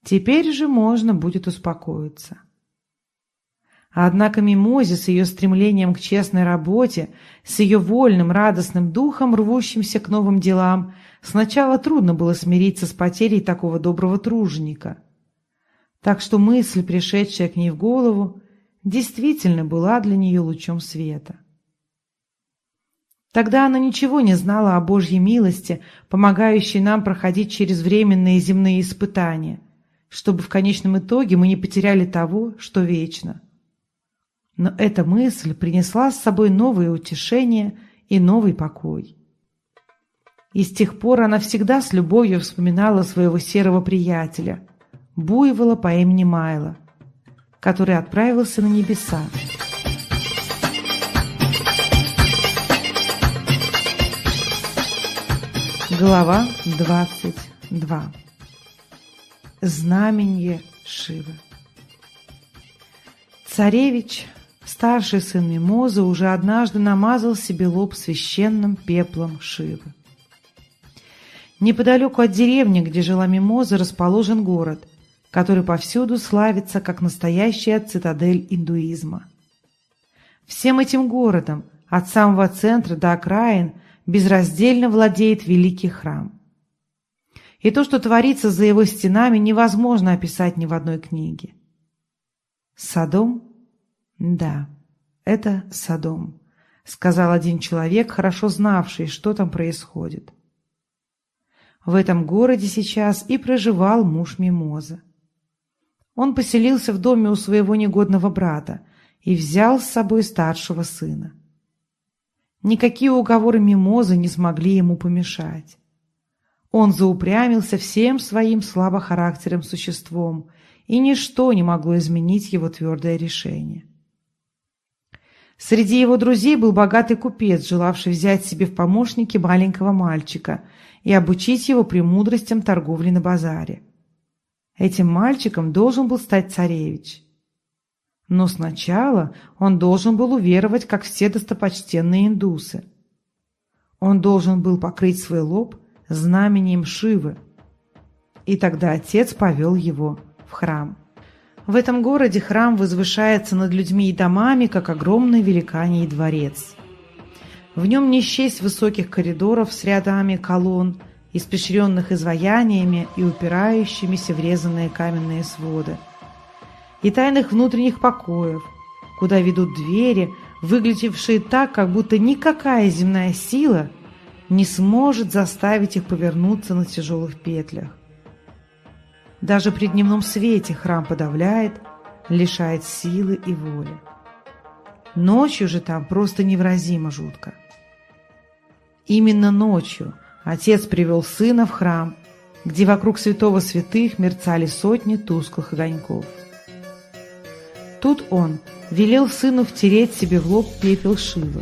Теперь же можно будет успокоиться. Однако Мимозе с ее стремлением к честной работе, с ее вольным, радостным духом, рвущимся к новым делам, сначала трудно было смириться с потерей такого доброго труженика. Так что мысль, пришедшая к ней в голову, действительно была для нее лучом света. Тогда она ничего не знала о Божьей милости, помогающей нам проходить через временные земные испытания, чтобы в конечном итоге мы не потеряли того, что вечно. Но эта мысль принесла с собой новые утешения и новый покой. И с тех пор она всегда с любовью вспоминала своего серого приятеля, буйвола по имени Майла, который отправился на небеса. Глава 22 Знаменье Шивы Царевич, старший сын Мимозы, уже однажды намазал себе лоб священным пеплом Шивы. Неподалеку от деревни, где жила Мимоза, расположен город, который повсюду славится как настоящая цитадель индуизма. Всем этим городом, от самого центра до окраин, безраздельно владеет великий храм. И то, что творится за его стенами, невозможно описать ни в одной книге. Садом? Да, это Садом, сказал один человек, хорошо знавший, что там происходит. В этом городе сейчас и проживал муж Мимоза. Он поселился в доме у своего негодного брата и взял с собой старшего сына. Никакие уговоры Мимозы не смогли ему помешать. Он заупрямился всем своим слабохарактерным существом, и ничто не могло изменить его твердое решение. Среди его друзей был богатый купец, желавший взять себе в помощники маленького мальчика и обучить его премудростям торговли на базаре. Этим мальчиком должен был стать царевич. Но сначала он должен был уверовать, как все достопочтенные индусы. Он должен был покрыть свой лоб знамением Шивы. И тогда отец повел его в храм. В этом городе храм возвышается над людьми и домами, как огромный великаний дворец. В нем не счесть высоких коридоров с рядами колонн, испещренных изваяниями и упирающимися в резанные каменные своды, и тайных внутренних покоев, куда ведут двери, выглядевшие так, как будто никакая земная сила не сможет заставить их повернуться на тяжелых петлях. Даже при дневном свете храм подавляет, лишает силы и воли. Ночью же там просто невразимо жутко. Именно ночью отец привел сына в храм, где вокруг святого святых мерцали сотни тусклых огоньков. Тут он велел сыну втереть себе в лоб пепел Шивы,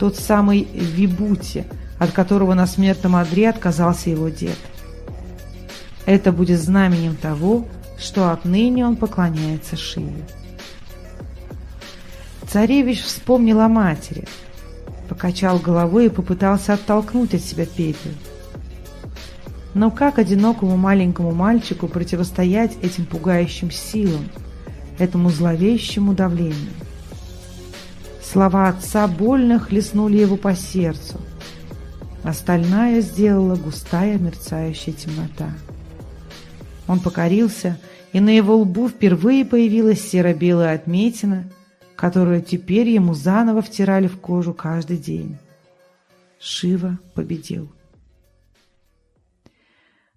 тот самый Вибути, от которого на смертном одре отказался его дед. Это будет знаменем того, что отныне он поклоняется Шиве. Царевич вспомнил о матери – покачал головой и попытался оттолкнуть от себя пепел. Но как одинокому маленькому мальчику противостоять этим пугающим силам, этому зловещему давлению? Слова отца больно хлестнули его по сердцу. Остальная сделала густая мерцающая темнота. Он покорился, и на его лбу впервые появилась серо-белая отметина – которую теперь ему заново втирали в кожу каждый день. Шива победил.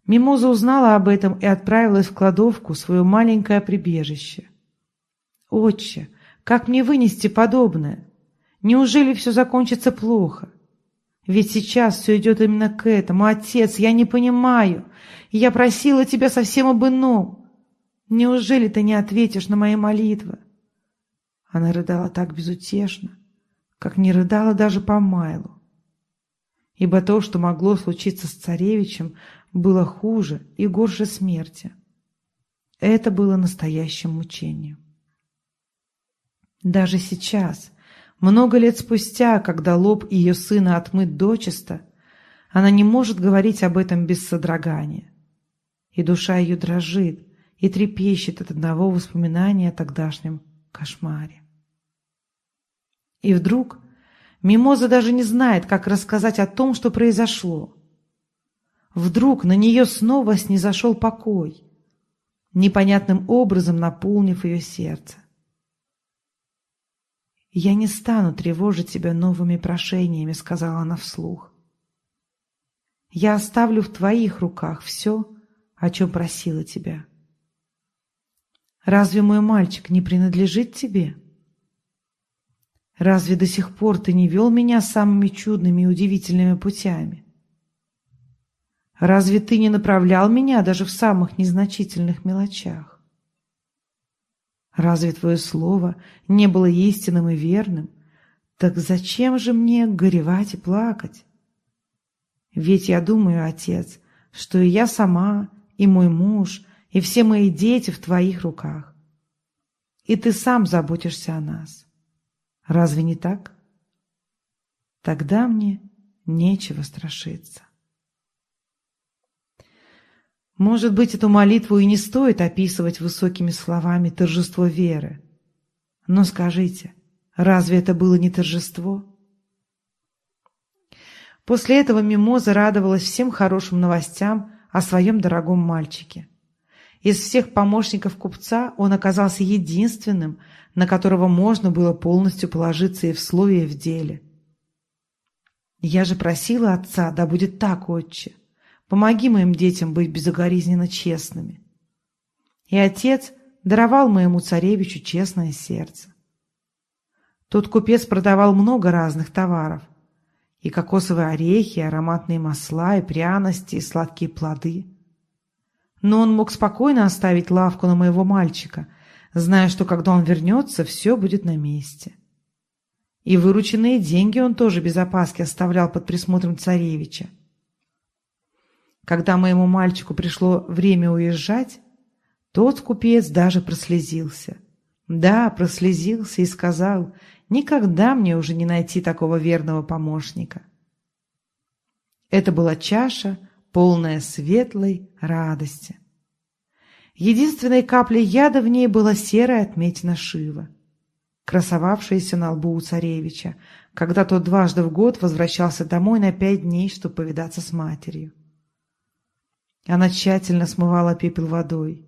Мимоза узнала об этом и отправилась в кладовку, свое маленькое прибежище. «Отче, как мне вынести подобное? Неужели все закончится плохо? Ведь сейчас все идет именно к этому. Отец, я не понимаю. Я просила тебя совсем об ином. Неужели ты не ответишь на мои молитвы?» Она рыдала так безутешно, как не рыдала даже по Майлу. Ибо то, что могло случиться с царевичем, было хуже и горше смерти. Это было настоящим мучением. Даже сейчас, много лет спустя, когда лоб ее сына отмыт дочисто, она не может говорить об этом без содрогания. И душа ее дрожит и трепещет от одного воспоминания о тогдашнем кошмаре. И вдруг Мимоза даже не знает, как рассказать о том, что произошло. Вдруг на нее снова снизошел покой, непонятным образом наполнив ее сердце. «Я не стану тревожить тебя новыми прошениями», — сказала она вслух. «Я оставлю в твоих руках все, о чем просила тебя. Разве мой мальчик не принадлежит тебе? Разве до сих пор ты не вел меня самыми чудными и удивительными путями? Разве ты не направлял меня даже в самых незначительных мелочах? Разве твое слово не было истинным и верным? Так зачем же мне горевать и плакать? Ведь я думаю, отец, что и я сама, и мой муж, и все мои дети в твоих руках. И ты сам заботишься о нас. Разве не так? Тогда мне нечего страшиться. Может быть, эту молитву и не стоит описывать высокими словами торжество веры. Но скажите, разве это было не торжество? После этого Мимоза радовалась всем хорошим новостям о своем дорогом мальчике. Из всех помощников купца он оказался единственным, на которого можно было полностью положиться и в слове, и в деле. «Я же просила отца, да будет так, отче. Помоги моим детям быть безукоризненно честными. И отец даровал моему царевичу честное сердце. Тот купец продавал много разных товаров. И кокосовые орехи, и ароматные масла, и пряности, и сладкие плоды. Но он мог спокойно оставить лавку на моего мальчика, зная, что когда он вернется, все будет на месте. И вырученные деньги он тоже без опаски оставлял под присмотром царевича. Когда моему мальчику пришло время уезжать, тот купец даже прослезился. Да, прослезился и сказал, никогда мне уже не найти такого верного помощника. Это была чаша, полная светлой радости. Единственной каплей яда в ней была серая отметина Шива, красовавшаяся на лбу у царевича, когда тот дважды в год возвращался домой на пять дней, чтобы повидаться с матерью. Она тщательно смывала пепел водой.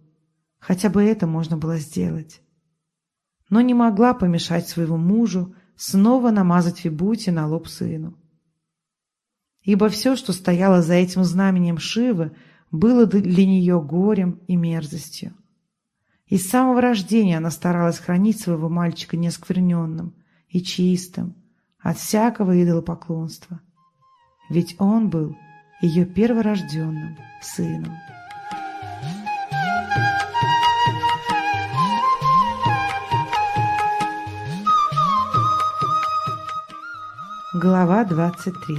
Хотя бы это можно было сделать. Но не могла помешать своему мужу снова намазать вибути на лоб сыну. Ибо все, что стояло за этим знаменем Шивы, было для нее горем и мерзостью. И с самого рождения она старалась хранить своего мальчика неоскверненным и чистым от всякого идолопоклонства. Ведь он был ее перворожденным сыном. Глава 23.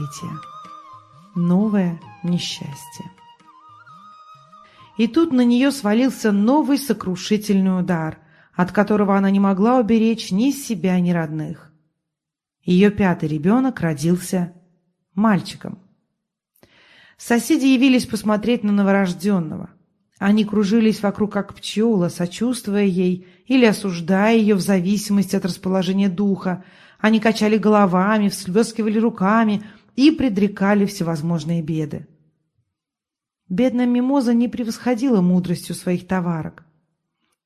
Новое несчастье. И тут на нее свалился новый сокрушительный удар, от которого она не могла уберечь ни себя, ни родных. Ее пятый ребенок родился мальчиком. Соседи явились посмотреть на новорожденного. Они кружились вокруг как пчела, сочувствуя ей или осуждая ее в зависимости от расположения духа. Они качали головами, всплескивали руками и предрекали всевозможные беды. Бедная Мимоза не превосходила мудростью своих товарок.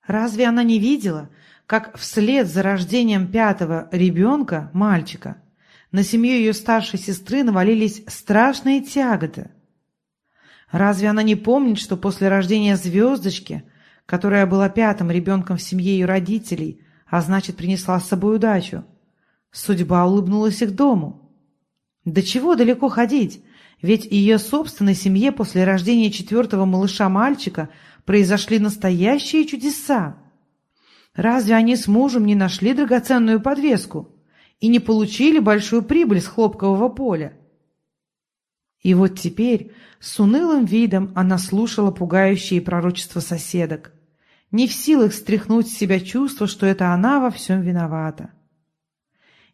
Разве она не видела, как вслед за рождением пятого ребенка, мальчика, на семью ее старшей сестры навалились страшные тяготы – Разве она не помнит, что после рождения звездочки, которая была пятым ребенком в семье ее родителей, а значит, принесла с собой удачу, судьба улыбнулась их дому? До чего далеко ходить? Ведь ее собственной семье после рождения четвертого малыша-мальчика произошли настоящие чудеса. Разве они с мужем не нашли драгоценную подвеску и не получили большую прибыль с хлопкового поля? И вот теперь с унылым видом она слушала пугающие пророчества соседок, не в силах стряхнуть с себя чувство, что это она во всем виновата.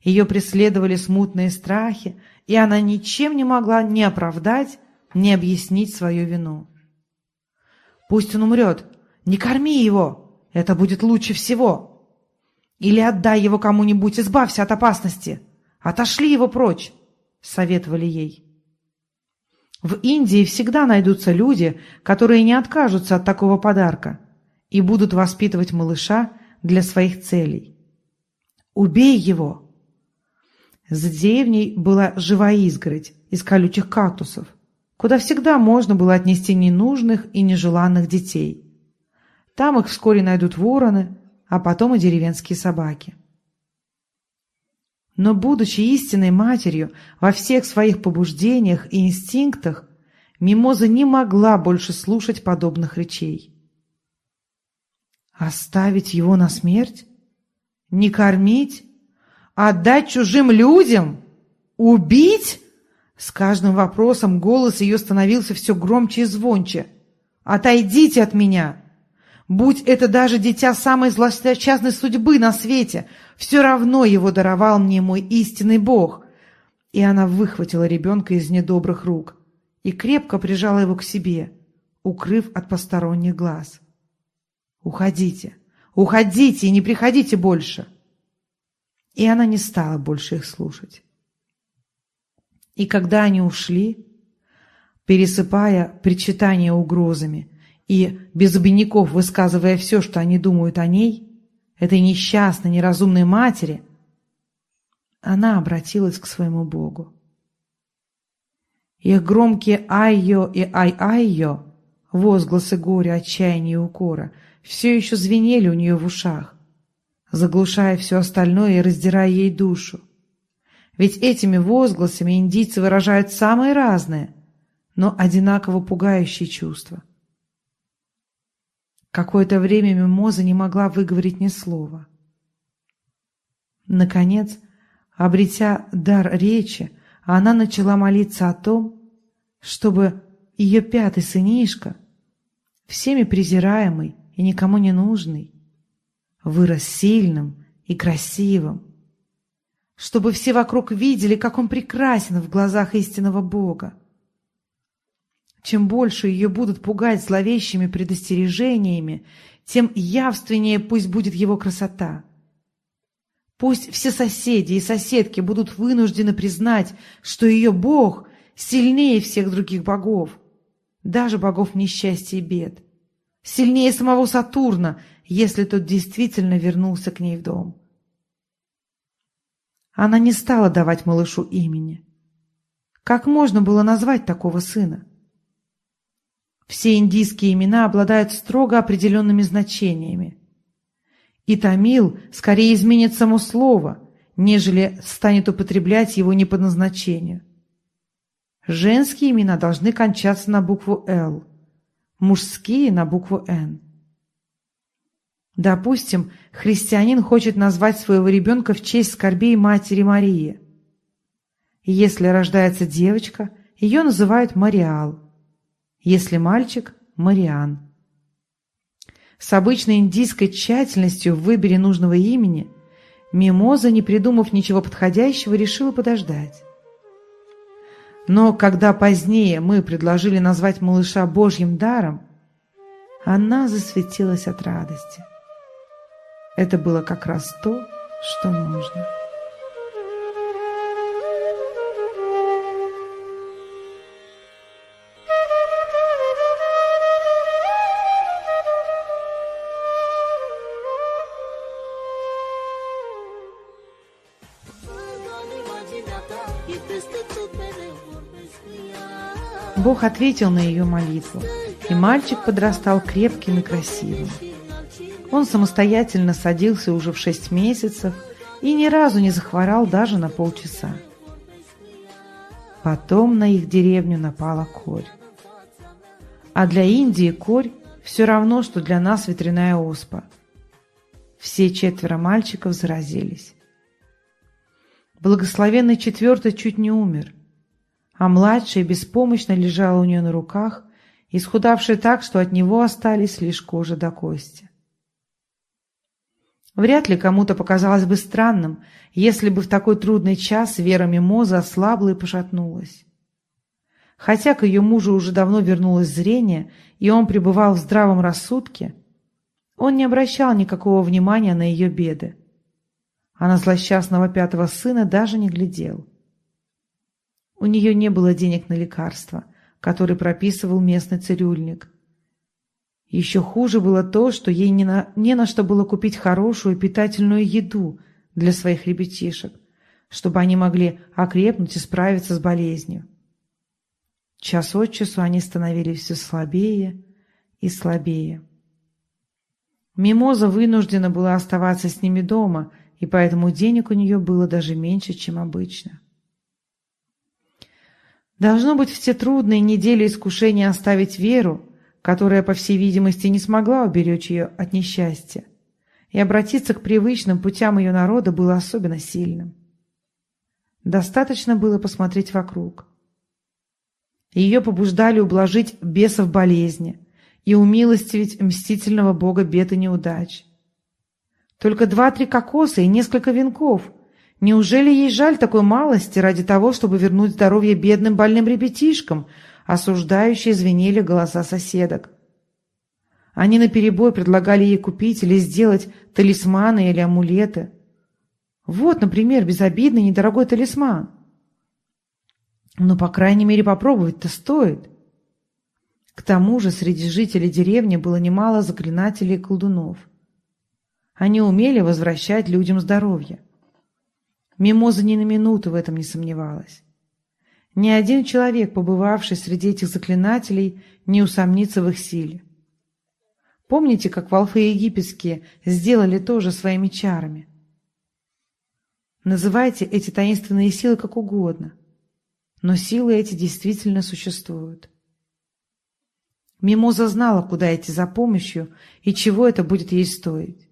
Ее преследовали смутные страхи, и она ничем не могла ни оправдать, ни объяснить свою вину. «Пусть он умрет! Не корми его! Это будет лучше всего! Или отдай его кому-нибудь, избавься от опасности! Отошли его прочь!» — советовали ей. В Индии всегда найдутся люди, которые не откажутся от такого подарка и будут воспитывать малыша для своих целей. Убей его!» За деревней была живая изгородь из колючих кактусов, куда всегда можно было отнести ненужных и нежеланных детей. Там их вскоре найдут вороны, а потом и деревенские собаки. Но, будучи истинной матерью во всех своих побуждениях и инстинктах, Мимоза не могла больше слушать подобных речей. Оставить его на смерть? Не кормить? Отдать чужим людям? Убить? С каждым вопросом голос ее становился все громче и звонче. «Отойдите от меня!» Будь это даже дитя самой злосчастной судьбы на свете, все равно его даровал мне мой истинный Бог. И она выхватила ребенка из недобрых рук и крепко прижала его к себе, укрыв от посторонних глаз. «Уходите, уходите и не приходите больше!» И она не стала больше их слушать. И когда они ушли, пересыпая причитания угрозами и без обиняков высказывая все, что они думают о ней, этой несчастной, неразумной матери, она обратилась к своему Богу. Их громкие «Ай-ё» и «Ай-ай-ё», возгласы горя, отчаяния и укора, все еще звенели у нее в ушах, заглушая все остальное и раздирая ей душу. Ведь этими возгласами индийцы выражают самые разные, но одинаково пугающие чувства. Какое-то время Мимоза не могла выговорить ни слова. Наконец, обретя дар речи, она начала молиться о том, чтобы ее пятый сынишка, всеми презираемый и никому не нужный, вырос сильным и красивым, чтобы все вокруг видели, как он прекрасен в глазах истинного Бога. Чем больше ее будут пугать зловещими предостережениями, тем явственнее пусть будет его красота. Пусть все соседи и соседки будут вынуждены признать, что ее Бог сильнее всех других богов, даже богов несчастья и бед, сильнее самого Сатурна, если тот действительно вернулся к ней в дом. Она не стала давать малышу имени. Как можно было назвать такого сына? Все индийские имена обладают строго определенными значениями. И Тамил скорее изменит само слово, нежели станет употреблять его не по назначению. Женские имена должны кончаться на букву «Л», мужские – на букву «Н». Допустим, христианин хочет назвать своего ребенка в честь скорбей матери Марии. Если рождается девочка, ее называют Мариал. Если мальчик – Мариан. С обычной индийской тщательностью в выборе нужного имени Мимоза, не придумав ничего подходящего, решила подождать. Но когда позднее мы предложили назвать малыша Божьим даром, она засветилась от радости – это было как раз то, что нужно. Бог ответил на ее молитву, и мальчик подрастал крепким и красивым. Он самостоятельно садился уже в шесть месяцев и ни разу не захворал даже на полчаса. Потом на их деревню напала корь. А для Индии корь все равно, что для нас ветряная оспа. Все четверо мальчиков заразились. Благословенный четвертый чуть не умер, а младший беспомощно лежал у нее на руках, исхудавший так, что от него остались лишь кожа до кости. Вряд ли кому-то показалось бы странным, если бы в такой трудный час Вера Мимоза ослабла и пошатнулась. Хотя к ее мужу уже давно вернулось зрение, и он пребывал в здравом рассудке, он не обращал никакого внимания на ее беды. А на злосчастного пятого сына даже не глядел. У нее не было денег на лекарства, которые прописывал местный цирюльник, еще хуже было то, что ей не на, не на что было купить хорошую питательную еду для своих ребятишек, чтобы они могли окрепнуть и справиться с болезнью. Час от часу они становились все слабее и слабее. Мимоза вынуждена была оставаться с ними дома, и поэтому денег у нее было даже меньше, чем обычно. Должно быть, в те трудные недели искушения оставить веру, которая, по всей видимости, не смогла уберечь ее от несчастья, и обратиться к привычным путям ее народа было особенно сильным. Достаточно было посмотреть вокруг. Ее побуждали ублажить бесов болезни и умилостивить мстительного бога бед и неудач. Только два-три кокоса и несколько венков – Неужели ей жаль такой малости ради того, чтобы вернуть здоровье бедным больным ребятишкам, осуждающие звенели голоса соседок? Они наперебой предлагали ей купить или сделать талисманы или амулеты. Вот, например, безобидный недорогой талисман. Но, по крайней мере, попробовать-то стоит. К тому же среди жителей деревни было немало заклинателей и колдунов. Они умели возвращать людям здоровье. Мимоза ни на минуту в этом не сомневалась. Ни один человек, побывавший среди этих заклинателей, не усомнится в их силе. Помните, как волфы египетские сделали тоже своими чарами? Называйте эти таинственные силы как угодно, но силы эти действительно существуют. Мимоза знала, куда идти за помощью и чего это будет ей стоить.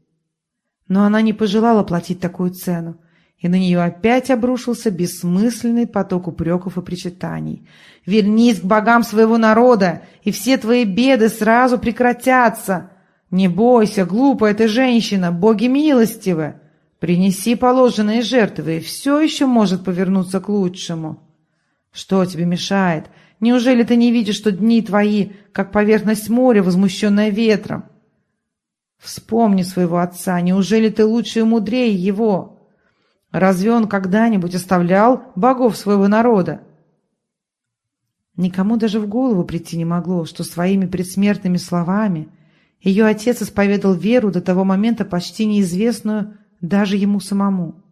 Но она не пожелала платить такую цену, и на нее опять обрушился бессмысленный поток упреков и причитаний. «Вернись к богам своего народа, и все твои беды сразу прекратятся! Не бойся, глупая ты женщина, боги милостивы! Принеси положенные жертвы, и все еще может повернуться к лучшему!» «Что тебе мешает? Неужели ты не видишь, что дни твои, как поверхность моря, возмущенная ветром?» «Вспомни своего отца, неужели ты лучше и мудрее его?» Разве он когда-нибудь оставлял богов своего народа? Никому даже в голову прийти не могло, что своими предсмертными словами ее отец исповедал веру до того момента почти неизвестную даже ему самому.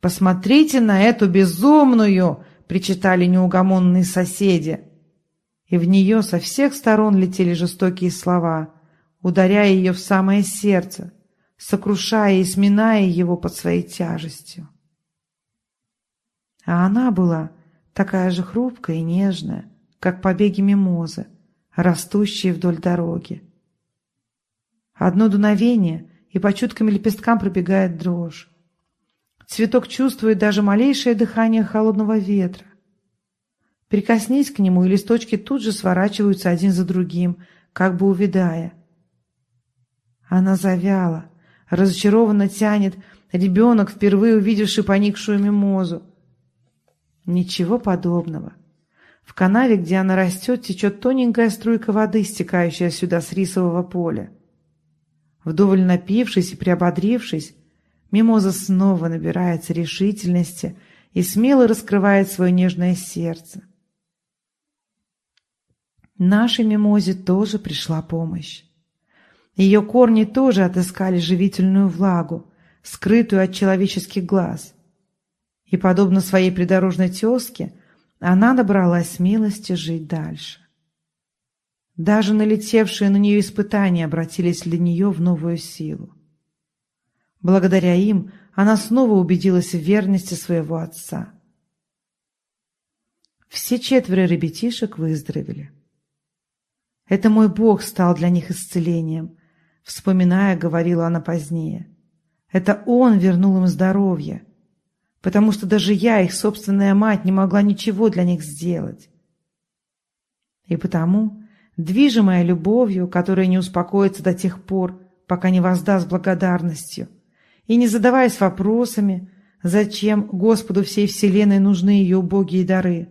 «Посмотрите на эту безумную!» — причитали неугомонные соседи. И в нее со всех сторон летели жестокие слова, ударяя ее в самое сердце — сокрушая и сминая его под своей тяжестью. А она была такая же хрупкая и нежная, как побеги мимозы, растущие вдоль дороги. Одно дуновение, и по чутким лепесткам пробегает дрожь. Цветок чувствует даже малейшее дыхание холодного ветра. Прикоснись к нему, и листочки тут же сворачиваются один за другим, как бы увядая. Она завяла, Разочарованно тянет ребенок, впервые увидевший поникшую мимозу. Ничего подобного. В канаве, где она растет, течет тоненькая струйка воды, стекающая сюда с рисового поля. Вдоволь напившись и приободрившись, мимоза снова набирается решительности и смело раскрывает свое нежное сердце. Нашей мимозе тоже пришла помощь. Ее корни тоже отыскали живительную влагу, скрытую от человеческих глаз. И, подобно своей придорожной тезке, она набралась смелости жить дальше. Даже налетевшие на нее испытания обратились для нее в новую силу. Благодаря им она снова убедилась в верности своего отца. Все четверо ребятишек выздоровели. Это мой Бог стал для них исцелением, Вспоминая, говорила она позднее. Это он вернул им здоровье, потому что даже я, их собственная мать, не могла ничего для них сделать. И потому, движимая любовью, которая не успокоится до тех пор, пока не воздаст благодарностью, и не задаваясь вопросами, зачем Господу всей вселенной нужны ее убогие дары,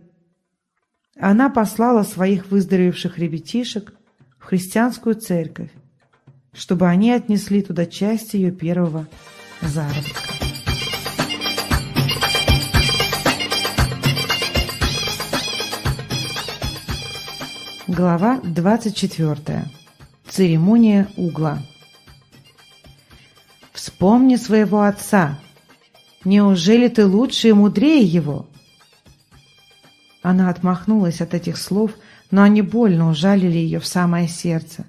она послала своих выздоровевших ребятишек в христианскую церковь, чтобы они отнесли туда часть ее первого заработка. Глава 24. Церемония угла. Вспомни своего отца. Неужели ты лучше и мудрее его?» Она отмахнулась от этих слов, но они больно ужалили ее в самое сердце.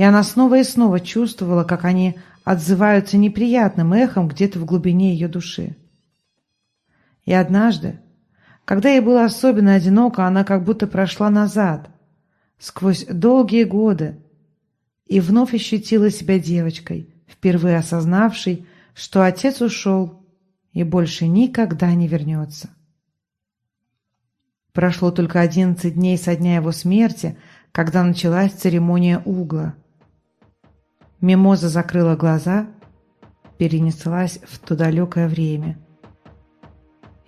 И она снова и снова чувствовала, как они отзываются неприятным эхом где-то в глубине ее души. И однажды, когда ей было особенно одиноко, она как будто прошла назад, сквозь долгие годы, и вновь ощутила себя девочкой, впервые осознавшей, что отец ушел и больше никогда не вернется. Прошло только одиннадцать дней со дня его смерти, когда началась церемония угла. Мимоза закрыла глаза, перенеслась в то далекое время –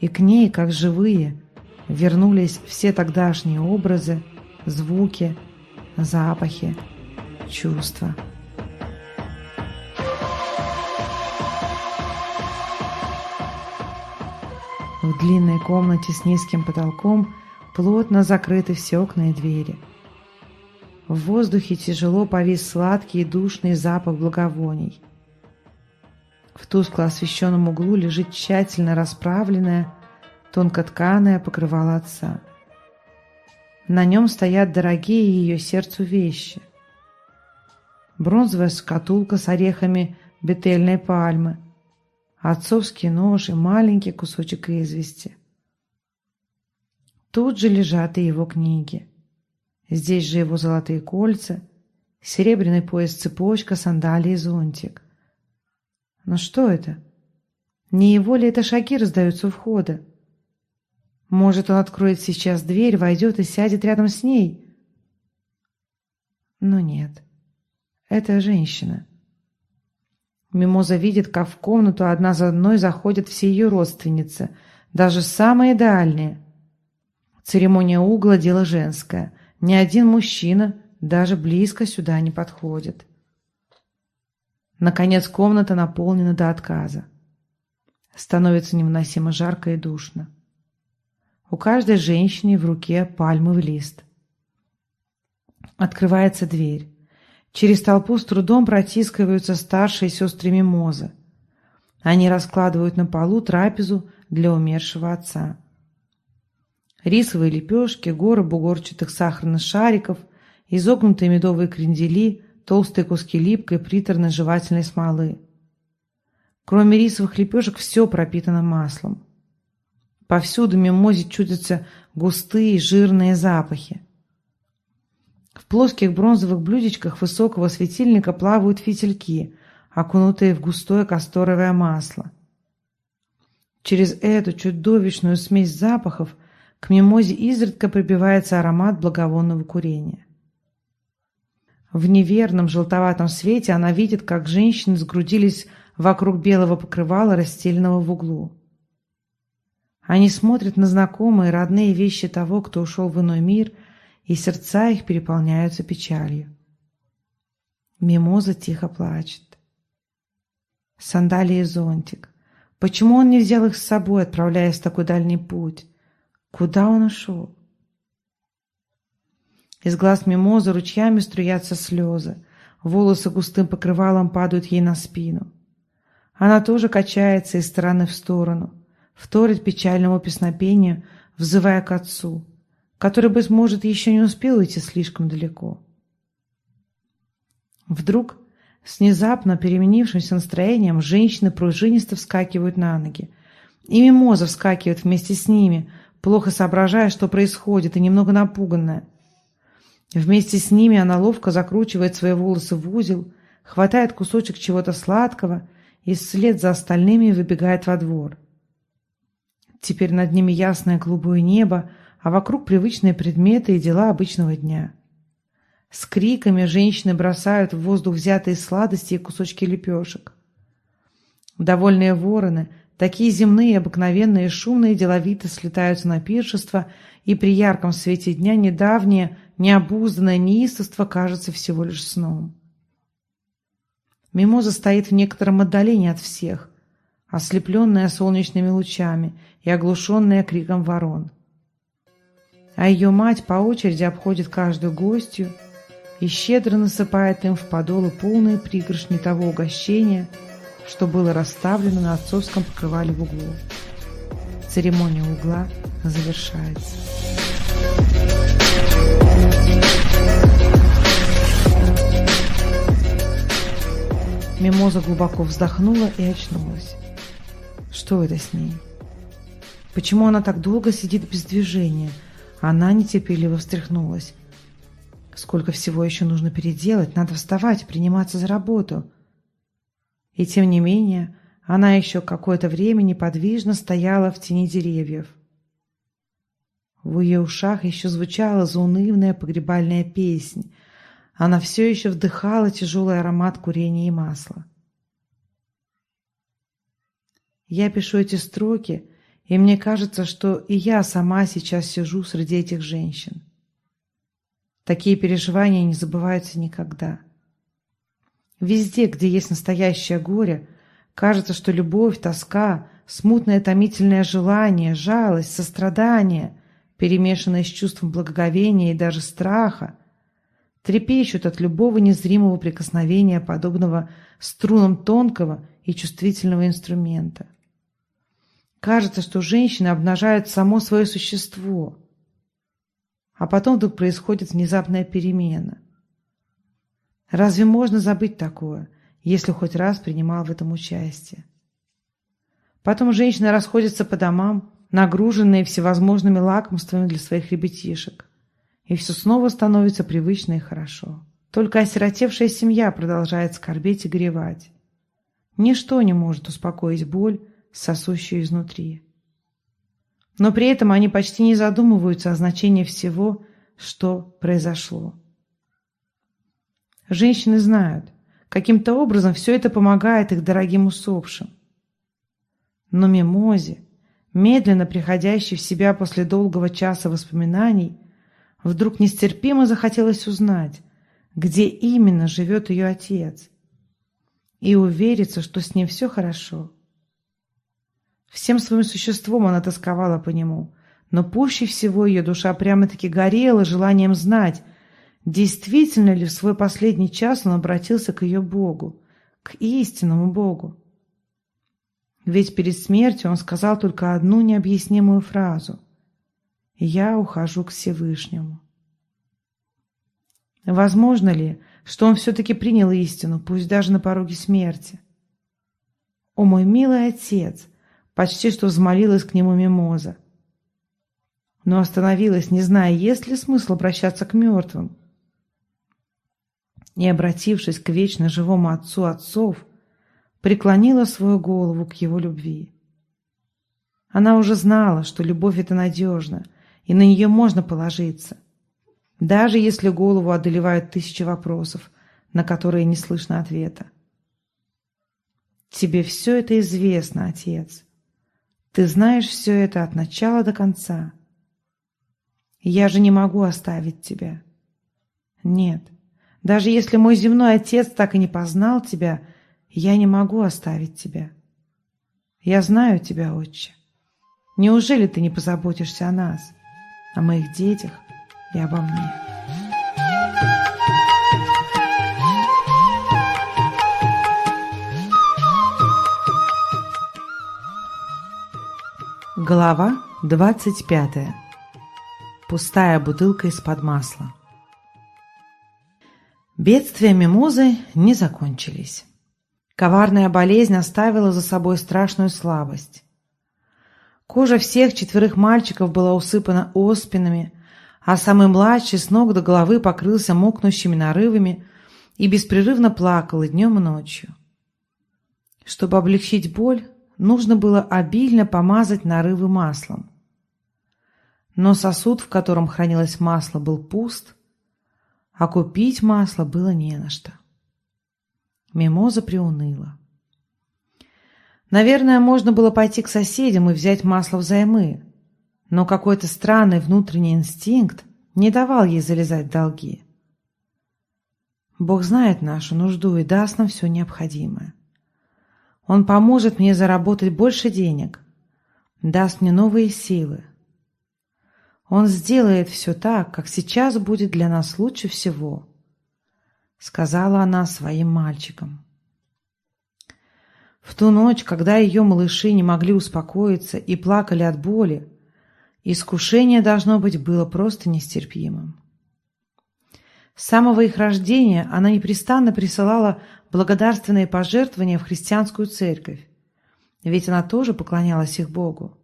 и к ней, как живые, вернулись все тогдашние образы, звуки, запахи, чувства. В длинной комнате с низким потолком плотно закрыты все окна и двери. В воздухе тяжело повис сладкий и душный запах благовоний – в тускло освещенном углу лежит тщательно расправленное, тонкотканое покрывало отца. На нем стоят дорогие ее сердцу вещи. Бронзовая шкатулка с орехами бетельной пальмы, отцовский нож и маленький кусочек извести. Тут же лежат и его книги. Здесь же его золотые кольца, серебряный пояс-цепочка, сандалии зонтик. Но что это? Не его ли это шаги раздаются у входа? Может, он откроет сейчас дверь, войдет и сядет рядом с ней? Но нет. Это женщина. Мимоза видит, как в комнату одна за одной заходят все ее родственницы, даже самые дальние. Церемония угла – дело женское. Ни один мужчина даже близко сюда не подходит. Наконец комната наполнена до отказа. Становится невыносимо жарко и душно. У каждой женщины в руке пальмовый лист. Открывается дверь. Через толпу с трудом протискиваются старшие сестры Мимозы. Они раскладывают на полу трапезу для умершего отца. Рисовые лепешки, горы бугорчатых сахарных шариков, изогнутые медовые крендели, толстые куски липкой приторной жевательной смолы. Кроме рисовых лепешек все пропитано маслом. Повсюду мимозе чудятся густые жирные запахи. В плоских бронзовых блюдечках высокого светильника плавают фитильки, окунутые в густое касторовое масло. Через эту чудовищную смесь запахов к мимозе изредка прибивается аромат благовонного курения. В неверном желтоватом свете она видит, как женщины сгрудились вокруг белого покрывала, расстеленного в углу. Они смотрят на знакомые родные вещи того, кто ушел в иной мир, и сердца их переполняются печалью. Мимоза тихо плачет. Сандалии и зонтик. Почему он не взял их с собой, отправляясь в такой дальний путь? Куда он ушел? Из глаз мимозы ручьями струятся слезы. Волосы густым покрывалом падают ей на спину. Она тоже качается из стороны в сторону, вторит печальному песнопению, взывая к отцу, который, быть может, еще не успел уйти слишком далеко. Вдруг, с внезапно переменившимся настроением, женщины пружинисто вскакивают на ноги. И мимоза вскакивает вместе с ними, плохо соображая, что происходит, и немного напуганная. Вместе с ними она ловко закручивает свои волосы в узел, хватает кусочек чего-то сладкого и вслед за остальными выбегает во двор. Теперь над ними ясное голубое небо, а вокруг привычные предметы и дела обычного дня. С криками женщины бросают в воздух взятые сладости и кусочки лепешек. Довольные вороны, такие земные, обыкновенные, шумные, деловито слетаются на пиршество, и при ярком свете дня недавние Необузданное неистовство кажется всего лишь сном. Мимоза стоит в некотором отдалении от всех, ослепленная солнечными лучами и оглушенная криком ворон. А ее мать по очереди обходит каждую гостью и щедро насыпает им в подолы полные пригоршни того угощения, что было расставлено на отцовском покрывале в углу. Церемония угла завершается. Мимоза глубоко вздохнула и очнулась. Что это с ней? Почему она так долго сидит без движения? Она нетерпеливо встряхнулась. Сколько всего еще нужно переделать, надо вставать, приниматься за работу. И тем не менее, она еще какое-то время неподвижно стояла в тени деревьев. В ее ушах еще звучала заунывная погребальная песнь. Она все еще вдыхала тяжелый аромат курения и масла. Я пишу эти строки, и мне кажется, что и я сама сейчас сижу среди этих женщин. Такие переживания не забываются никогда. Везде, где есть настоящее горе, кажется, что любовь, тоска, смутное томительное желание, жалость, сострадание, перемешанное с чувством благоговения и даже страха, трепещут от любого незримого прикосновения, подобного струнам тонкого и чувствительного инструмента. Кажется, что женщины обнажают само свое существо, а потом вдруг происходит внезапная перемена. Разве можно забыть такое, если хоть раз принимал в этом участие? Потом женщины расходятся по домам, нагруженные всевозможными лакомствами для своих ребятишек. И все снова становится привычно и хорошо. Только осиротевшая семья продолжает скорбеть и горевать. Ничто не может успокоить боль, сосущую изнутри но при этом они почти не задумываются о значении всего, что произошло. Женщины знают, каким-то образом все это помогает их дорогим усопшим. Но Мимозе, медленно приходящей в себя после долгого часа воспоминаний, вдруг нестерпимо захотелось узнать, где именно живет ее отец, и увериться, что с ним все хорошо. Всем своим существом она тосковала по нему, но пуще всего ее душа прямо-таки горела желанием знать, действительно ли в свой последний час он обратился к ее Богу, к истинному Богу. Ведь перед смертью он сказал только одну необъяснимую фразу «Я ухожу к Всевышнему». Возможно ли, что он все-таки принял истину, пусть даже на пороге смерти? «О мой милый отец!» Почти что взмолилась к нему мимоза. Но остановилась, не зная, есть ли смысл обращаться к мертвым. И, обратившись к вечно живому отцу отцов, преклонила свою голову к его любви. Она уже знала, что любовь — это надежно, и на нее можно положиться, даже если голову одолевают тысячи вопросов, на которые не слышно ответа. «Тебе все это известно, отец», ты знаешь все это от начала до конца. Я же не могу оставить тебя. Нет, даже если мой земной отец так и не познал тебя, я не могу оставить тебя. Я знаю тебя, отче. Неужели ты не позаботишься о нас, о моих детях и обо мне?» Глава 25. Пустая бутылка из-под масла. Бедствия мимозы не закончились. Коварная болезнь оставила за собой страшную слабость. Кожа всех четверых мальчиков была усыпана оспинами, а самый младший с ног до головы покрылся мокнущими нарывами и беспрерывно плакал и днем, и ночью. Чтобы облегчить боль, нужно было обильно помазать нарывы маслом. Но сосуд, в котором хранилось масло, был пуст, а купить масло было не на что. Мимоза приуныла. Наверное, можно было пойти к соседям и взять масло взаймы, но какой-то странный внутренний инстинкт не давал ей залезать в долги. Бог знает нашу нужду и даст нам все необходимое. Он поможет мне заработать больше денег, даст мне новые силы. Он сделает все так, как сейчас будет для нас лучше всего, сказала она своим мальчикам. В ту ночь, когда ее малыши не могли успокоиться и плакали от боли, искушение, должно быть, было просто нестерпимым. С самого их рождения она непрестанно присылала благодарственные пожертвования в христианскую церковь, ведь она тоже поклонялась их Богу.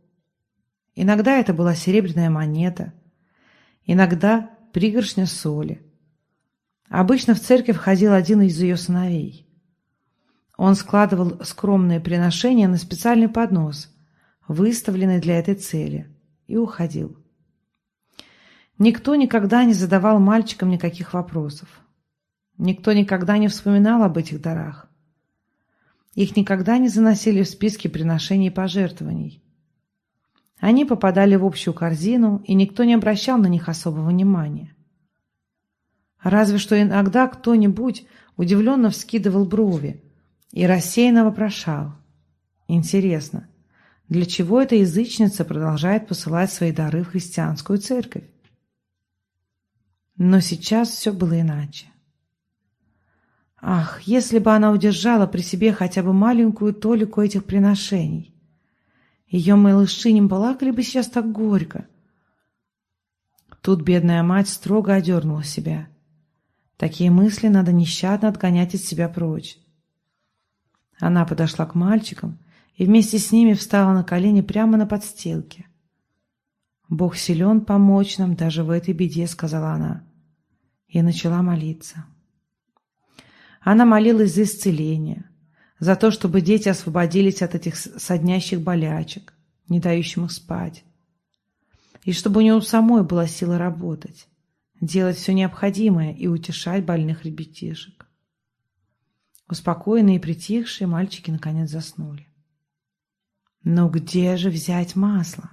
Иногда это была серебряная монета, иногда пригоршня соли. Обычно в церковь ходил один из ее сыновей. Он складывал скромные приношения на специальный поднос, выставленный для этой цели, и уходил. Никто никогда не задавал мальчикам никаких вопросов. Никто никогда не вспоминал об этих дарах. Их никогда не заносили в списки приношений и пожертвований. Они попадали в общую корзину, и никто не обращал на них особого внимания. Разве что иногда кто-нибудь удивленно вскидывал брови и рассеянно вопрошал. Интересно, для чего эта язычница продолжает посылать свои дары в христианскую церковь? Но сейчас все было иначе. Ах, если бы она удержала при себе хотя бы маленькую толику этих приношений! Ее малыши не плакали бы сейчас так горько. Тут бедная мать строго одернула себя. Такие мысли надо нещадно отгонять от себя прочь. Она подошла к мальчикам и вместе с ними встала на колени прямо на подстилке. «Бог силен помочь нам даже в этой беде», — сказала она, и начала молиться. Она молилась за исцеление, за то, чтобы дети освободились от этих соднящих болячек, не дающих им спать, и чтобы у нее самой была сила работать, делать все необходимое и утешать больных ребятишек. Успокоенные и притихшие мальчики наконец заснули. Но где же взять масло?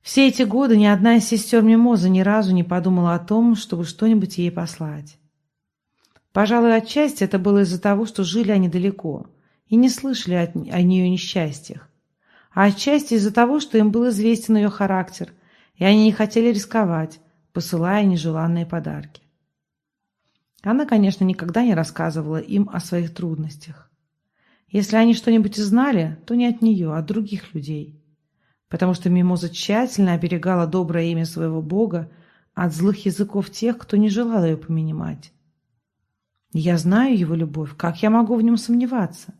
Все эти годы ни одна из сестер Мимоза ни разу не подумала о том, чтобы что-нибудь ей послать. Пожалуй, отчасти это было из-за того, что жили они далеко и не слышали от, о нее несчастьях, а отчасти из-за того, что им был известен ее характер, и они не хотели рисковать, посылая нежеланные подарки. Она, конечно, никогда не рассказывала им о своих трудностях. Если они что-нибудь и знали, то не от нее, а от других людей, потому что Мимоза тщательно оберегала доброе имя своего Бога от злых языков тех, кто не желал ее поминимать. Я знаю его любовь, как я могу в нем сомневаться?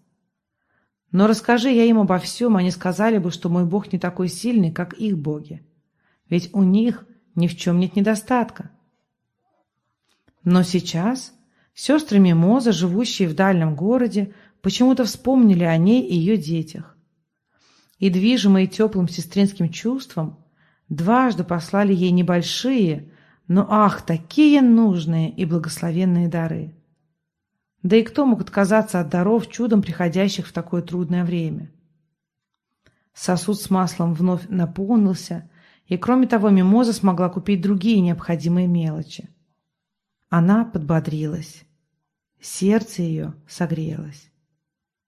Но расскажи я им обо всем, они сказали бы, что мой Бог не такой сильный, как их боги. Ведь у них ни в чем нет недостатка. Но сейчас сестры Мимоза, живущие в дальнем городе, почему-то вспомнили о ней и ее детях. И, движимые теплым сестринским чувством, дважды послали ей небольшие, но ах, такие нужные и благословенные дары. Да и кто мог отказаться от даров, чудом приходящих в такое трудное время? Сосуд с маслом вновь наполнился, и кроме того Мимоза смогла купить другие необходимые мелочи. Она подбодрилась. Сердце ее согрелось.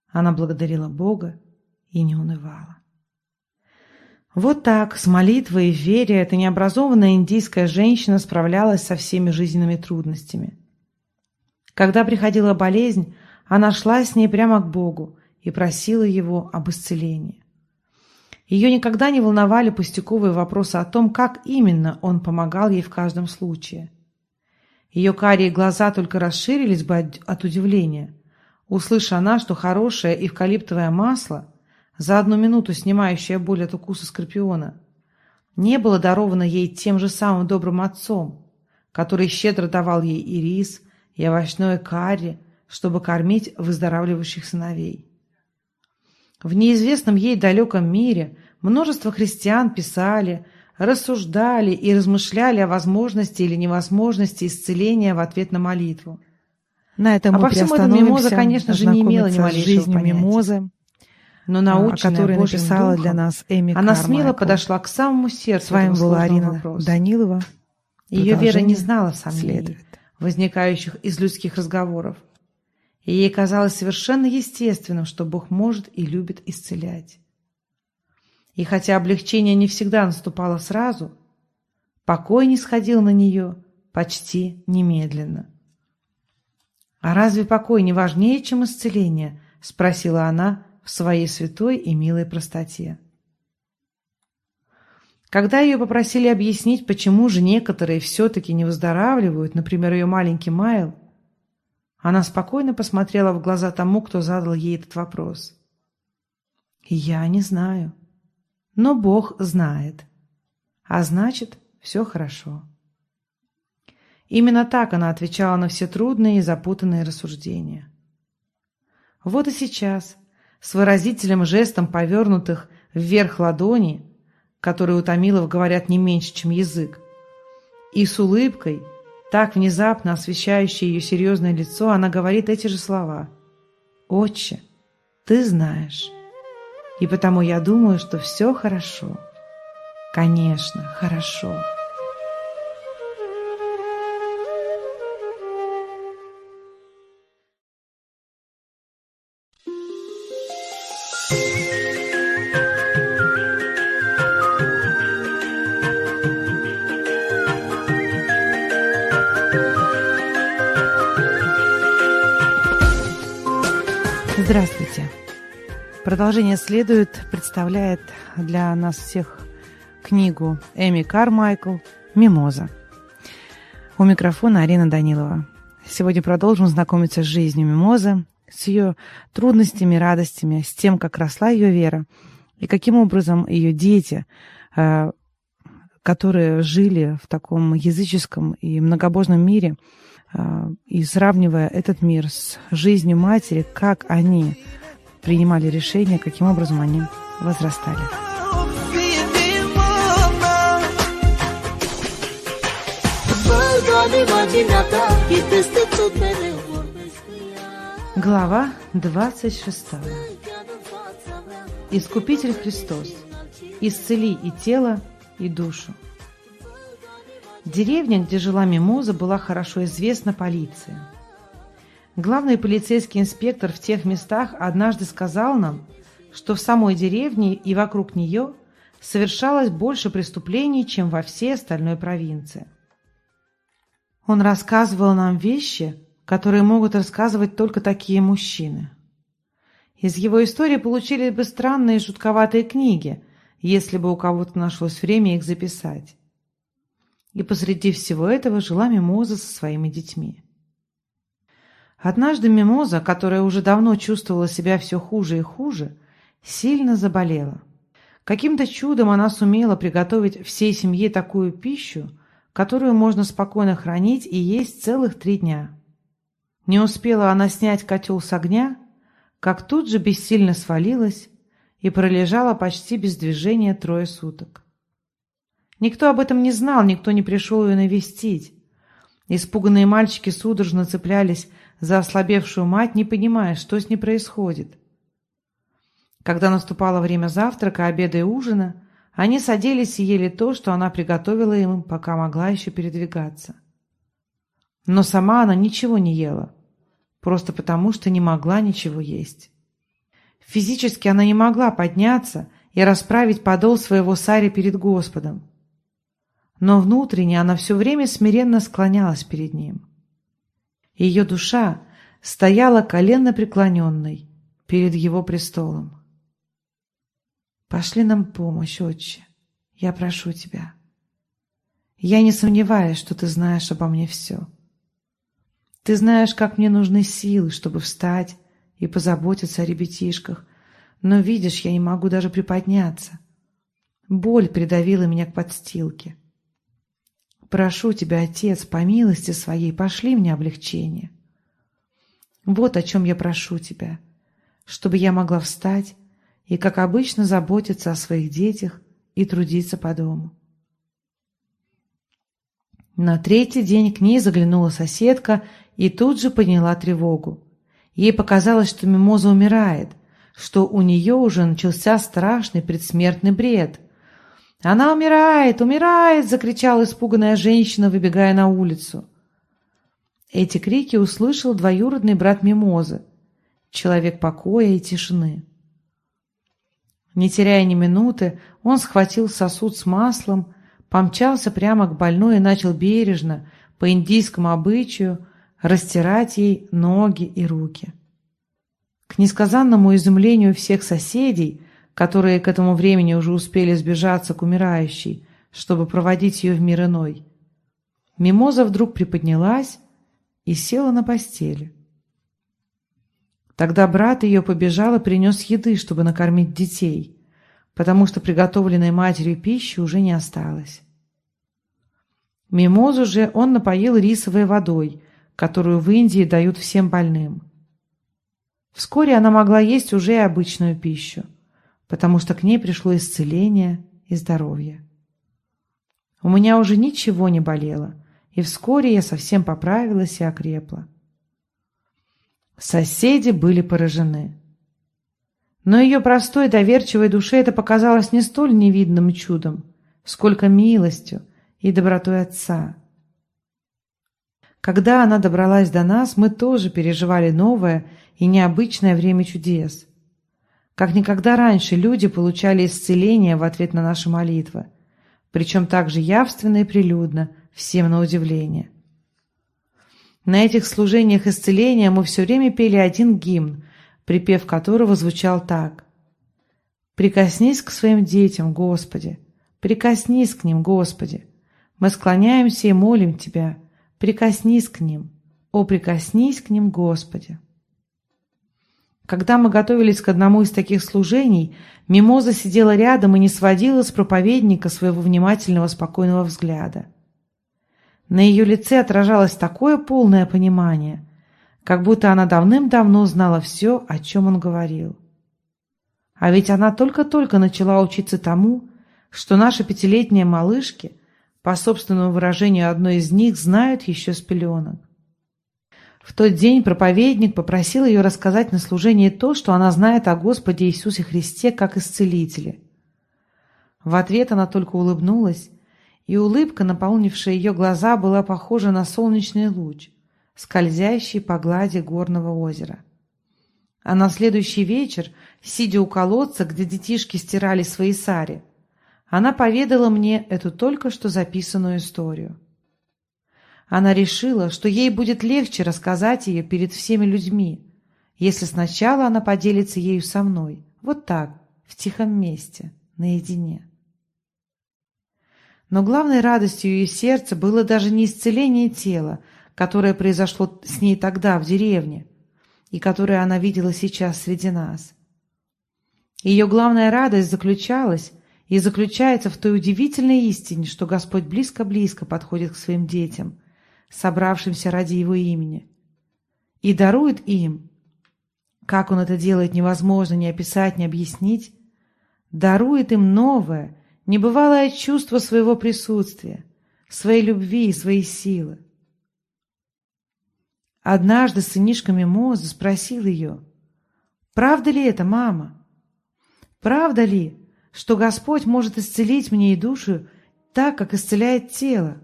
Она благодарила Бога и не унывала. Вот так, с молитвой и верой, эта необразованная индийская женщина справлялась со всеми жизненными трудностями – когда приходила болезнь, она шла с ней прямо к Богу и просила Его об исцелении. Ее никогда не волновали пустяковые вопросы о том, как именно Он помогал ей в каждом случае. Ее карие глаза только расширились бы от удивления, услыша она, что хорошее эвкалиптовое масло, за одну минуту снимающее боль от укуса скорпиона, не было даровано ей тем же самым добрым отцом, который щедро давал ей и рис, и овощное карри, чтобы кормить выздоравливающих сыновей. В неизвестном ей далеком мире множество христиан писали, рассуждали и размышляли о возможности или невозможности исцеления в ответ на молитву. На этом а мы по всему этому мимоза, конечно же, не имела ни малейшего понятия. мимозы, Но а, наученная которую Божьим написала духом, для нас Эми она смело Кармайкл. подошла к самому сердцу С вами была Арина вопроса. Данилова. Ее вера не знала сомнений, следует. Возникающих из людских разговоров. И ей казалось совершенно естественным, что Бог может и любит исцелять. И хотя облегчение не всегда наступало сразу, покой не сходил на нее почти немедленно. «А разве покой не важнее, чем исцеление?» — спросила она в своей святой и милой простоте. Когда ее попросили объяснить, почему же некоторые все-таки не выздоравливают, например, ее маленький Майл, она спокойно посмотрела в глаза тому, кто задал ей этот вопрос. «Я не знаю, но Бог знает, а значит, все хорошо». Именно так она отвечала на все трудные и запутанные рассуждения. Вот и сейчас, с выразительным жестом повернутых вверх ладони, которые у Томилов говорят не меньше, чем язык, и с улыбкой, так внезапно освещающей ее серьезное лицо, она говорит эти же слова. «Отче, ты знаешь, и потому я думаю, что все хорошо. Конечно, хорошо». Продолжение следует, представляет для нас всех книгу Эми Кармайкл «Мимоза». У микрофона Арина Данилова. Сегодня продолжим знакомиться с жизнью Мимозы, с ее трудностями, радостями, с тем, как росла ее вера и каким образом ее дети, э, которые жили в таком языческом и многобожном мире – а, и сравнивая этот мир с жизнью матери, как они принимали решения, каким образом они возрастали. Глава 26. Искупитель Христос, исцели и тело, и душу. Деревня, где жила Мимоза, была хорошо известна полиции. Главный полицейский инспектор в тех местах однажды сказал нам, что в самой деревне и вокруг нее совершалось больше преступлений, чем во всей остальной провинции. Он рассказывал нам вещи, которые могут рассказывать только такие мужчины. Из его истории получились бы странные и жутковатые книги, если бы у кого-то нашлось время их записать. И посреди всего этого жила Мимоза со своими детьми. Однажды Мимоза, которая уже давно чувствовала себя все хуже и хуже, сильно заболела. Каким-то чудом она сумела приготовить всей семье такую пищу, которую можно спокойно хранить и есть целых три дня. Не успела она снять котел с огня, как тут же бессильно свалилась и пролежала почти без движения трое суток. Никто об этом не знал, никто не пришел ее навестить. Испуганные мальчики судорожно цеплялись за ослабевшую мать, не понимая, что с ней происходит. Когда наступало время завтрака, обеда и ужина, они садились и ели то, что она приготовила им, пока могла еще передвигаться. Но сама она ничего не ела, просто потому, что не могла ничего есть. Физически она не могла подняться и расправить подол своего сари перед Господом но внутренне она все время смиренно склонялась перед ним. Ее душа стояла коленно преклоненной перед его престолом. «Пошли нам помощь, отче, я прошу тебя. Я не сомневаюсь, что ты знаешь обо мне все. Ты знаешь, как мне нужны силы, чтобы встать и позаботиться о ребятишках, но, видишь, я не могу даже приподняться. Боль придавила меня к подстилке. Прошу тебя, Отец, по милости своей, пошли мне облегчение. Вот о чем я прошу тебя, чтобы я могла встать и, как обычно, заботиться о своих детях и трудиться по дому. На третий день к ней заглянула соседка и тут же подняла тревогу. Ей показалось, что Мимоза умирает, что у нее уже начался страшный предсмертный бред – «Она умирает! Умирает!» — закричала испуганная женщина, выбегая на улицу. Эти крики услышал двоюродный брат Мимозы, человек покоя и тишины. Не теряя ни минуты, он схватил сосуд с маслом, помчался прямо к больной и начал бережно, по индийскому обычаю, растирать ей ноги и руки. К несказанному изумлению всех соседей, которые к этому времени уже успели сбежаться к умирающей, чтобы проводить ее в мир иной, Мимоза вдруг приподнялась и села на постели. Тогда брат ее побежал и принес еды, чтобы накормить детей, потому что приготовленной матерью пищи уже не осталось. Мимозу же он напоил рисовой водой, которую в Индии дают всем больным. Вскоре она могла есть уже и обычную пищу, потому что к ней пришло исцеление и здоровье. У меня уже ничего не болело, и вскоре я совсем поправилась и окрепла. Соседи были поражены. Но ее простой доверчивой душе это показалось не столь невидным чудом, сколько милостью и добротой отца. Когда она добралась до нас, мы тоже переживали новое и необычное время чудес. Как никогда раньше люди получали исцеление в ответ на наши молитвы, причем также явственно и прилюдно, всем на удивление. На этих служениях исцеления мы все время пели один гимн, припев которого звучал так. «Прикоснись к своим детям, Господи! Прикоснись к ним, Господи! Мы склоняемся и молим Тебя. Прикоснись к ним! О, прикоснись к ним, Господи!» Когда мы готовились к одному из таких служений, Мимоза сидела рядом и не сводила с проповедника своего внимательного спокойного взгляда. На ее лице отражалось такое полное понимание, как будто она давным-давно знала все, о чем он говорил. А ведь она только-только начала учиться тому, что наши пятилетние малышки, по собственному выражению одной из них, знают еще с пеленок. В тот день проповедник попросил ее рассказать на служении то, что она знает о Господе Иисусе Христе как исцелителе. В ответ она только улыбнулась и улыбка, наполнившая ее глаза, была похожа на солнечный луч, скользящий по глади горного озера. А на следующий вечер, сидя у колодца, где детишки стирали свои сари, она поведала мне эту только что записанную историю. Она решила, что ей будет легче рассказать ее перед всеми людьми, если сначала она поделится ею со мной, вот так, в тихом месте, наедине. Но главной радостью ее сердца было даже не исцеление тела, которое произошло с ней тогда в деревне, и которое она видела сейчас среди нас. Ее главная радость заключалась и заключается в той удивительной истине, что Господь близко-близко подходит к своим детям, собравшимся ради Его имени, и дарует им, как Он это делает невозможно ни описать, ни объяснить, дарует им новое – небывалое чувство своего присутствия, своей любви и своей силы. Однажды сынишка Мимоза спросил ее, «Правда ли это, мама? Правда ли, что Господь может исцелить мне и душу так, как исцеляет тело?»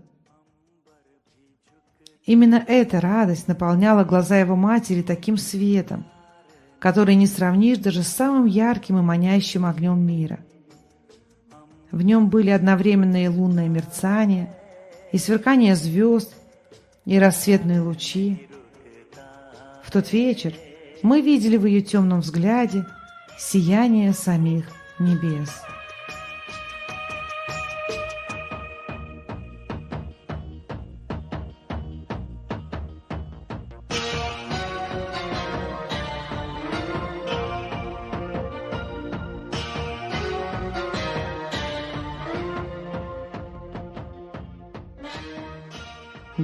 Именно эта радость наполняла глаза его матери таким светом, который не сравнишь даже с самым ярким и манящим огнем мира. В нем были одновременно и лунное мерцание, и сверкание звезд, и рассветные лучи. В тот вечер мы видели в ее темном взгляде сияние самих небес.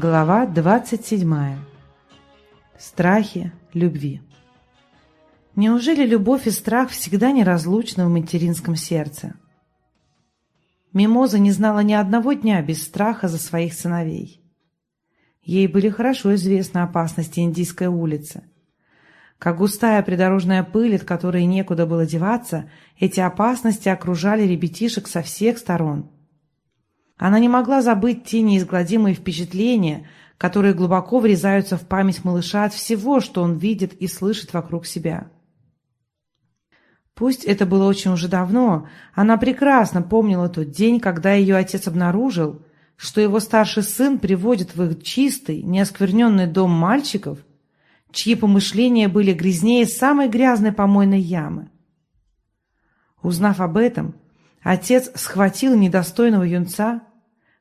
Глава 27. Страхи любви. Неужели любовь и страх всегда неразлучны в материнском сердце? Мимоза не знала ни одного дня без страха за своих сыновей. Ей были хорошо известны опасности Индийской улицы. Как густая придорожная пыль, от которой некуда было деваться, эти опасности окружали ребятишек со всех сторон – она не могла забыть те неизгладимые впечатления, которые глубоко врезаются в память малыша от всего, что он видит и слышит вокруг себя. Пусть это было очень уже давно, она прекрасно помнила тот день, когда ее отец обнаружил, что его старший сын приводит в их чистый, неоскверненный дом мальчиков, чьи помышления были грязнее самой грязной помойной ямы. Узнав об этом, отец схватил недостойного юнца,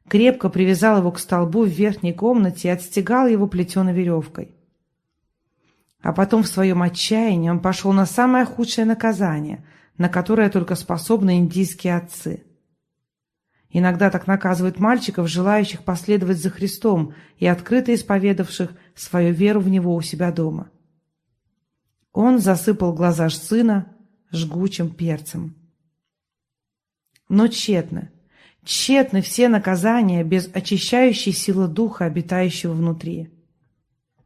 крепко привязал его к столбу в верхней комнате и отстегал его плетеной веревкой. А потом в своем отчаянии он пошел на самое худшее наказание, на которое только способны индийские отцы. Иногда так наказывают мальчиков, желающих последовать за Христом и открыто исповедавших свою веру в Него у себя дома. Он засыпал глаза сына жгучим перцем. Но тщетно, тщетны все наказания без очищающей силы духа, обитающего внутри.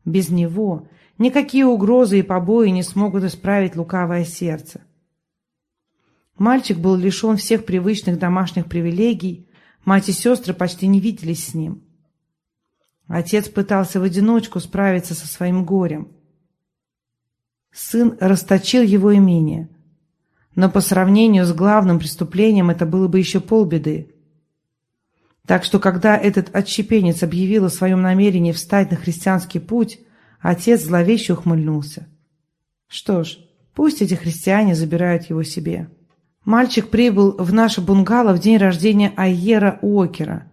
Без него Никакие угрозы и побои не смогут исправить лукавое сердце. Мальчик был лишен всех привычных домашних привилегий, мать и сестры почти не виделись с ним. Отец пытался в одиночку справиться со своим горем. Сын расточил его имение, но по сравнению с главным преступлением это было бы еще полбеды. Так что, когда этот отщепенец объявил о своем намерении встать на христианский путь, Отец зловеще ухмыльнулся. Что ж, пусть эти христиане забирают его себе. Мальчик прибыл в наше бунгало в день рождения Айера Уокера.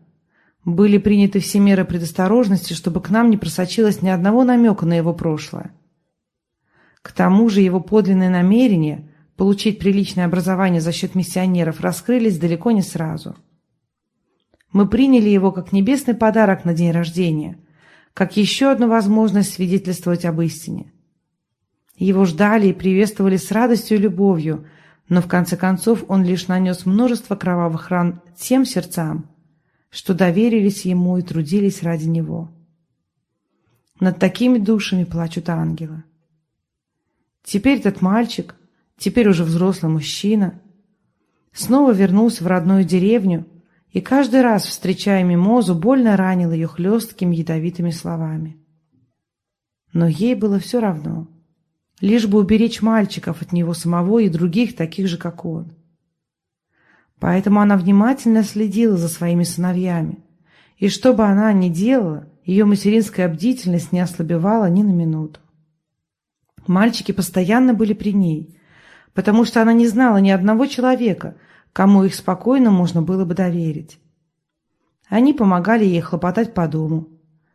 Были приняты все меры предосторожности, чтобы к нам не просочилось ни одного намека на его прошлое. К тому же его подлинные намерения получить приличное образование за счет миссионеров раскрылись далеко не сразу. Мы приняли его как небесный подарок на день рождения – как еще одну возможность свидетельствовать об истине. Его ждали и приветствовали с радостью и любовью, но в конце концов он лишь нанес множество кровавых ран тем сердцам, что доверились ему и трудились ради него. Над такими душами плачут ангелы. Теперь этот мальчик, теперь уже взрослый мужчина, снова вернулся в родную деревню и каждый раз, встречая мимозу, больно ранил ее хлесткими ядовитыми словами. Но ей было все равно, лишь бы уберечь мальчиков от него самого и других, таких же, как он. Поэтому она внимательно следила за своими сыновьями, и что бы она ни делала, ее материнская бдительность не ослабевала ни на минуту. Мальчики постоянно были при ней, потому что она не знала ни одного человека, кому их спокойно можно было бы доверить. Они помогали ей хлопотать по дому,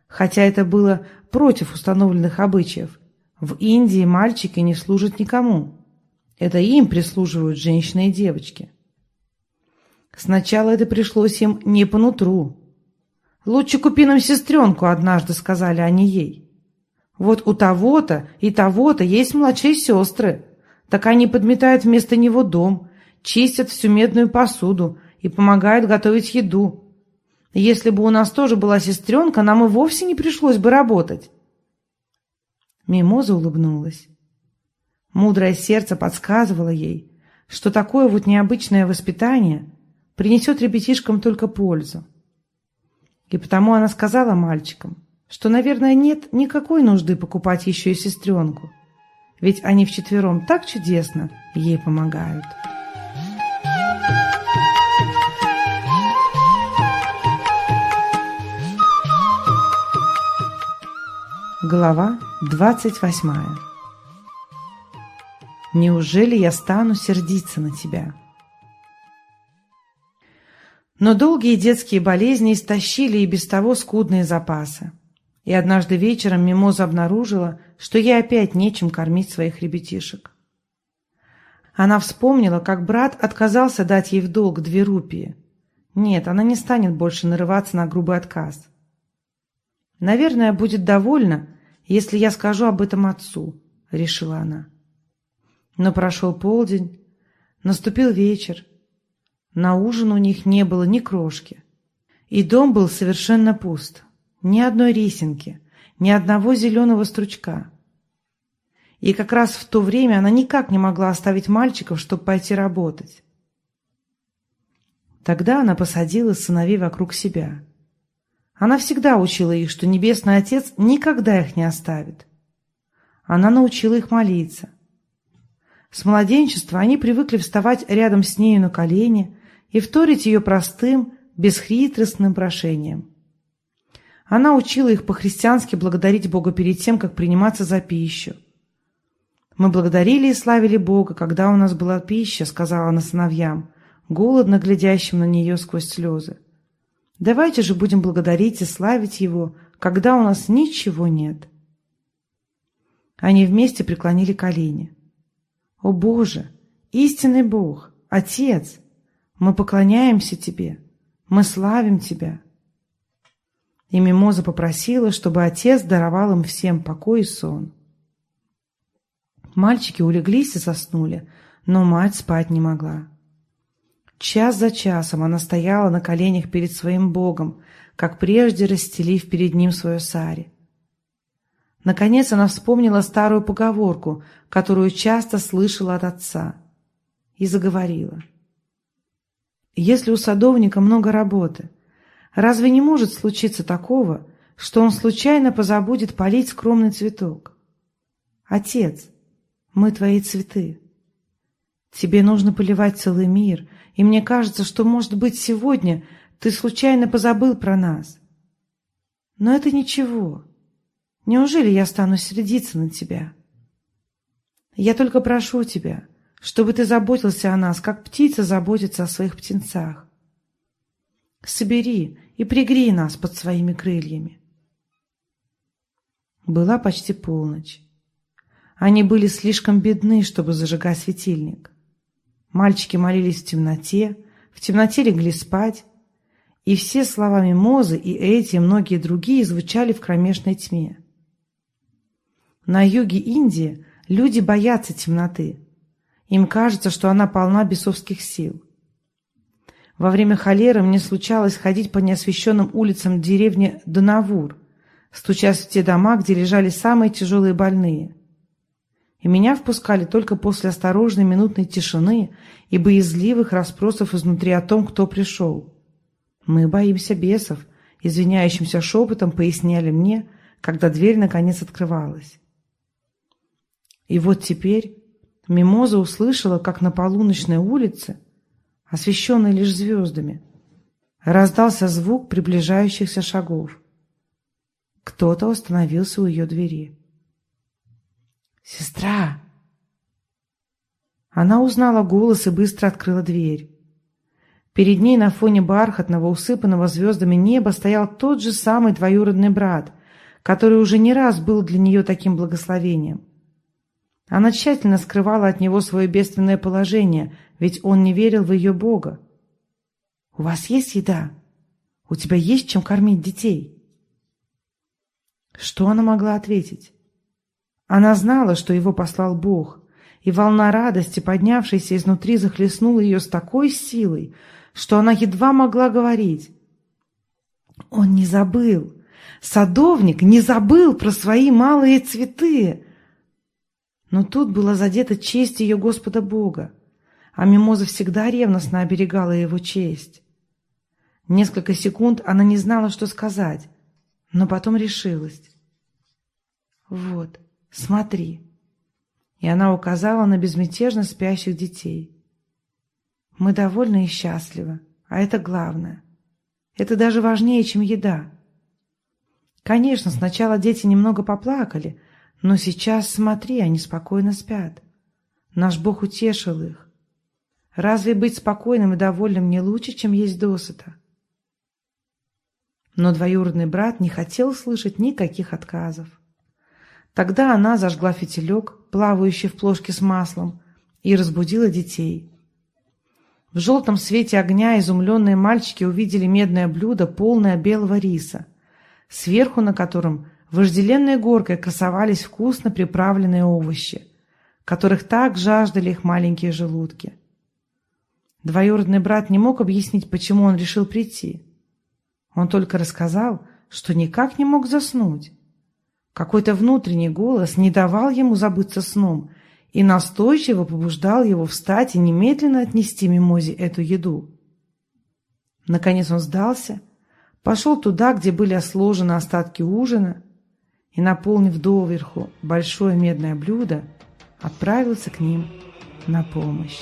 хотя это было против установленных обычаев. В Индии мальчики не служат никому. Это им прислуживают женщины и девочки. Сначала это пришлось им не по нутру. «Лучше купи нам сестренку», — однажды сказали они ей. «Вот у того-то и того-то есть младшие сестры. Так они подметают вместо него дом, чистят всю медную посуду и помогают готовить еду. Если бы у нас тоже была сестренка, нам и вовсе не пришлось бы работать. Мимоза улыбнулась. Мудрое сердце подсказывало ей, что такое вот необычное воспитание принесет ребятишкам только пользу. И потому она сказала мальчикам, что, наверное, нет никакой нужды покупать еще и сестренку, ведь они вчетвером так чудесно ей помогают. Глава двадцать восьмая Неужели я стану сердиться на тебя? Но долгие детские болезни истощили и без того скудные запасы. И однажды вечером Мимоза обнаружила, что ей опять нечем кормить своих ребятишек. Она вспомнила, как брат отказался дать ей в долг две рупии. Нет, она не станет больше нарываться на грубый отказ. Наверное, будет довольна, если я скажу об этом отцу, — решила она. Но прошел полдень, наступил вечер. На ужин у них не было ни крошки. И дом был совершенно пуст. Ни одной рисинки, ни одного зеленого стручка. И как раз в то время она никак не могла оставить мальчиков, чтобы пойти работать. Тогда она посадила сыновей вокруг себя — она всегда учила их, что Небесный Отец никогда их не оставит. Она научила их молиться. С младенчества они привыкли вставать рядом с нею на колени и вторить ее простым, бесхитростным прошением. Она учила их по-христиански благодарить Бога перед тем, как приниматься за пищу. «Мы благодарили и славили Бога, когда у нас была пища», — сказала она сыновьям, голодно глядящим на нее сквозь слезы. «Давайте же будем благодарить и славить Его, когда у нас ничего нет». Они вместе преклонили колени. «О Боже, истинный Бог, Отец, мы поклоняемся Тебе, мы славим Тебя». И Мимоза попросила, чтобы отец даровал им всем покой и сон. Мальчики улеглись и заснули, но мать спать не могла. Час за часом она стояла на коленях перед своим Богом, как прежде расстелив перед ним свое сари. Наконец она вспомнила старую поговорку, которую часто слышала от отца, и заговорила. «Если у садовника много работы, Разве не может случиться такого, что он случайно позабудет полить скромный цветок? Отец, мы твои цветы. Тебе нужно поливать целый мир, и мне кажется, что, может быть, сегодня ты случайно позабыл про нас. Но это ничего. Неужели я стану сердиться на тебя? Я только прошу тебя, чтобы ты заботился о нас, как птица заботится о своих птенцах. Собери и пригрей нас под своими крыльями. Была почти полночь. Они были слишком бедны, чтобы зажигать светильник. Мальчики молились в темноте, в темноте легли спать, и все слова Мимозы и эти и многие другие звучали в кромешной тьме. На юге Индии люди боятся темноты. Им кажется, что она полна бесовских сил. Во время холеры мне случалось ходить по неосвещенным улицам деревни Донавур, стучась в те дома, где лежали самые тяжелые больные. И меня впускали только после осторожной минутной тишины и боязливых расспросов изнутри о том, кто пришел. «Мы боимся бесов», — извиняющимся шепотом поясняли мне, когда дверь наконец открывалась. И вот теперь Мимоза услышала, как на полуночной улице освещенный лишь звездами. Раздался звук приближающихся шагов. Кто-то остановился у ее двери. «Сестра!» Она узнала голос и быстро открыла дверь. Перед ней на фоне бархатного, усыпанного звездами неба стоял тот же самый двоюродный брат, который уже не раз был для нее таким благословением. Она тщательно скрывала от него свое бедственное положение, ведь он не верил в ее Бога. «У вас есть еда? У тебя есть чем кормить детей?» Что она могла ответить? Она знала, что его послал Бог, и волна радости, поднявшаяся изнутри, захлестнула ее с такой силой, что она едва могла говорить. Он не забыл. Садовник не забыл про свои малые цветы. Но тут была задета честь ее Господа Бога, а Мимоза всегда ревностно оберегала его честь. Несколько секунд она не знала, что сказать, но потом решилась. «Вот, смотри». И она указала на безмятежно спящих детей. «Мы довольны и счастливы, а это главное. Это даже важнее, чем еда». Конечно, сначала дети немного поплакали – но сейчас, смотри, они спокойно спят. Наш Бог утешил их. Разве быть спокойным и довольным не лучше, чем есть досыта? Но двоюродный брат не хотел слышать никаких отказов. Тогда она зажгла фитилек, плавающий в плошке с маслом, и разбудила детей. В желтом свете огня изумленные мальчики увидели медное блюдо, полное белого риса, сверху на котором Вожделенной горкой красовались вкусно приправленные овощи, которых так жаждали их маленькие желудки. Двоюродный брат не мог объяснить, почему он решил прийти. Он только рассказал, что никак не мог заснуть. Какой-то внутренний голос не давал ему забыться сном и настойчиво побуждал его встать и немедленно отнести Мимозе эту еду. Наконец он сдался, пошел туда, где были сложены остатки ужина, и, наполнив доверху большое медное блюдо, отправился к ним на помощь.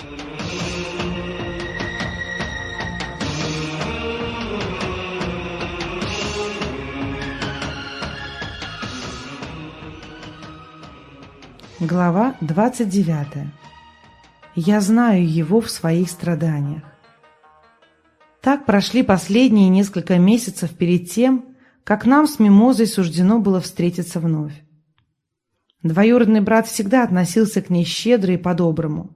Глава 29. Я знаю его в своих страданиях. Так прошли последние несколько месяцев перед тем, как нам с Мимозой суждено было встретиться вновь. Двоюродный брат всегда относился к ней щедро и по-доброму.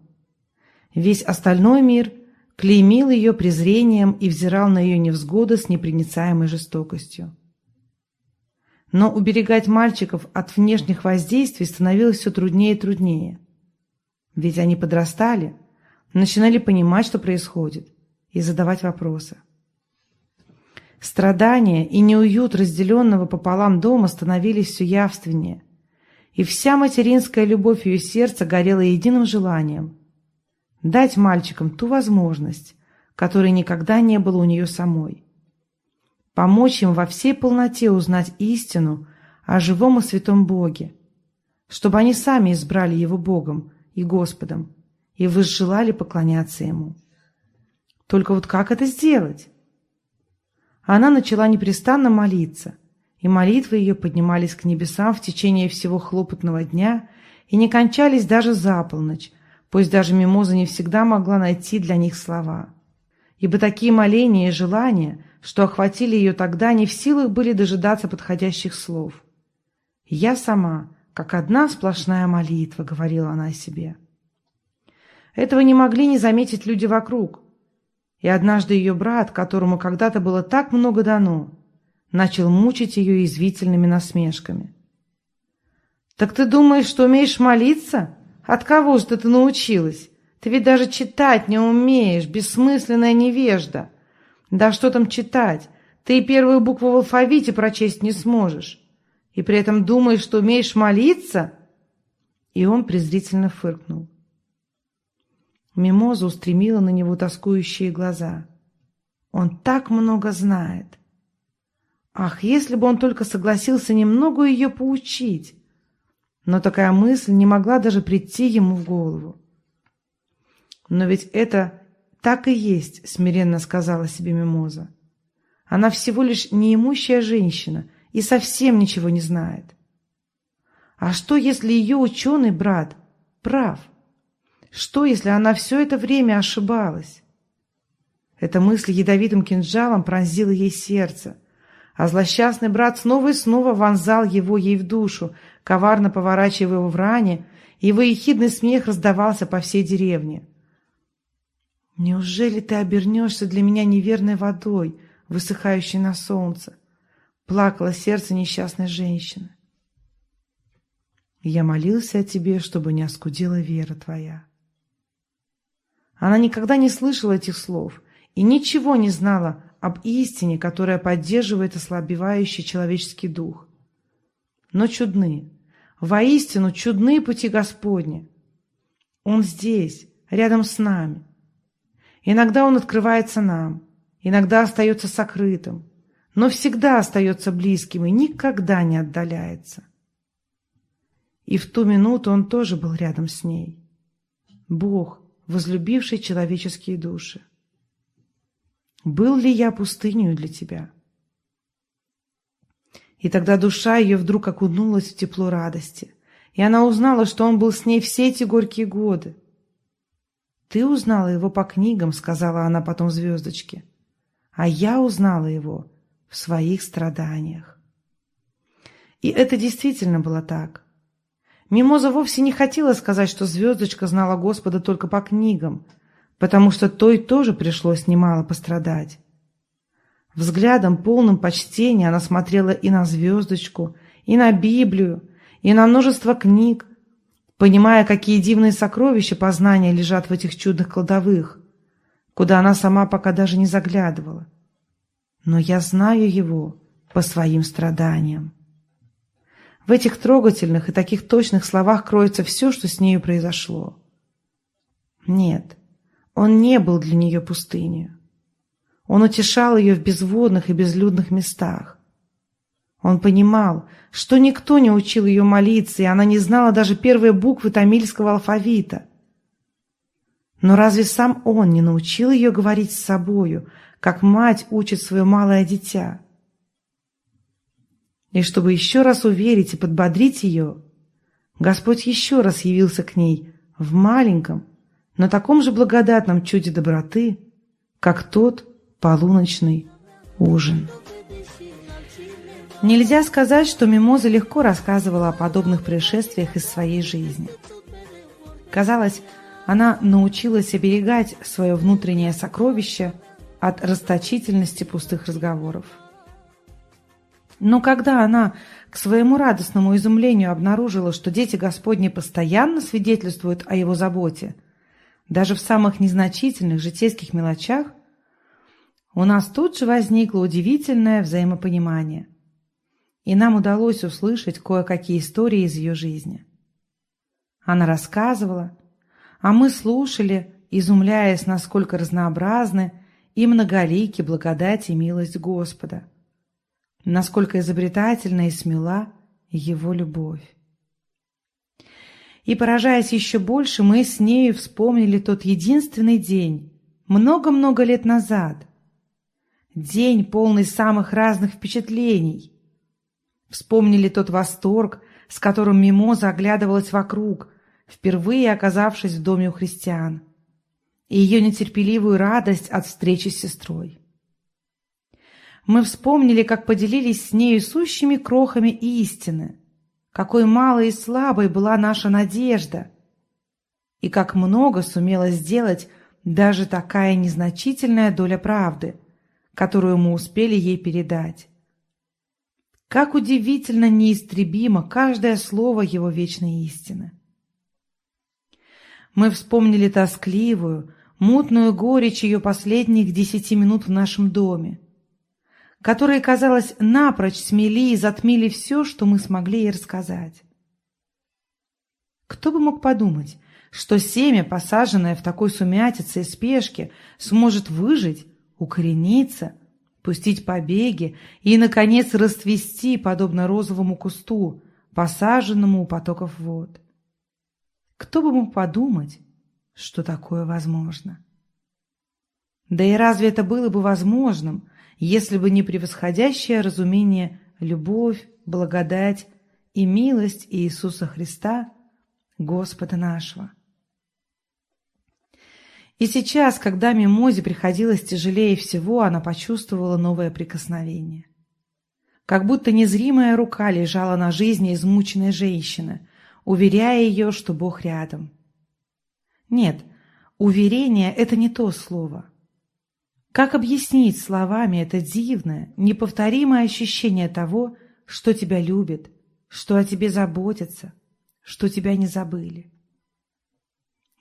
Весь остальной мир клеймил ее презрением и взирал на ее невзгоды с непроницаемой жестокостью. Но уберегать мальчиков от внешних воздействий становилось все труднее и труднее. Ведь они подрастали, начинали понимать, что происходит, и задавать вопросы. Страдания и неуют разделенного пополам дома становились все явственнее, и вся материнская любовь ее сердца горела единым желанием – дать мальчикам ту возможность, которой никогда не было у нее самой помочь им во всей полноте узнать истину о живом и святом Боге, чтобы они сами избрали Его Богом и Господом и возжелали поклоняться Ему. Только вот как это сделать? Она начала непрестанно молиться, и молитвы ее поднимались к небесам в течение всего хлопотного дня и не кончались даже за полночь, пусть даже Мимоза не всегда могла найти для них слова. Ибо такие моления и желания – что охватили ее тогда, не в силах были дожидаться подходящих слов. «Я сама, как одна сплошная молитва», — говорила она о себе. Этого не могли не заметить люди вокруг. И однажды ее брат, которому когда-то было так много дано, начал мучить ее извительными насмешками. «Так ты думаешь, что умеешь молиться? От кого же ты научилась? Ты ведь даже читать не умеешь, бессмысленная невежда!» Да что там читать? Ты первую букву в алфавите прочесть не сможешь. И при этом думаешь, что умеешь молиться?» И он презрительно фыркнул. Мимоза устремила на него тоскующие глаза. «Он так много знает!» Ах, если бы он только согласился немного ее поучить! Но такая мысль не могла даже прийти ему в голову. Но ведь это «Так и есть», — смиренно сказала себе Мимоза. «Она всего лишь неимущая женщина и совсем ничего не знает». А что, если ее ученый брат прав? Что, если она все это время ошибалась? Эта мысль ядовитым кинжалом пронзила ей сердце, а злосчастный брат снова и снова вонзал его ей в душу, коварно поворачивая его в ране, и его ехидный смех раздавался по всей деревне. Неужели ты обернешься для меня неверной водой, высыхающей на солнце? Плакало сердце несчастной женщины. Я молился о тебе, чтобы не оскудела вера твоя. Она никогда не слышала этих слов и ничего не знала об истине, которая поддерживает ослабевающий человеческий дух. Но чудны, воистину чудны пути Господни. Он здесь, рядом с нами – Иногда он открывается нам, иногда остается сокрытым, но всегда остается близким и никогда не отдаляется. И в ту минуту он тоже был рядом с ней. Бог, возлюбивший человеческие души. Был ли я пустынью для тебя? И тогда душа ее вдруг окунулась в тепло радости, и она узнала, что он был с ней все эти горькие годы, «Ты узнала его по книгам», — сказала она потом звездочке. «А я узнала его в своих страданиях». И это действительно было так. Мимоза вовсе не хотела сказать, что звездочка знала Господа только по книгам, потому что той тоже пришлось немало пострадать. Взглядом, полным почтения, она смотрела и на звездочку, и на Библию, и на множество книг, понимая, какие дивные сокровища познания лежат в этих чудных кладовых, куда она сама пока даже не заглядывала. Но я знаю его по своим страданиям. В этих трогательных и таких точных словах кроется все, что с нею произошло. Нет, он не был для нее пустыней. Он утешал ее в безводных и безлюдных местах. Он понимал, что никто не учил ее молиться, и она не знала даже первые буквы тамильского алфавита. Но разве сам он не научил ее говорить с собою, как мать учит свое малое дитя? И чтобы еще раз уверить и подбодрить ее, Господь еще раз явился к ней в маленьком, но таком же благодатном чуде доброты, как тот полуночный ужин. Нельзя сказать, что Мимоза легко рассказывала о подобных происшествиях из своей жизни. Казалось, она научилась оберегать свое внутреннее сокровище от расточительности пустых разговоров. Но когда она к своему радостному изумлению обнаружила, что дети Господни постоянно свидетельствуют о его заботе, даже в самых незначительных житейских мелочах, у нас тут же возникло удивительное взаимопонимание, и нам удалось услышать кое-какие истории из ее жизни. Она рассказывала, а мы слушали, изумляясь, насколько разнообразны и многолики благодать и милость Господа – насколько изобретательна и смела его любовь. И, поражаясь еще больше, мы с нею вспомнили тот единственный день, много-много лет назад. День, полный самых разных впечатлений. Вспомнили тот восторг, с которым Мимоза оглядывалась вокруг, впервые оказавшись в доме у христиан, и ее нетерпеливую радость от встречи с сестрой мы вспомнили, как поделились с нею сущими крохами истины, какой малой и слабой была наша надежда, и как много сумела сделать даже такая незначительная доля правды, которую мы успели ей передать. Как удивительно неистребимо каждое слово его вечной истины. Мы вспомнили тоскливую, мутную горечь ее последних десяти минут в нашем доме, которые, казалось, напрочь смели и затмили все, что мы смогли ей рассказать. Кто бы мог подумать, что семя, посаженное в такой сумятице и спешке, сможет выжить, укорениться, пустить побеги и, наконец, расцвести, подобно розовому кусту, посаженному у потоков вод. Кто бы мог подумать, что такое возможно? Да и разве это было бы возможным, если бы не превосходящее разумение любовь, благодать и милость Иисуса Христа, Господа нашего. И сейчас, когда Мимозе приходилось тяжелее всего, она почувствовала новое прикосновение. Как будто незримая рука лежала на жизни измученной женщины, уверяя ее, что Бог рядом. Нет, уверение – это не то слово – как объяснить словами это дивное, неповторимое ощущение того, что тебя любят, что о тебе заботятся, что тебя не забыли?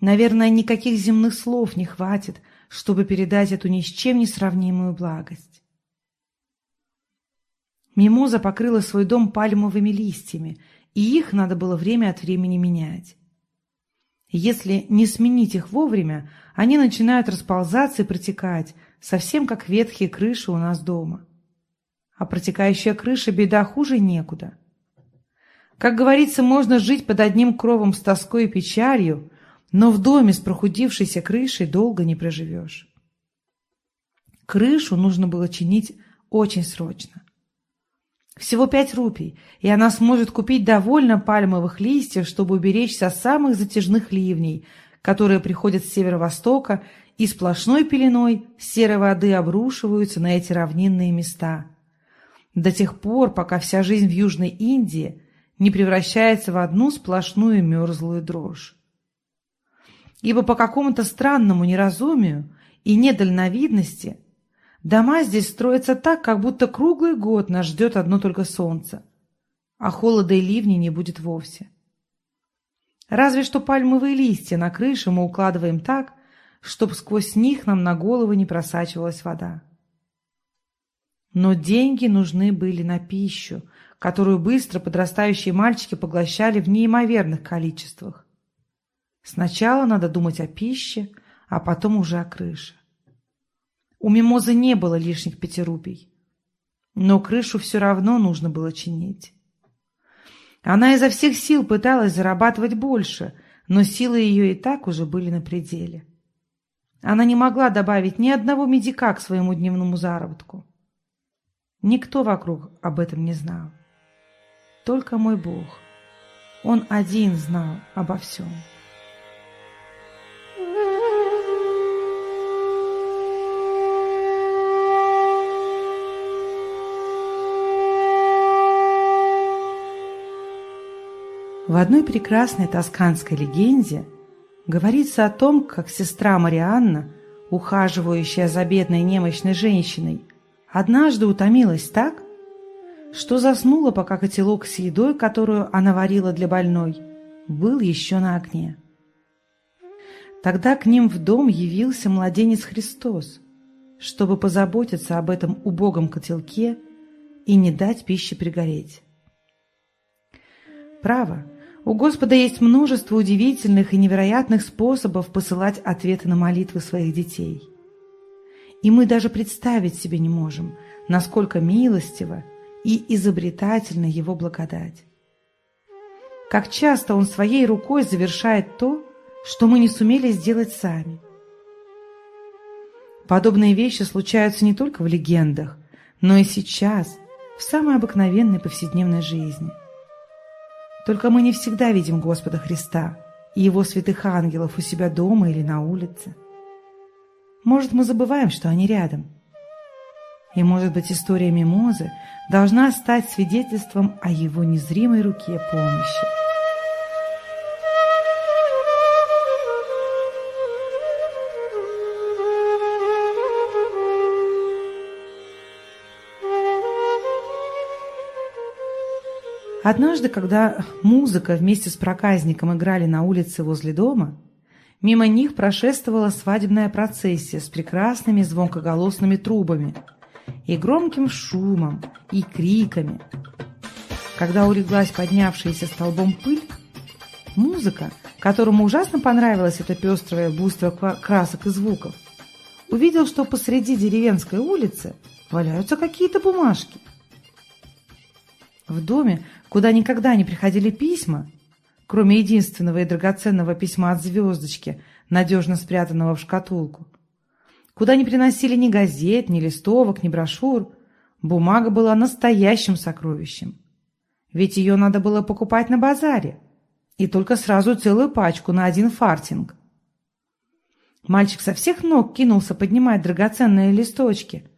Наверное, никаких земных слов не хватит, чтобы передать эту ни с чем не сравнимую благость. Мимоза покрыла свой дом пальмовыми листьями, и их надо было время от времени менять. Если не сменить их вовремя, они начинают расползаться и протекать, совсем как ветхие крыши у нас дома. А протекающая крыша – беда хуже некуда. Как говорится, можно жить под одним кровом с тоской и печалью, но в доме с прохудившейся крышей долго не проживешь. Крышу нужно было чинить очень срочно. Всего пять рупий, и она сможет купить довольно пальмовых листьев, чтобы уберечься от самых затяжных ливней, которые приходят с северо-востока и сплошной пеленой серой воды обрушиваются на эти равнинные места. До тех пор, пока вся жизнь в Южной Индии не превращается в одну сплошную мерзлую дрожь. Ибо по какому-то странному неразумию и недальновидности дома здесь строятся так, как будто круглый год нас ждет одно только солнце, а холода и ливней не будет вовсе. Разве что пальмовые листья на крыше мы укладываем так, чтобы сквозь них нам на голову не просачивалась вода. Но деньги нужны были на пищу, которую быстро подрастающие мальчики поглощали в неимоверных количествах. Сначала надо думать о пище, а потом уже о крыше. У мимозы не было лишних пяти рупий, но крышу все равно нужно было чинить. Она изо всех сил пыталась зарабатывать больше, но силы ее и так уже были на пределе. Она не могла добавить ни одного медика к своему дневному заработку. Никто вокруг об этом не знал. Только мой Бог. Он один знал обо всем. В одной прекрасной тосканской легенде говорится о том, как сестра Марианна, ухаживающая за бедной немощной женщиной, однажды утомилась так, что заснула, пока котелок с едой, которую она варила для больной, был еще на огне. Тогда к ним в дом явился младенец Христос, чтобы позаботиться об этом убогом котелке и не дать пище пригореть. Право, у Господа есть множество удивительных и невероятных способов посылать ответы на молитвы своих детей. И мы даже представить себе не можем, насколько милостиво и изобретательна Его благодать. Как часто Он своей рукой завершает то, что мы не сумели сделать сами. Подобные вещи случаются не только в легендах, но и сейчас, в самой обыкновенной повседневной жизни – только мы не всегда видим Господа Христа и Его святых ангелов у себя дома или на улице. Может, мы забываем, что они рядом. И, может быть, история Мимозы должна стать свидетельством о Его незримой руке помощи. Однажды, когда музыка вместе с проказником играли на улице возле дома, мимо них прошествовала свадебная процессия с прекрасными звонкоголосными трубами и громким шумом и криками. Когда улеглась поднявшаяся столбом пыль, музыка, которому ужасно понравилось это пестрое буйство красок и звуков, увидел, что посреди деревенской улицы валяются какие-то бумажки. В доме куда никогда не приходили письма, кроме единственного и драгоценного письма от звездочки, надежно спрятанного в шкатулку, куда не приносили ни газет, ни листовок, ни брошюр, бумага была настоящим сокровищем. Ведь ее надо было покупать на базаре, и только сразу целую пачку на один фартинг. Мальчик со всех ног кинулся поднимать драгоценные листочки,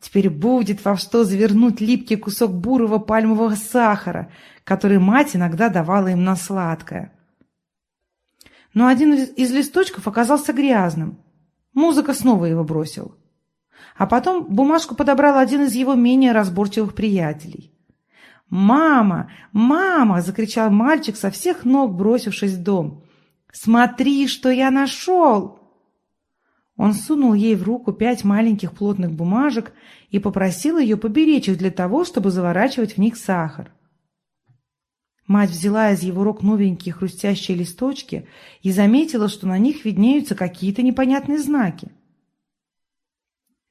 Теперь будет во что завернуть липкий кусок бурого пальмового сахара, который мать иногда давала им на сладкое. Но один из листочков оказался грязным. Музыка снова его бросил. А потом бумажку подобрал один из его менее разборчивых приятелей. «Мама! Мама!» — закричал мальчик со всех ног, бросившись в дом. «Смотри, что я нашел!» Он сунул ей в руку пять маленьких плотных бумажек и попросил ее поберечь их для того, чтобы заворачивать в них сахар. Мать взяла из его рук новенькие хрустящие листочки и заметила, что на них виднеются какие-то непонятные знаки.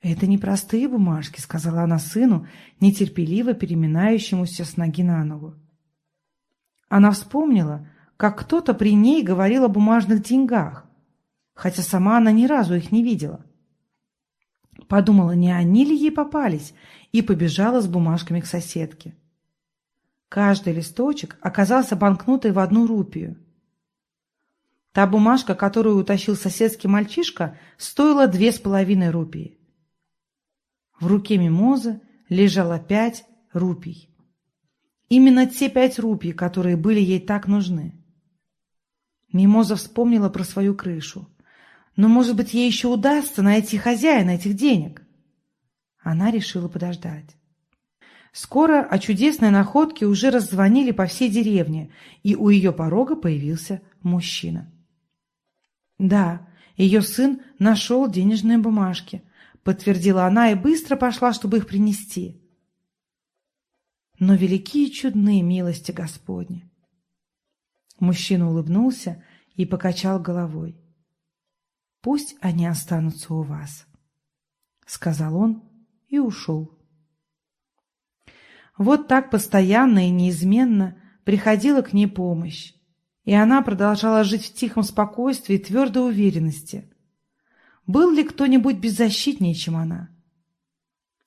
«Это не простые бумажки», — сказала она сыну, нетерпеливо переминающемуся с ноги на ногу. Она вспомнила, как кто-то при ней говорил о бумажных деньгах хотя сама она ни разу их не видела. Подумала, не они ли ей попались, и побежала с бумажками к соседке. Каждый листочек оказался банкнотой в одну рупию. Та бумажка, которую утащил соседский мальчишка, стоила две с половиной рупии. В руке мимозы лежало пять рупий. Именно те пять рупий, которые были ей так нужны. Мимоза вспомнила про свою крышу. Но, может быть, ей еще удастся найти хозяина этих денег. Она решила подождать. Скоро о чудесной находке уже раззвонили по всей деревне, и у ее порога появился мужчина. Да, ее сын нашел денежные бумажки, подтвердила она и быстро пошла, чтобы их принести. Но велики и чудны милости Господни. Мужчина улыбнулся и покачал головой. Пусть они останутся у вас, — сказал он и ушел. Вот так постоянно и неизменно приходила к ней помощь, и она продолжала жить в тихом спокойствии и твердой уверенности. Был ли кто-нибудь беззащитнее, чем она?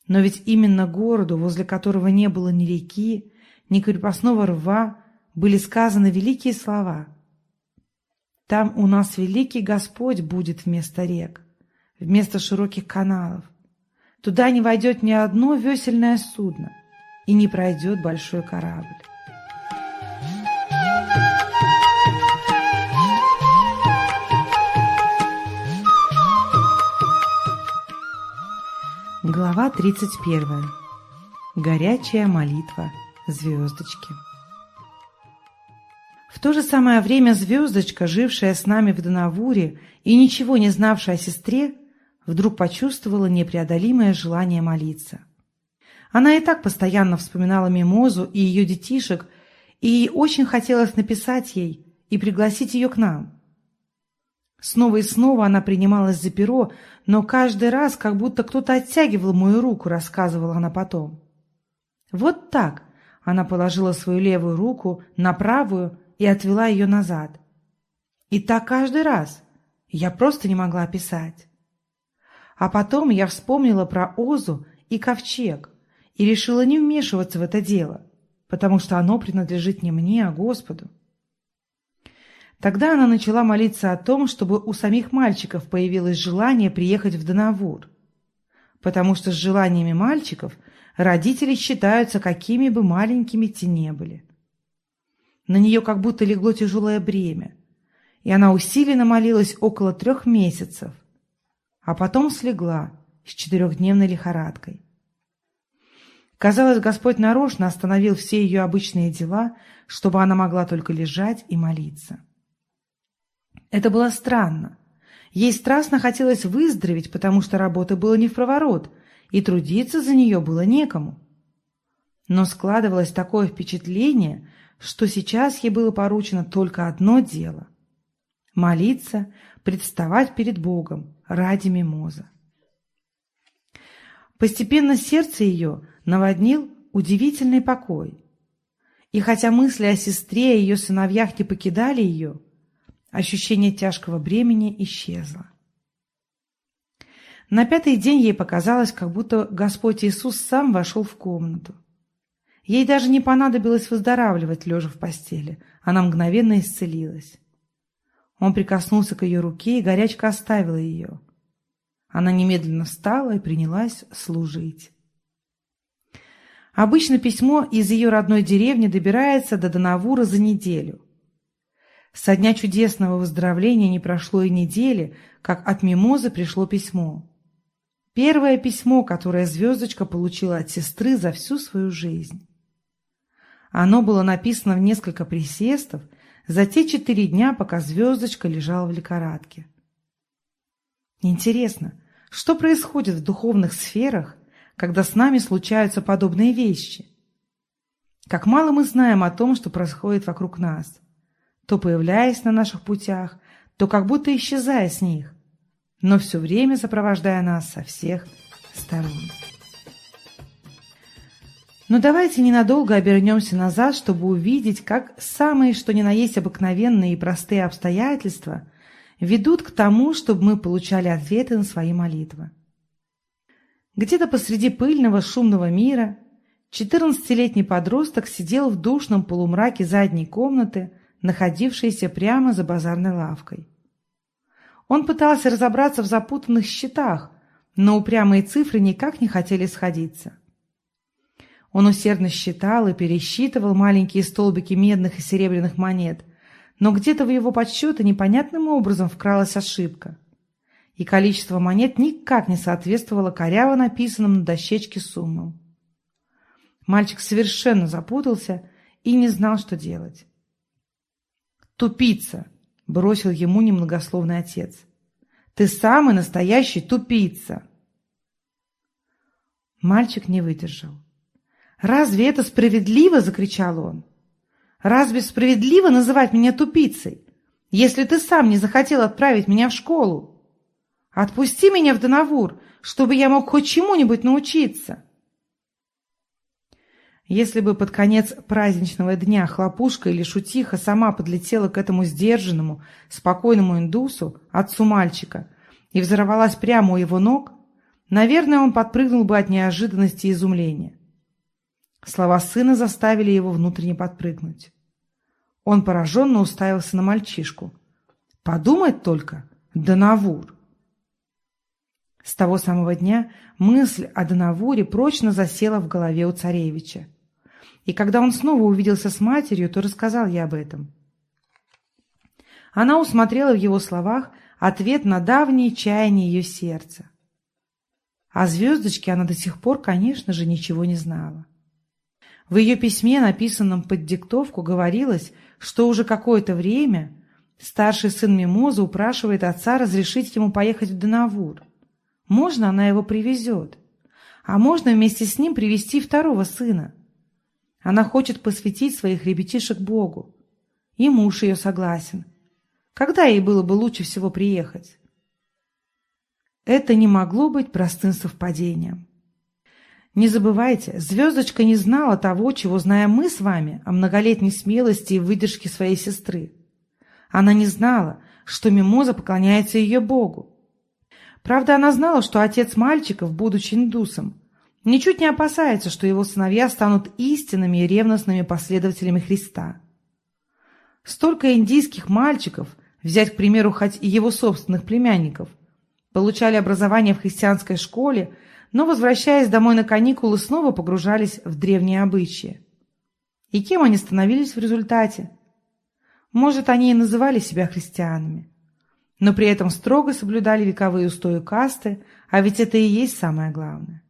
Но ведь именно городу, возле которого не было ни реки, ни крепостного рва, были сказаны великие слова. Там у нас великий Господь будет вместо рек, вместо широких каналов. Туда не войдет ни одно весельное судно и не пройдет большой корабль. Глава 31. Горячая молитва звездочки. В то же самое время звездочка, жившая с нами в Донавуре и ничего не знавшая о сестре, вдруг почувствовала непреодолимое желание молиться. Она и так постоянно вспоминала Мимозу и ее детишек, и очень хотелось написать ей и пригласить ее к нам. Снова и снова она принималась за перо, но каждый раз как будто кто-то оттягивал мою руку, рассказывала она потом. Вот так она положила свою левую руку на правую и отвела ее назад. И так каждый раз. Я просто не могла описать. А потом я вспомнила про Озу и ковчег и решила не вмешиваться в это дело, потому что оно принадлежит не мне, а Господу. Тогда она начала молиться о том, чтобы у самих мальчиков появилось желание приехать в Донавур, потому что с желаниями мальчиков родители считаются какими бы маленькими те не были. На нее как будто легло тяжелое бремя, и она усиленно молилась около трех месяцев, а потом слегла с четырехдневной лихорадкой. Казалось, Господь нарочно остановил все ее обычные дела, чтобы она могла только лежать и молиться. Это было странно. Ей страстно хотелось выздороветь, потому что работы было не в проворот, и трудиться за нее было некому. Но складывалось такое впечатление, что сейчас ей было поручено только одно дело – молиться, представать перед Богом ради мимоза. Постепенно сердце ее наводнил удивительный покой. И хотя мысли о сестре и ее сыновьях не покидали ее, ощущение тяжкого бремени исчезло. На пятый день ей показалось, как будто Господь Иисус сам вошел в комнату. Ей даже не понадобилось выздоравливать, лежа в постели. Она мгновенно исцелилась. Он прикоснулся к ее руке, и горячка оставила ее. Она немедленно встала и принялась служить. Обычно письмо из ее родной деревни добирается до Донавура за неделю. Со дня чудесного выздоровления не прошло и недели, как от Мимозы пришло письмо. Первое письмо, которое звездочка получила от сестры за всю свою жизнь. Оно было написано в несколько присестов за те четыре дня, пока звездочка лежала в лихорадке. Интересно, что происходит в духовных сферах, когда с нами случаются подобные вещи? Как мало мы знаем о том, что происходит вокруг нас, то появляясь на наших путях, то как будто исчезая с них, но все время сопровождая нас со всех сторон. Но давайте ненадолго обернемся назад, чтобы увидеть, как самые, что ни на есть обыкновенные и простые обстоятельства ведут к тому, чтобы мы получали ответы на свои молитвы. Где-то посреди пыльного шумного мира 14-летний подросток сидел в душном полумраке задней комнаты, находившейся прямо за базарной лавкой. Он пытался разобраться в запутанных счетах, но упрямые цифры никак не хотели сходиться. Он усердно считал и пересчитывал маленькие столбики медных и серебряных монет, но где-то в его подсчеты непонятным образом вкралась ошибка, и количество монет никак не соответствовало коряво написанным на дощечке суммам. Мальчик совершенно запутался и не знал, что делать. «Тупица!» — бросил ему немногословный отец. «Ты самый настоящий тупица!» Мальчик не выдержал. «Разве это справедливо?» — закричал он. «Разве справедливо называть меня тупицей, если ты сам не захотел отправить меня в школу? Отпусти меня в Донавур, чтобы я мог хоть чему-нибудь научиться». Если бы под конец праздничного дня хлопушка или шутиха сама подлетела к этому сдержанному, спокойному индусу, отцу мальчика, и взорвалась прямо у его ног, наверное, он подпрыгнул бы от неожиданности и изумления. Слова сына заставили его внутренне подпрыгнуть. Он пораженно уставился на мальчишку. Подумать только, Данавур! С того самого дня мысль о Данавуре прочно засела в голове у царевича. И когда он снова увиделся с матерью, то рассказал ей об этом. Она усмотрела в его словах ответ на давние чаяния ее сердца. О звездочке она до сих пор, конечно же, ничего не знала. В ее письме, написанном под диктовку, говорилось, что уже какое-то время старший сын Мимоза упрашивает отца разрешить ему поехать в Донавур. Можно она его привезет, а можно вместе с ним привести второго сына. Она хочет посвятить своих ребятишек Богу. И муж ее согласен. Когда ей было бы лучше всего приехать? Это не могло быть простым совпадением. Не забывайте, звездочка не знала того, чего знаем мы с вами о многолетней смелости и выдержке своей сестры. Она не знала, что Мимоза поклоняется ее богу. Правда, она знала, что отец мальчиков, будучи индусом, ничуть не опасается, что его сыновья станут истинными и ревностными последователями Христа. Столько индийских мальчиков, взять, к примеру, хоть и его собственных племянников, получали образование в христианской школе, но, возвращаясь домой на каникулы, снова погружались в древние обычаи. И кем они становились в результате? Может, они и называли себя христианами, но при этом строго соблюдали вековые устои касты, а ведь это и есть самое главное.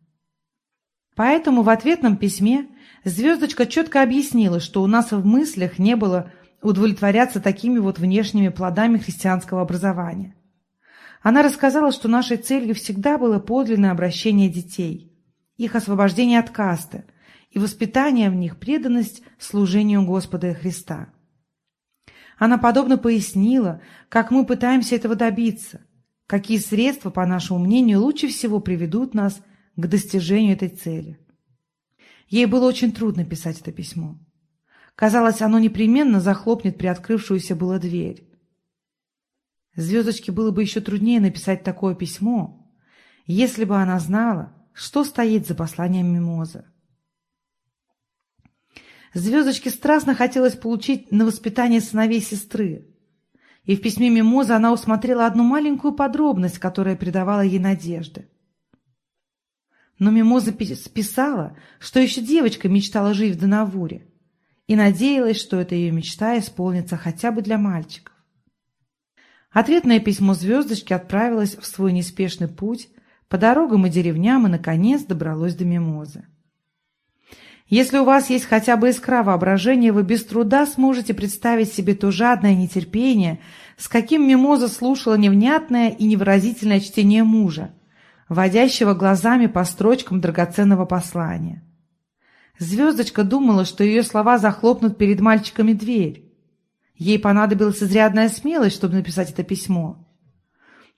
Поэтому в ответном письме Звездочка четко объяснила, что у нас в мыслях не было удовлетворяться такими вот внешними плодами христианского образования. Она рассказала, что нашей целью всегда было подлинное обращение детей, их освобождение от касты и воспитание в них преданность служению Господа и Христа. Она подобно пояснила, как мы пытаемся этого добиться, какие средства, по нашему мнению, лучше всего приведут нас к достижению этой цели. Ей было очень трудно писать это письмо. Казалось, оно непременно захлопнет приоткрывшуюся было дверь. Звездочке было бы еще труднее написать такое письмо, если бы она знала, что стоит за посланием Мимоза. Звездочке страстно хотелось получить на воспитание сыновей сестры. И в письме Мимоза она усмотрела одну маленькую подробность, которая придавала ей надежды. Но Мимоза писала, что еще девочка мечтала жить в Донавуре и надеялась, что эта ее мечта исполнится хотя бы для мальчиков. Ответное письмо звездочки отправилось в свой неспешный путь по дорогам и деревням и, наконец, добралось до Мимозы. Если у вас есть хотя бы искра воображения, вы без труда сможете представить себе то жадное нетерпение, с каким Мимоза слушала невнятное и невыразительное чтение мужа, водящего глазами по строчкам драгоценного послания. Звездочка думала, что ее слова захлопнут перед мальчиками дверь. Ей понадобилась изрядная смелость, чтобы написать это письмо.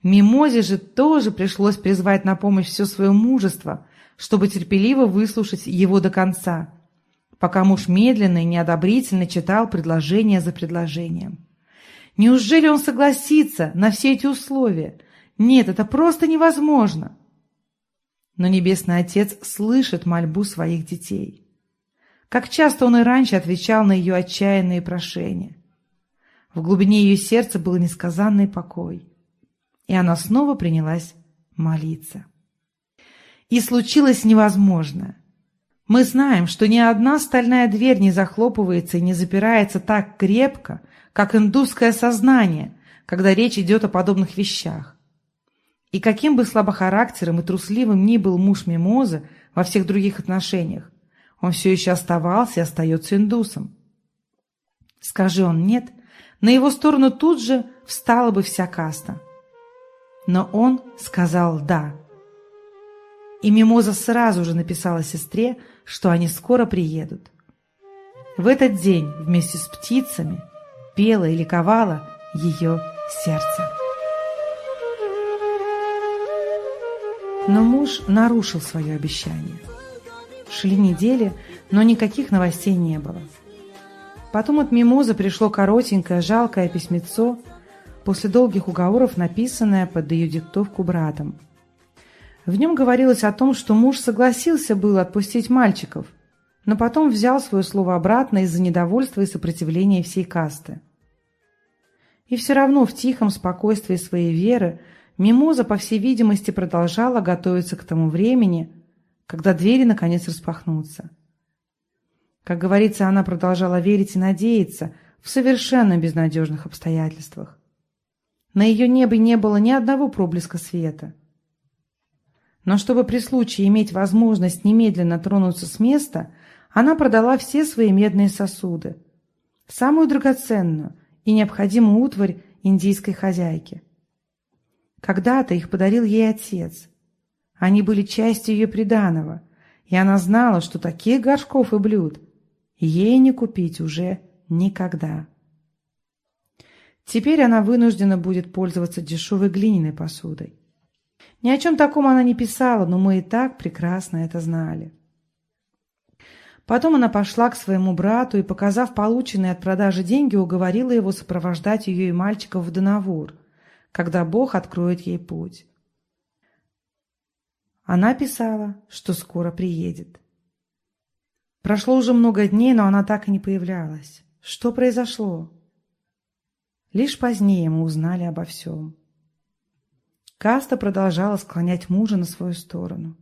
Мимозе же тоже пришлось призвать на помощь все свое мужество, чтобы терпеливо выслушать его до конца, пока муж медленно и неодобрительно читал предложение за предложением. Неужели он согласится на все эти условия? Нет, это просто невозможно. Но Небесный Отец слышит мольбу своих детей. Как часто он и раньше отвечал на ее отчаянные прошения. В глубине ее сердца был несказанный покой. И она снова принялась молиться. И случилось невозможное. Мы знаем, что ни одна стальная дверь не захлопывается и не запирается так крепко, как индусское сознание, когда речь идет о подобных вещах. И каким бы слабохарактером и трусливым ни был муж Мимозы во всех других отношениях, он все еще оставался и остается индусом. Скажи он «нет», на его сторону тут же встала бы вся каста. Но он сказал «да». И Мимоза сразу же написала сестре, что они скоро приедут. В этот день вместе с птицами пело и ликовало ее сердце. Но муж нарушил свое обещание. Шли недели, но никаких новостей не было. Потом от Мимозы пришло коротенькое, жалкое письмецо, после долгих уговоров написанное под ее диктовку братом. В нем говорилось о том, что муж согласился был отпустить мальчиков, но потом взял свое слово обратно из-за недовольства и сопротивления всей касты. И все равно в тихом спокойствии своей веры Мимоза, по всей видимости, продолжала готовиться к тому времени, когда двери наконец распахнутся. Как говорится, она продолжала верить и надеяться в совершенно безнадежных обстоятельствах. На ее небе не было ни одного проблеска света. Но чтобы при случае иметь возможность немедленно тронуться с места, она продала все свои медные сосуды, самую драгоценную и необходимую утварь индийской хозяйки. Когда-то их подарил ей отец. Они были частью ее приданого, и она знала, что таких горшков и блюд ей не купить уже никогда. Теперь она вынуждена будет пользоваться дешевой глиняной посудой. Ни о чем таком она не писала, но мы и так прекрасно это знали. Потом она пошла к своему брату и, показав полученные от продажи деньги, уговорила его сопровождать ее и мальчиков в Донавур, когда Бог откроет ей путь. Она писала, что скоро приедет. Прошло уже много дней, но она так и не появлялась. Что произошло? Лишь позднее мы узнали обо всем. Каста продолжала склонять мужа на свою сторону.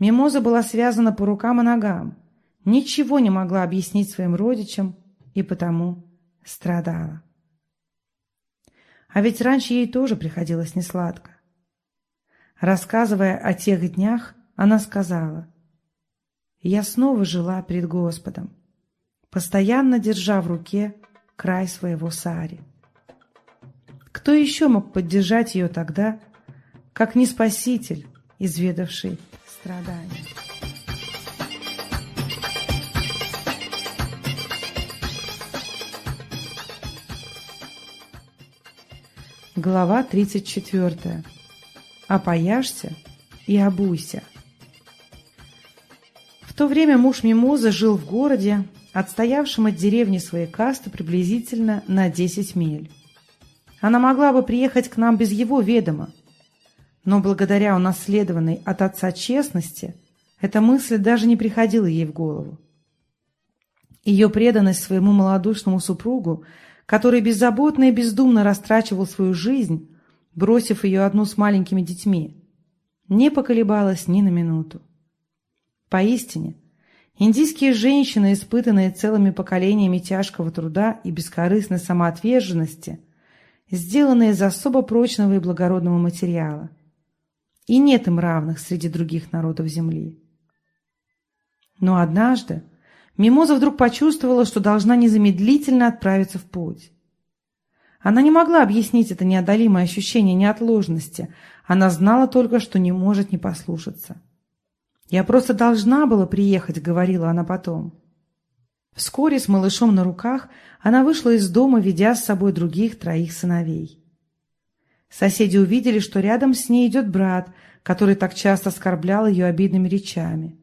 Мимоза была связана по рукам и ногам, ничего не могла объяснить своим родичам и потому страдала. А ведь раньше ей тоже приходилось несладко. Рассказывая о тех днях, она сказала, «Я снова жила пред Господом, постоянно держа в руке край своего сари. Кто еще мог поддержать ее тогда, как не Спаситель, изведавший страдания? Глава 34. Опояшься и обуйся. То время муж Мимоза жил в городе, отстоявшем от деревни своей касты приблизительно на 10 миль. Она могла бы приехать к нам без его ведома, но благодаря унаследованной от отца честности эта мысль даже не приходила ей в голову. Ее преданность своему малодушному супругу, который беззаботно и бездумно растрачивал свою жизнь, бросив ее одну с маленькими детьми, не поколебалась ни на минуту. Поистине, Индийские женщины, испытанные целыми поколениями тяжкого труда и бескорыстной самоотверженности, сделанные из особо прочного и благородного материала. И нет им равных среди других народов Земли. Но однажды Мимоза вдруг почувствовала, что должна незамедлительно отправиться в путь. Она не могла объяснить это неодолимое ощущение неотложности, она знала только, что не может не послушаться. «Я просто должна была приехать», — говорила она потом. Вскоре с малышом на руках она вышла из дома, ведя с собой других троих сыновей. Соседи увидели, что рядом с ней идет брат, который так часто оскорблял ее обидными речами.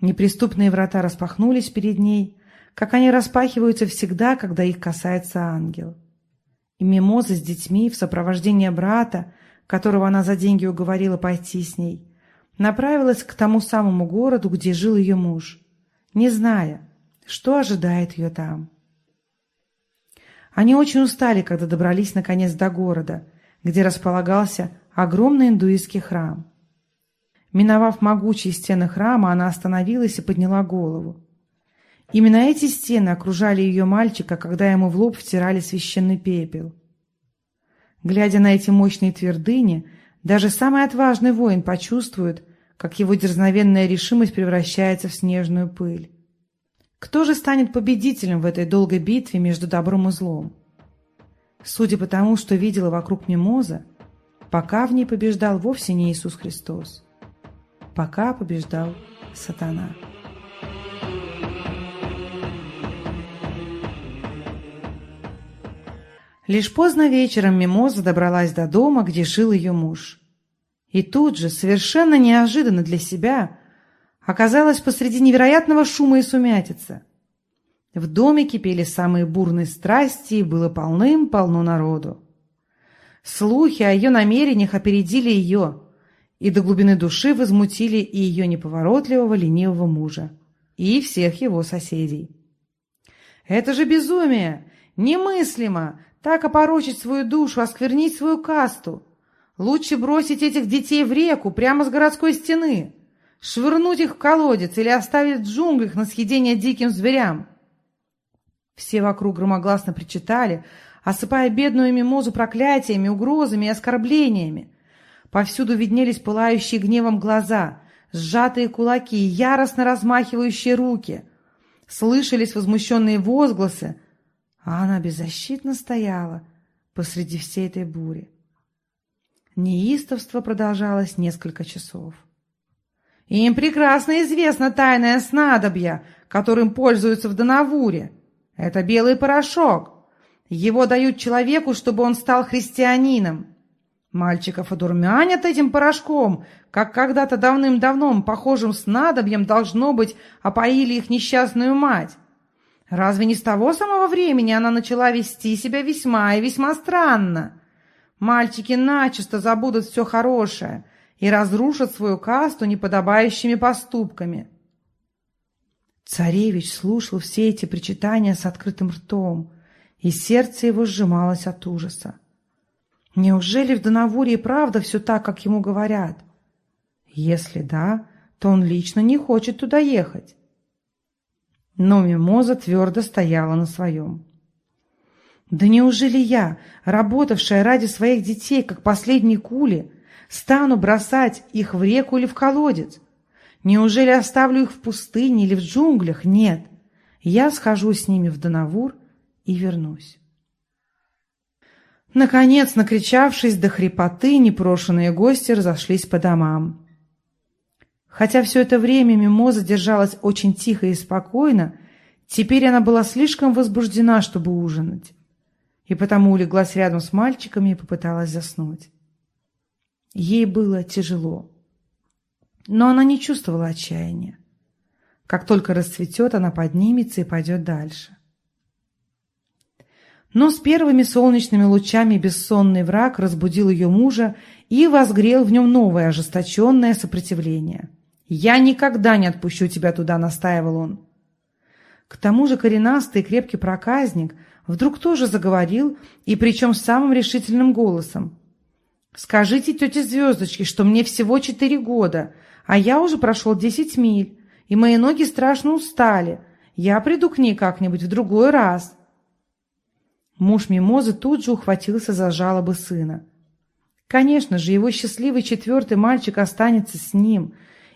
Неприступные врата распахнулись перед ней, как они распахиваются всегда, когда их касается ангел. И Мимоза с детьми в сопровождении брата, которого она за деньги уговорила пойти с ней, направилась к тому самому городу, где жил ее муж, не зная, что ожидает ее там. Они очень устали, когда добрались наконец до города, где располагался огромный индуистский храм. Миновав могучие стены храма, она остановилась и подняла голову. Именно эти стены окружали ее мальчика, когда ему в лоб втирали священный пепел. Глядя на эти мощные твердыни, даже самый отважный воин почувствует, как его дерзновенная решимость превращается в снежную пыль. Кто же станет победителем в этой долгой битве между добром и злом? Судя по тому, что видела вокруг Мимоза, пока в ней побеждал вовсе не Иисус Христос. Пока побеждал сатана. Лишь поздно вечером Мимоза добралась до дома, где жил ее муж. И тут же, совершенно неожиданно для себя, оказалась посреди невероятного шума и сумятицы. В доме кипели самые бурные страсти, и было полным-полно народу. Слухи о ее намерениях опередили ее, и до глубины души возмутили и ее неповоротливого ленивого мужа, и всех его соседей. «Это же безумие! Немыслимо! Так опорочить свою душу, осквернить свою касту! Лучше бросить этих детей в реку прямо с городской стены, швырнуть их в колодец или оставить в джунглях на съедение диким зверям!» Все вокруг громогласно причитали, осыпая бедную мимозу проклятиями, угрозами и оскорблениями. Повсюду виднелись пылающие гневом глаза, сжатые кулаки, яростно размахивающие руки. Слышались возмущенные возгласы, а она беззащитно стояла посреди всей этой бури. Неистовство продолжалось несколько часов. Им прекрасно известно тайное снадобье, которым пользуются в Донавуре. Это белый порошок. Его дают человеку, чтобы он стал христианином. Мальчиков одурмянят этим порошком, как когда-то давным-давно похожим снадобьем, должно быть, опоили их несчастную мать. Разве не с того самого времени она начала вести себя весьма и весьма странно? Мальчики начисто забудут все хорошее и разрушат свою касту неподобающими поступками. Царевич слушал все эти причитания с открытым ртом, и сердце его сжималось от ужаса. Неужели в Донавуре правда все так, как ему говорят? Если да, то он лично не хочет туда ехать. Но Мимоза твердо стояла на своем. Да неужели я, работавшая ради своих детей, как последние кули, стану бросать их в реку или в колодец? Неужели оставлю их в пустыне или в джунглях? Нет, я схожу с ними в Донавур и вернусь. Наконец, накричавшись до хрипоты, непрошенные гости разошлись по домам. Хотя все это время Мимоза держалась очень тихо и спокойно, теперь она была слишком возбуждена, чтобы ужинать, и потому улеглась рядом с мальчиками и попыталась заснуть. Ей было тяжело, но она не чувствовала отчаяния. Как только расцветет, она поднимется и пойдет дальше. Но с первыми солнечными лучами бессонный враг разбудил ее мужа и возгрел в нем новое ожесточенное сопротивление. «Я никогда не отпущу тебя туда», — настаивал он. К тому же коренастый крепкий проказник вдруг тоже заговорил, и причем самым решительным голосом. «Скажите тете Звездочке, что мне всего четыре года, а я уже прошел десять миль, и мои ноги страшно устали. Я приду к ней как-нибудь в другой раз». Муж Мимозы тут же ухватился за жалобы сына. Конечно же, его счастливый четвертый мальчик останется с ним,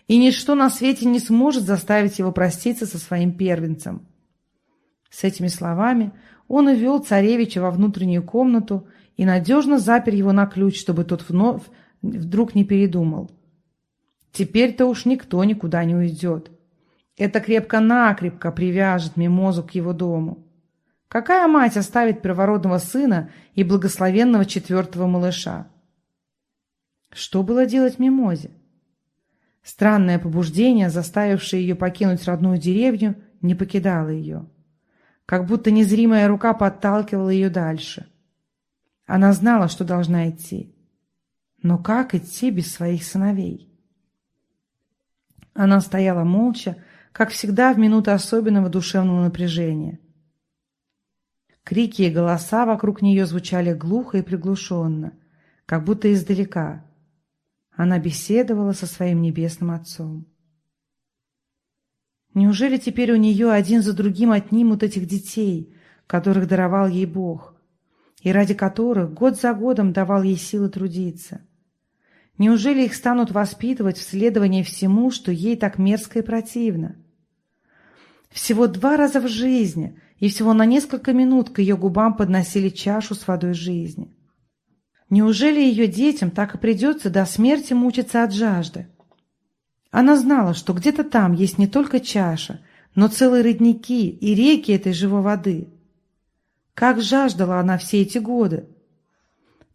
и ничто на свете не сможет заставить его проститься со своим первенцем. С этими словами он увел царевича во внутреннюю комнату и надежно запер его на ключ, чтобы тот вновь вдруг не передумал. Теперь-то уж никто никуда не уйдет. Это крепко-накрепко привяжет Мимозу к его дому. Какая мать оставит первородного сына и благословенного четвертого малыша? Что было делать Мимозе? Странное побуждение, заставившее ее покинуть родную деревню, не покидало ее. Как будто незримая рука подталкивала ее дальше. Она знала, что должна идти. Но как идти без своих сыновей? Она стояла молча, как всегда в минуты особенного душевного напряжения – Крики и голоса вокруг нее звучали глухо и приглушенно, как будто издалека. Она беседовала со своим небесным отцом. Неужели теперь у нее один за другим отнимут этих детей, которых даровал ей Бог, и ради которых год за годом давал ей силы трудиться? Неужели их станут воспитывать в следовании всему, что ей так мерзко и противно? Всего два раза в жизни – и всего на несколько минут к ее губам подносили чашу с водой жизни. Неужели ее детям так и придется до смерти мучиться от жажды? Она знала, что где-то там есть не только чаша, но целые родники и реки этой живой воды. Как жаждала она все эти годы!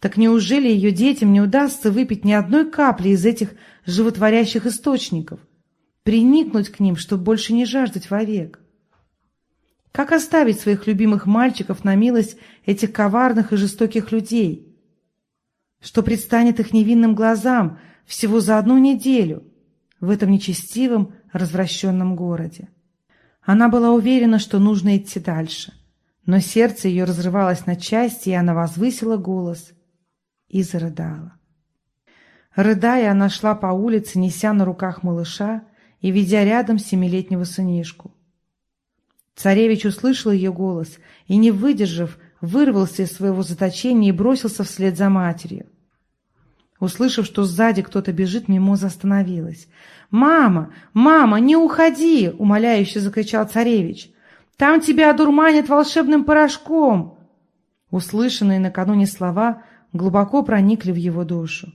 Так неужели ее детям не удастся выпить ни одной капли из этих животворящих источников, приникнуть к ним, чтобы больше не жаждать вовек? Как оставить своих любимых мальчиков на милость этих коварных и жестоких людей? Что предстанет их невинным глазам, всего за одну неделю в этом нечестивом, развращенном городе. Она была уверена, что нужно идти дальше, но сердце ее разрывалось на части, и она возвысила голос и зарыдала. Рыдая, она шла по улице, неся на руках малыша и ведя рядом семилетнего сынишку. Царевич услышал ее голос и, не выдержав, вырвался из своего заточения и бросился вслед за матерью. Услышав, что сзади кто-то бежит, Мимоза остановилась. «Мама! Мама, не уходи!» — умоляюще закричал царевич. «Там тебя одурманят волшебным порошком!» Услышанные накануне слова глубоко проникли в его душу.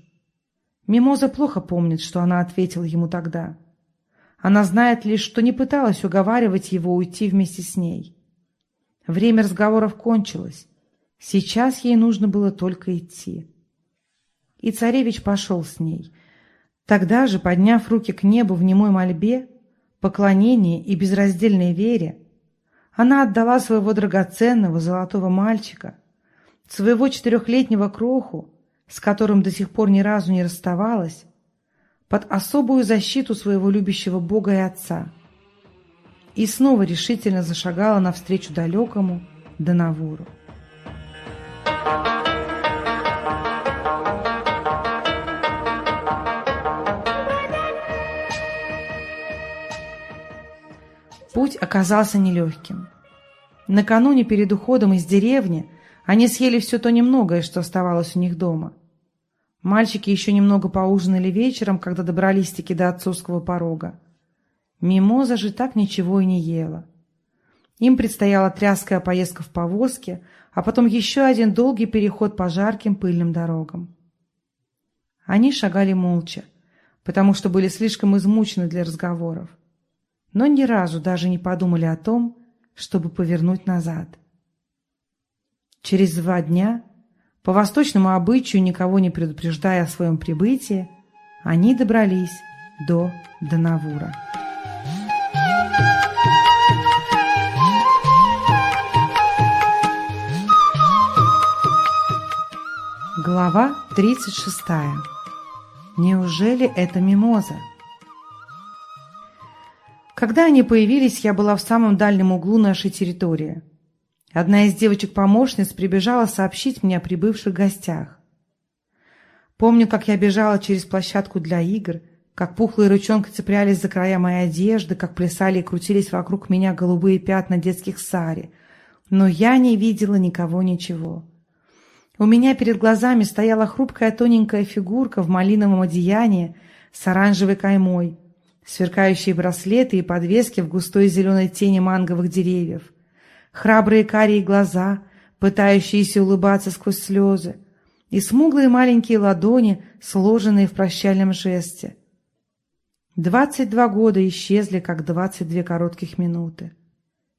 Мимоза плохо помнит, что она ответила ему тогда. Она знает лишь, что не пыталась уговаривать его уйти вместе с ней. Время разговоров кончилось. Сейчас ей нужно было только идти. И царевич пошел с ней. Тогда же, подняв руки к небу в немой мольбе, поклонении и безраздельной вере, она отдала своего драгоценного золотого мальчика, своего четырехлетнего кроху, с которым до сих пор ни разу не расставалась, под особую защиту своего любящего Бога и Отца, и снова решительно зашагала навстречу далекому Данавуру. Путь оказался нелегким. Накануне перед уходом из деревни они съели все то немногое, что оставалось у них дома. Мальчики еще немного поужинали вечером, когда добрались-таки до отцовского порога. Мимоза же так ничего и не ела. Им предстояла тряская поездка в повозке, а потом еще один долгий переход по жарким пыльным дорогам. Они шагали молча, потому что были слишком измучены для разговоров, но ни разу даже не подумали о том, чтобы повернуть назад. Через два дня, по восточному обычаю, никого не предупреждая о своем прибытии, они добрались до Данавура. Глава 36. Неужели это мимоза? Когда они появились, я была в самом дальнем углу нашей территории. Одна из девочек-помощниц прибежала сообщить мне о прибывших гостях. Помню, как я бежала через площадку для игр, как пухлые ручонки цеплялись за края моей одежды, как плясали и крутились вокруг меня голубые пятна детских сари. Но я не видела никого ничего. У меня перед глазами стояла хрупкая тоненькая фигурка в малиновом одеянии с оранжевой каймой, сверкающие браслеты и подвески в густой зеленой тени манговых деревьев, храбрые карие глаза, пытающиеся улыбаться сквозь слезы, и смуглые маленькие ладони, сложенные в прощальном жесте. Двадцать два года исчезли, как двадцать две коротких минуты.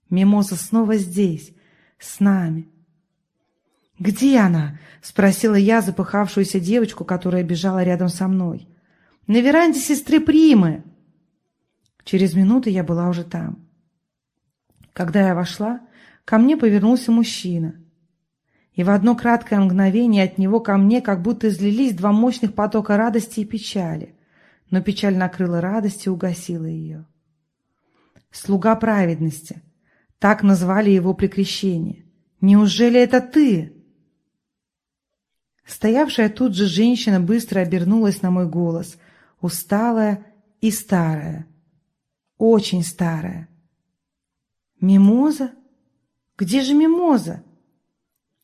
Мимоза снова здесь, с нами — «Где она?» — спросила я запыхавшуюся девочку, которая бежала рядом со мной. «На веранде сестры Примы!» Через минуту я была уже там. Когда я вошла, ко мне повернулся мужчина. И в одно краткое мгновение от него ко мне как будто излились два мощных потока радости и печали, но печаль накрыла радость и угасила ее. «Слуга праведности» — так назвали его при крещении. «Неужели это ты?» Стоявшая тут же женщина быстро обернулась на мой голос, усталая и старая, очень старая. «Мимоза? Где же мимоза?»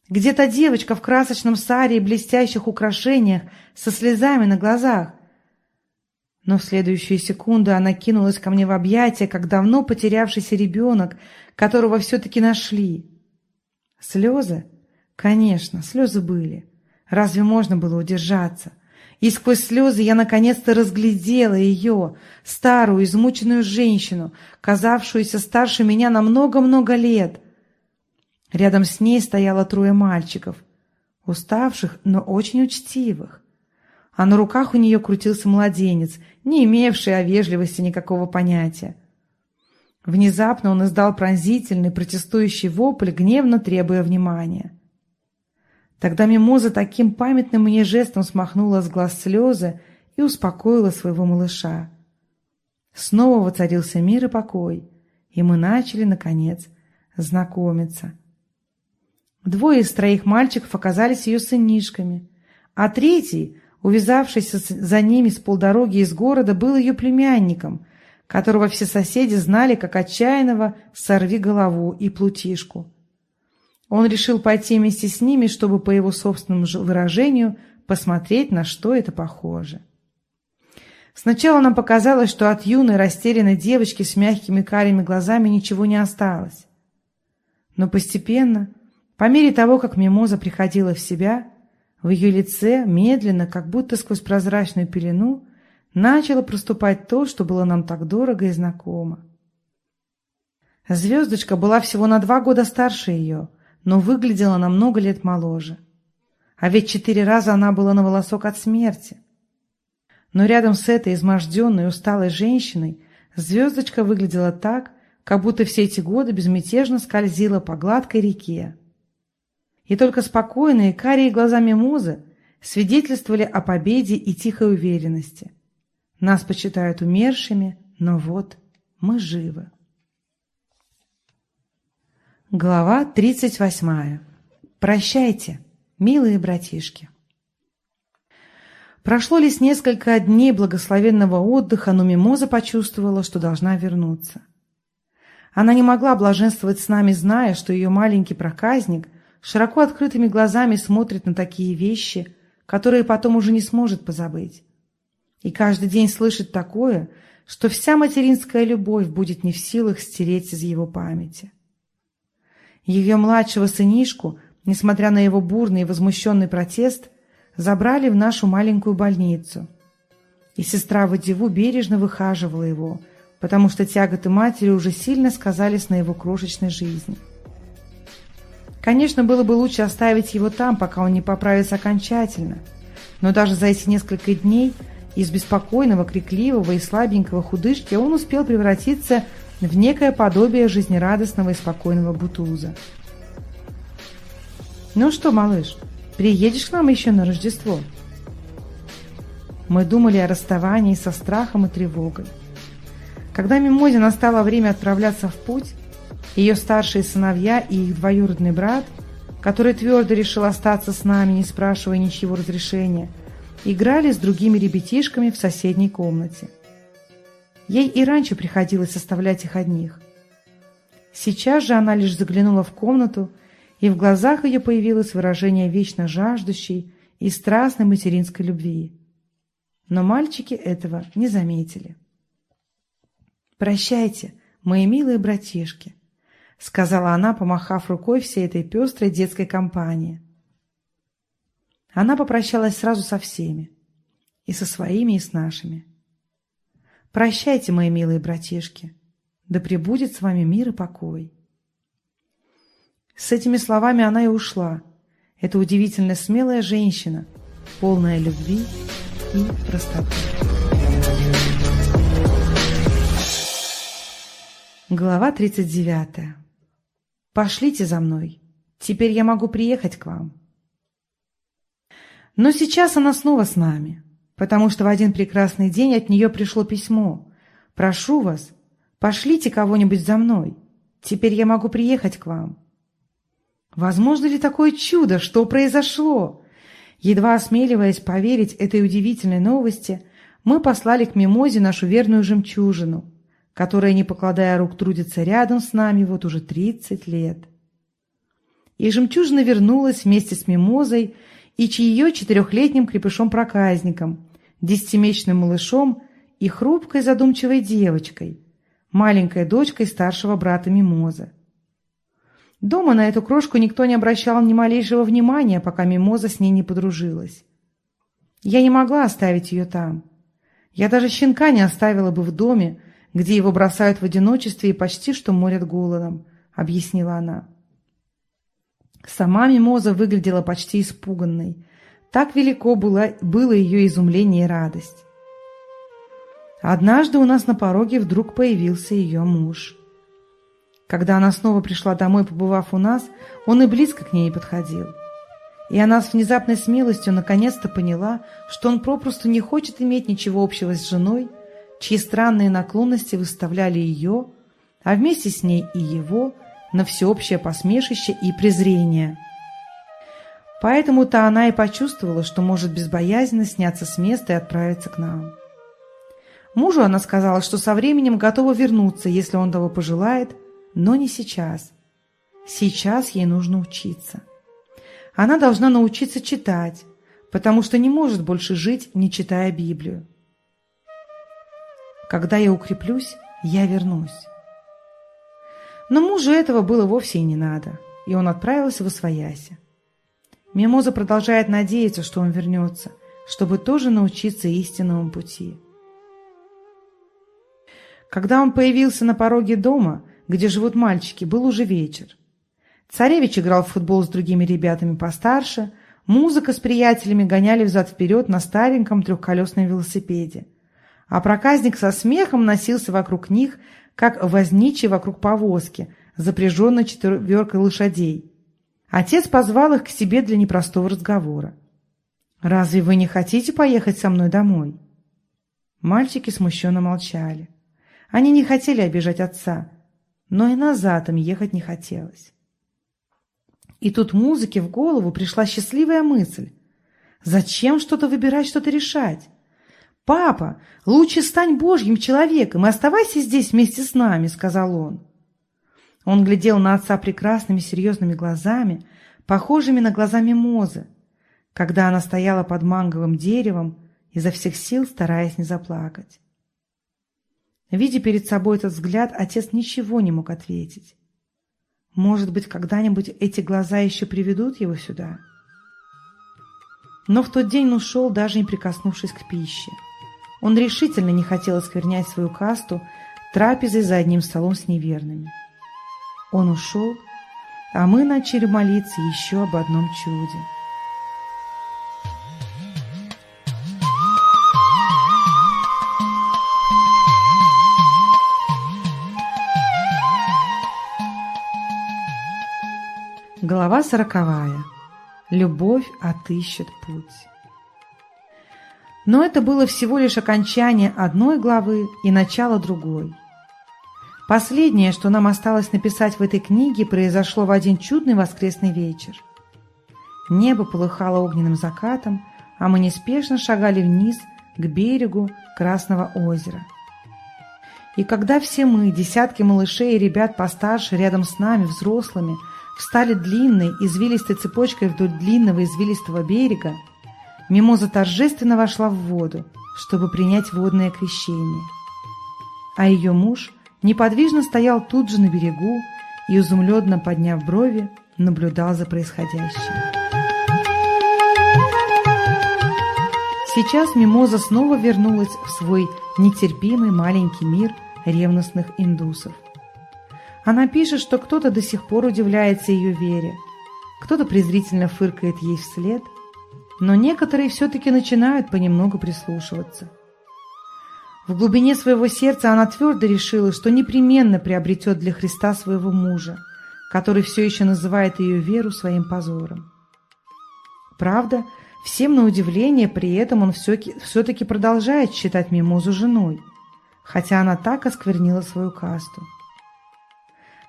Где та девочка в красочном саре и блестящих украшениях со слезами на глазах? Но в следующую секунду она кинулась ко мне в объятия, как давно потерявшийся ребенок, которого все-таки нашли. Слезы? Конечно, слезы были. Разве можно было удержаться? И сквозь слезы я наконец-то разглядела ее, старую, измученную женщину, казавшуюся старше меня на много-много лет. Рядом с ней стояло трое мальчиков, уставших, но очень учтивых. А на руках у нее крутился младенец, не имевший о вежливости никакого понятия. Внезапно он издал пронзительный, протестующий вопль, гневно требуя внимания. Тогда мимоза таким памятным мне жестом смахнула с глаз слезы и успокоила своего малыша. Снова воцарился мир и покой, и мы начали, наконец, знакомиться. Двое из троих мальчиков оказались ее сынишками, а третий, увязавшийся за ними с полдороги из города, был ее племянником, которого все соседи знали как отчаянного «сорви голову» и «плутишку». Он решил пойти вместе с ними, чтобы, по его собственному выражению, посмотреть, на что это похоже. Сначала нам показалось, что от юной растерянной девочки с мягкими карими глазами ничего не осталось. Но постепенно, по мере того, как Мимоза приходила в себя, в ее лице медленно, как будто сквозь прозрачную пелену, начало проступать то, что было нам так дорого и знакомо. Звездочка была всего на два года старше ее, но выглядела на много лет моложе. А ведь четыре раза она была на волосок от смерти. Но рядом с этой изможденной, усталой женщиной звездочка выглядела так, как будто все эти годы безмятежно скользила по гладкой реке. И только спокойные, карие глаза Мимозы свидетельствовали о победе и тихой уверенности. Нас почитают умершими, но вот мы живы. Глава 38. Прощайте, милые братишки. Прошло лишь несколько дней благословенного отдыха, но Мимоза почувствовала, что должна вернуться. Она не могла блаженствовать с нами, зная, что ее маленький проказник широко открытыми глазами смотрит на такие вещи, которые потом уже не сможет позабыть. И каждый день слышит такое, что вся материнская любовь будет не в силах стереть из его памяти. Ее младшего сынишку, несмотря на его бурный и возмущенный протест, забрали в нашу маленькую больницу. И сестра Вадиву бережно выхаживала его, потому что тяготы матери уже сильно сказались на его крошечной жизни. Конечно, было бы лучше оставить его там, пока он не поправится окончательно, но даже за эти несколько дней из беспокойного, крикливого и слабенького худышки он успел превратиться в некое подобие жизнерадостного и спокойного бутуза. «Ну что, малыш, Приедешь к нам еще на Рождество?» Мы думали о расставании со страхом и тревогой. Когда Мимозе настало время отправляться в путь, ее старшие сыновья и их двоюродный брат, который твердо решил остаться с нами, не спрашивая ничего разрешения, играли с другими ребятишками в соседней комнате. Ей и раньше приходилось оставлять их одних. Сейчас же она лишь заглянула в комнату и в глазах ее появилось выражение вечно жаждущей и страстной материнской любви. Но мальчики этого не заметили. «Прощайте, мои милые братишки», — сказала она, помахав рукой всей этой пестрой детской компании. Она попрощалась сразу со всеми, и со своими, и с нашими. «Прощайте, мои милые братишки, да пребудет с вами мир и покой». С этими словами она и ушла. Это удивительно смелая женщина, полная любви и простоты. Глава 39. «Пошлите за мной. Теперь я могу приехать к вам». Но сейчас она снова с нами, потому что в один прекрасный день от нее пришло письмо. «Прошу вас, пошлите кого-нибудь за мной. Теперь я могу приехать к вам». Возможно ли такое чудо? Что произошло? Едва осмеливаясь поверить этой удивительной новости, мы послали к Мимозе нашу верную жемчужину, которая, не покладая рук, трудится рядом с нами вот уже тридцать лет. И жемчужина вернулась вместе с Мимозой и чье четырехлетним крепышом-проказником, десятимесячным малышом и хрупкой задумчивой девочкой, маленькой дочкой старшего брата Мимоза. Дома на эту крошку никто не обращал ни малейшего внимания, пока Мимоза с ней не подружилась. Я не могла оставить ее там. Я даже щенка не оставила бы в доме, где его бросают в одиночестве и почти что морят голодом, — объяснила она. Сама Мимоза выглядела почти испуганной. Так велико было, было ее изумление и радость. Однажды у нас на пороге вдруг появился ее муж — когда она снова пришла домой, побывав у нас, он и близко к ней не подходил. и она с внезапной смелостью наконец-то поняла, что он попросту не хочет иметь ничего общего с женой, чьи странные наклонности выставляли ее, а вместе с ней и его, на всеобщее посмешище и презрение. Поэтому-то она и почувствовала, что может безбоязненно сняться с места и отправиться к нам. Мужу она сказала, что со временем готова вернуться, если он того пожелает, но не сейчас. Сейчас ей нужно учиться. Она должна научиться читать, потому что не может больше жить, не читая Библию. Когда я укреплюсь, я вернусь. Но мужу этого было вовсе и не надо, и он отправился в Освояси. Мимоза продолжает надеяться, что он вернется, чтобы тоже научиться истинному пути. Когда он появился на пороге дома, где живут мальчики, был уже вечер. Царевич играл в футбол с другими ребятами постарше, музыка с приятелями гоняли взад-вперед на стареньком трехколесном велосипеде. А проказник со смехом носился вокруг них, как возничий вокруг повозки, запряженной четверкой лошадей. Отец позвал их к себе для непростого разговора. «Разве вы не хотите поехать со мной домой?» Мальчики смущенно молчали. Они не хотели обижать отца, но и назад им ехать не хотелось. И тут музыке в голову пришла счастливая мысль. Зачем что-то выбирать, что-то решать? «Папа, лучше стань Божьим человеком и оставайся здесь вместе с нами», — сказал он. Он глядел на отца прекрасными серьезными глазами, похожими на глаза Мимозы, когда она стояла под манговым деревом, изо всех сил стараясь не заплакать. Видя перед собой этот взгляд, отец ничего не мог ответить. Может быть, когда-нибудь эти глаза еще приведут его сюда? Но в тот день он ушел, даже не прикоснувшись к пище. Он решительно не хотел осквернять свою касту трапезой за одним столом с неверными. Он ушел, а мы начали молиться еще об одном чуде – Глава сороковая. Любовь отыщет путь. Но это было всего лишь окончание одной главы и начало другой. Последнее, что нам осталось написать в этой книге, произошло в один чудный воскресный вечер. Небо полыхало огненным закатом, а мы неспешно шагали вниз к берегу Красного озера. И когда все мы, десятки малышей и ребят постарше, рядом с нами, взрослыми, встали длинной, извилистой цепочкой вдоль длинного извилистого берега, Мимоза торжественно вошла в воду, чтобы принять водное крещение. А ее муж неподвижно стоял тут же на берегу и, изумленно подняв брови, наблюдал за происходящим. Сейчас Мимоза снова вернулась в свой нетерпимый маленький мир ревностных индусов. Она пишет, что кто-то до сих пор удивляется ее вере, кто-то презрительно фыркает ей вслед, но некоторые все-таки начинают понемногу прислушиваться. В глубине своего сердца она твердо решила, что непременно приобретет для Христа своего мужа, который все еще называет ее веру своим позором. Правда, всем на удивление при этом он все-таки продолжает считать Мимозу женой, хотя она так осквернила свою касту.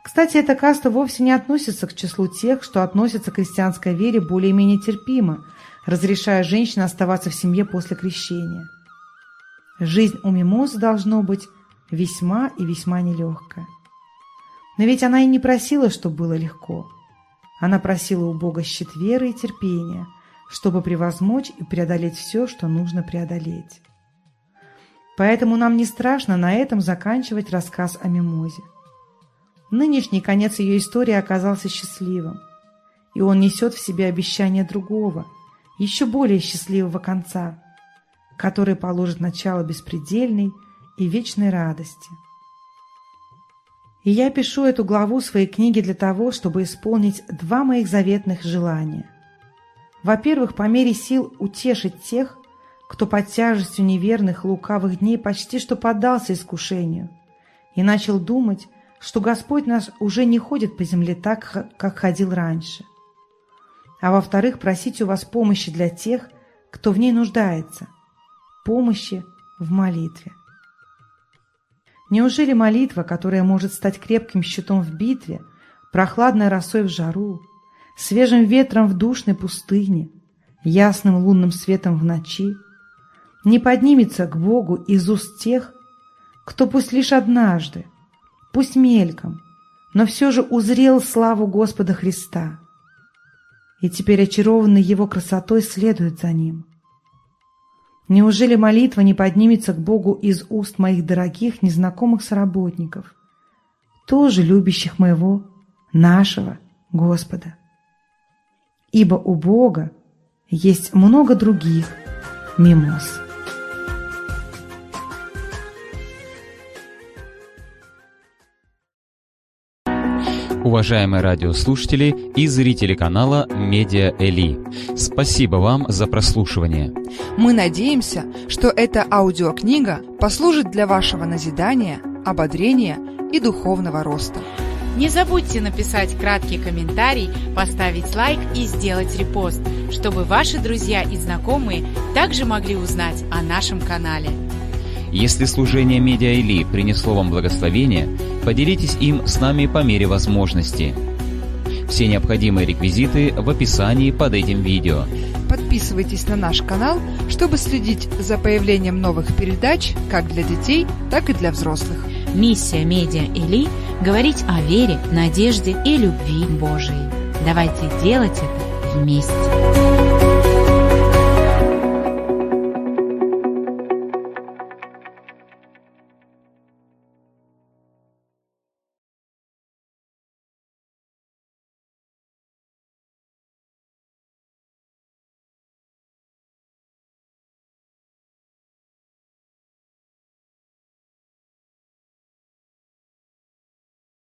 Кстати, эта каста вовсе не относится к числу тех, что относятся к христианской вере более-менее терпимо, разрешая женщине оставаться в семье после крещения. Жизнь у мимозы должно быть весьма и весьма нелегкая. Но ведь она и не просила, чтобы было легко. Она просила у Бога щит веры и терпения, чтобы превозмочь и преодолеть все, что нужно преодолеть. Поэтому нам не страшно на этом заканчивать рассказ о мимозе. Нынешний конец ее истории оказался счастливым, и он несет в себе обещание другого, еще более счастливого конца, который положит начало беспредельной и вечной радости. И я пишу эту главу своей книги для того, чтобы исполнить два моих заветных желания. Во-первых, по мере сил утешить тех, кто под тяжестью неверных лукавых дней почти что поддался искушению и начал думать, что Господь наш уже не ходит по земле так, как ходил раньше. А во-вторых, просить у вас помощи для тех, кто в ней нуждается, помощи в молитве. Неужели молитва, которая может стать крепким щитом в битве, прохладной росой в жару, свежим ветром в душной пустыне, ясным лунным светом в ночи, не поднимется к Богу из уст тех, кто пусть лишь однажды, пусть мельком, но все же узрел славу Господа Христа и теперь очарованный Его красотой следует за Ним. Неужели молитва не поднимется к Богу из уст моих дорогих незнакомых соработников, тоже любящих моего, нашего Господа? Ибо у Бога есть много других мимоз. Уважаемые радиослушатели и зрители канала Медиа Эли, спасибо вам за прослушивание. Мы надеемся, что эта аудиокнига послужит для вашего назидания, ободрения и духовного роста. Не забудьте написать краткий комментарий, поставить лайк и сделать репост, чтобы ваши друзья и знакомые также могли узнать о нашем канале. Если служение Медиа Или принесло вам благословение, поделитесь им с нами по мере возможности. Все необходимые реквизиты в описании под этим видео. Подписывайтесь на наш канал, чтобы следить за появлением новых передач как для детей, так и для взрослых. Миссия Медиа Или – говорить о вере, надежде и любви Божией. Давайте делать это вместе.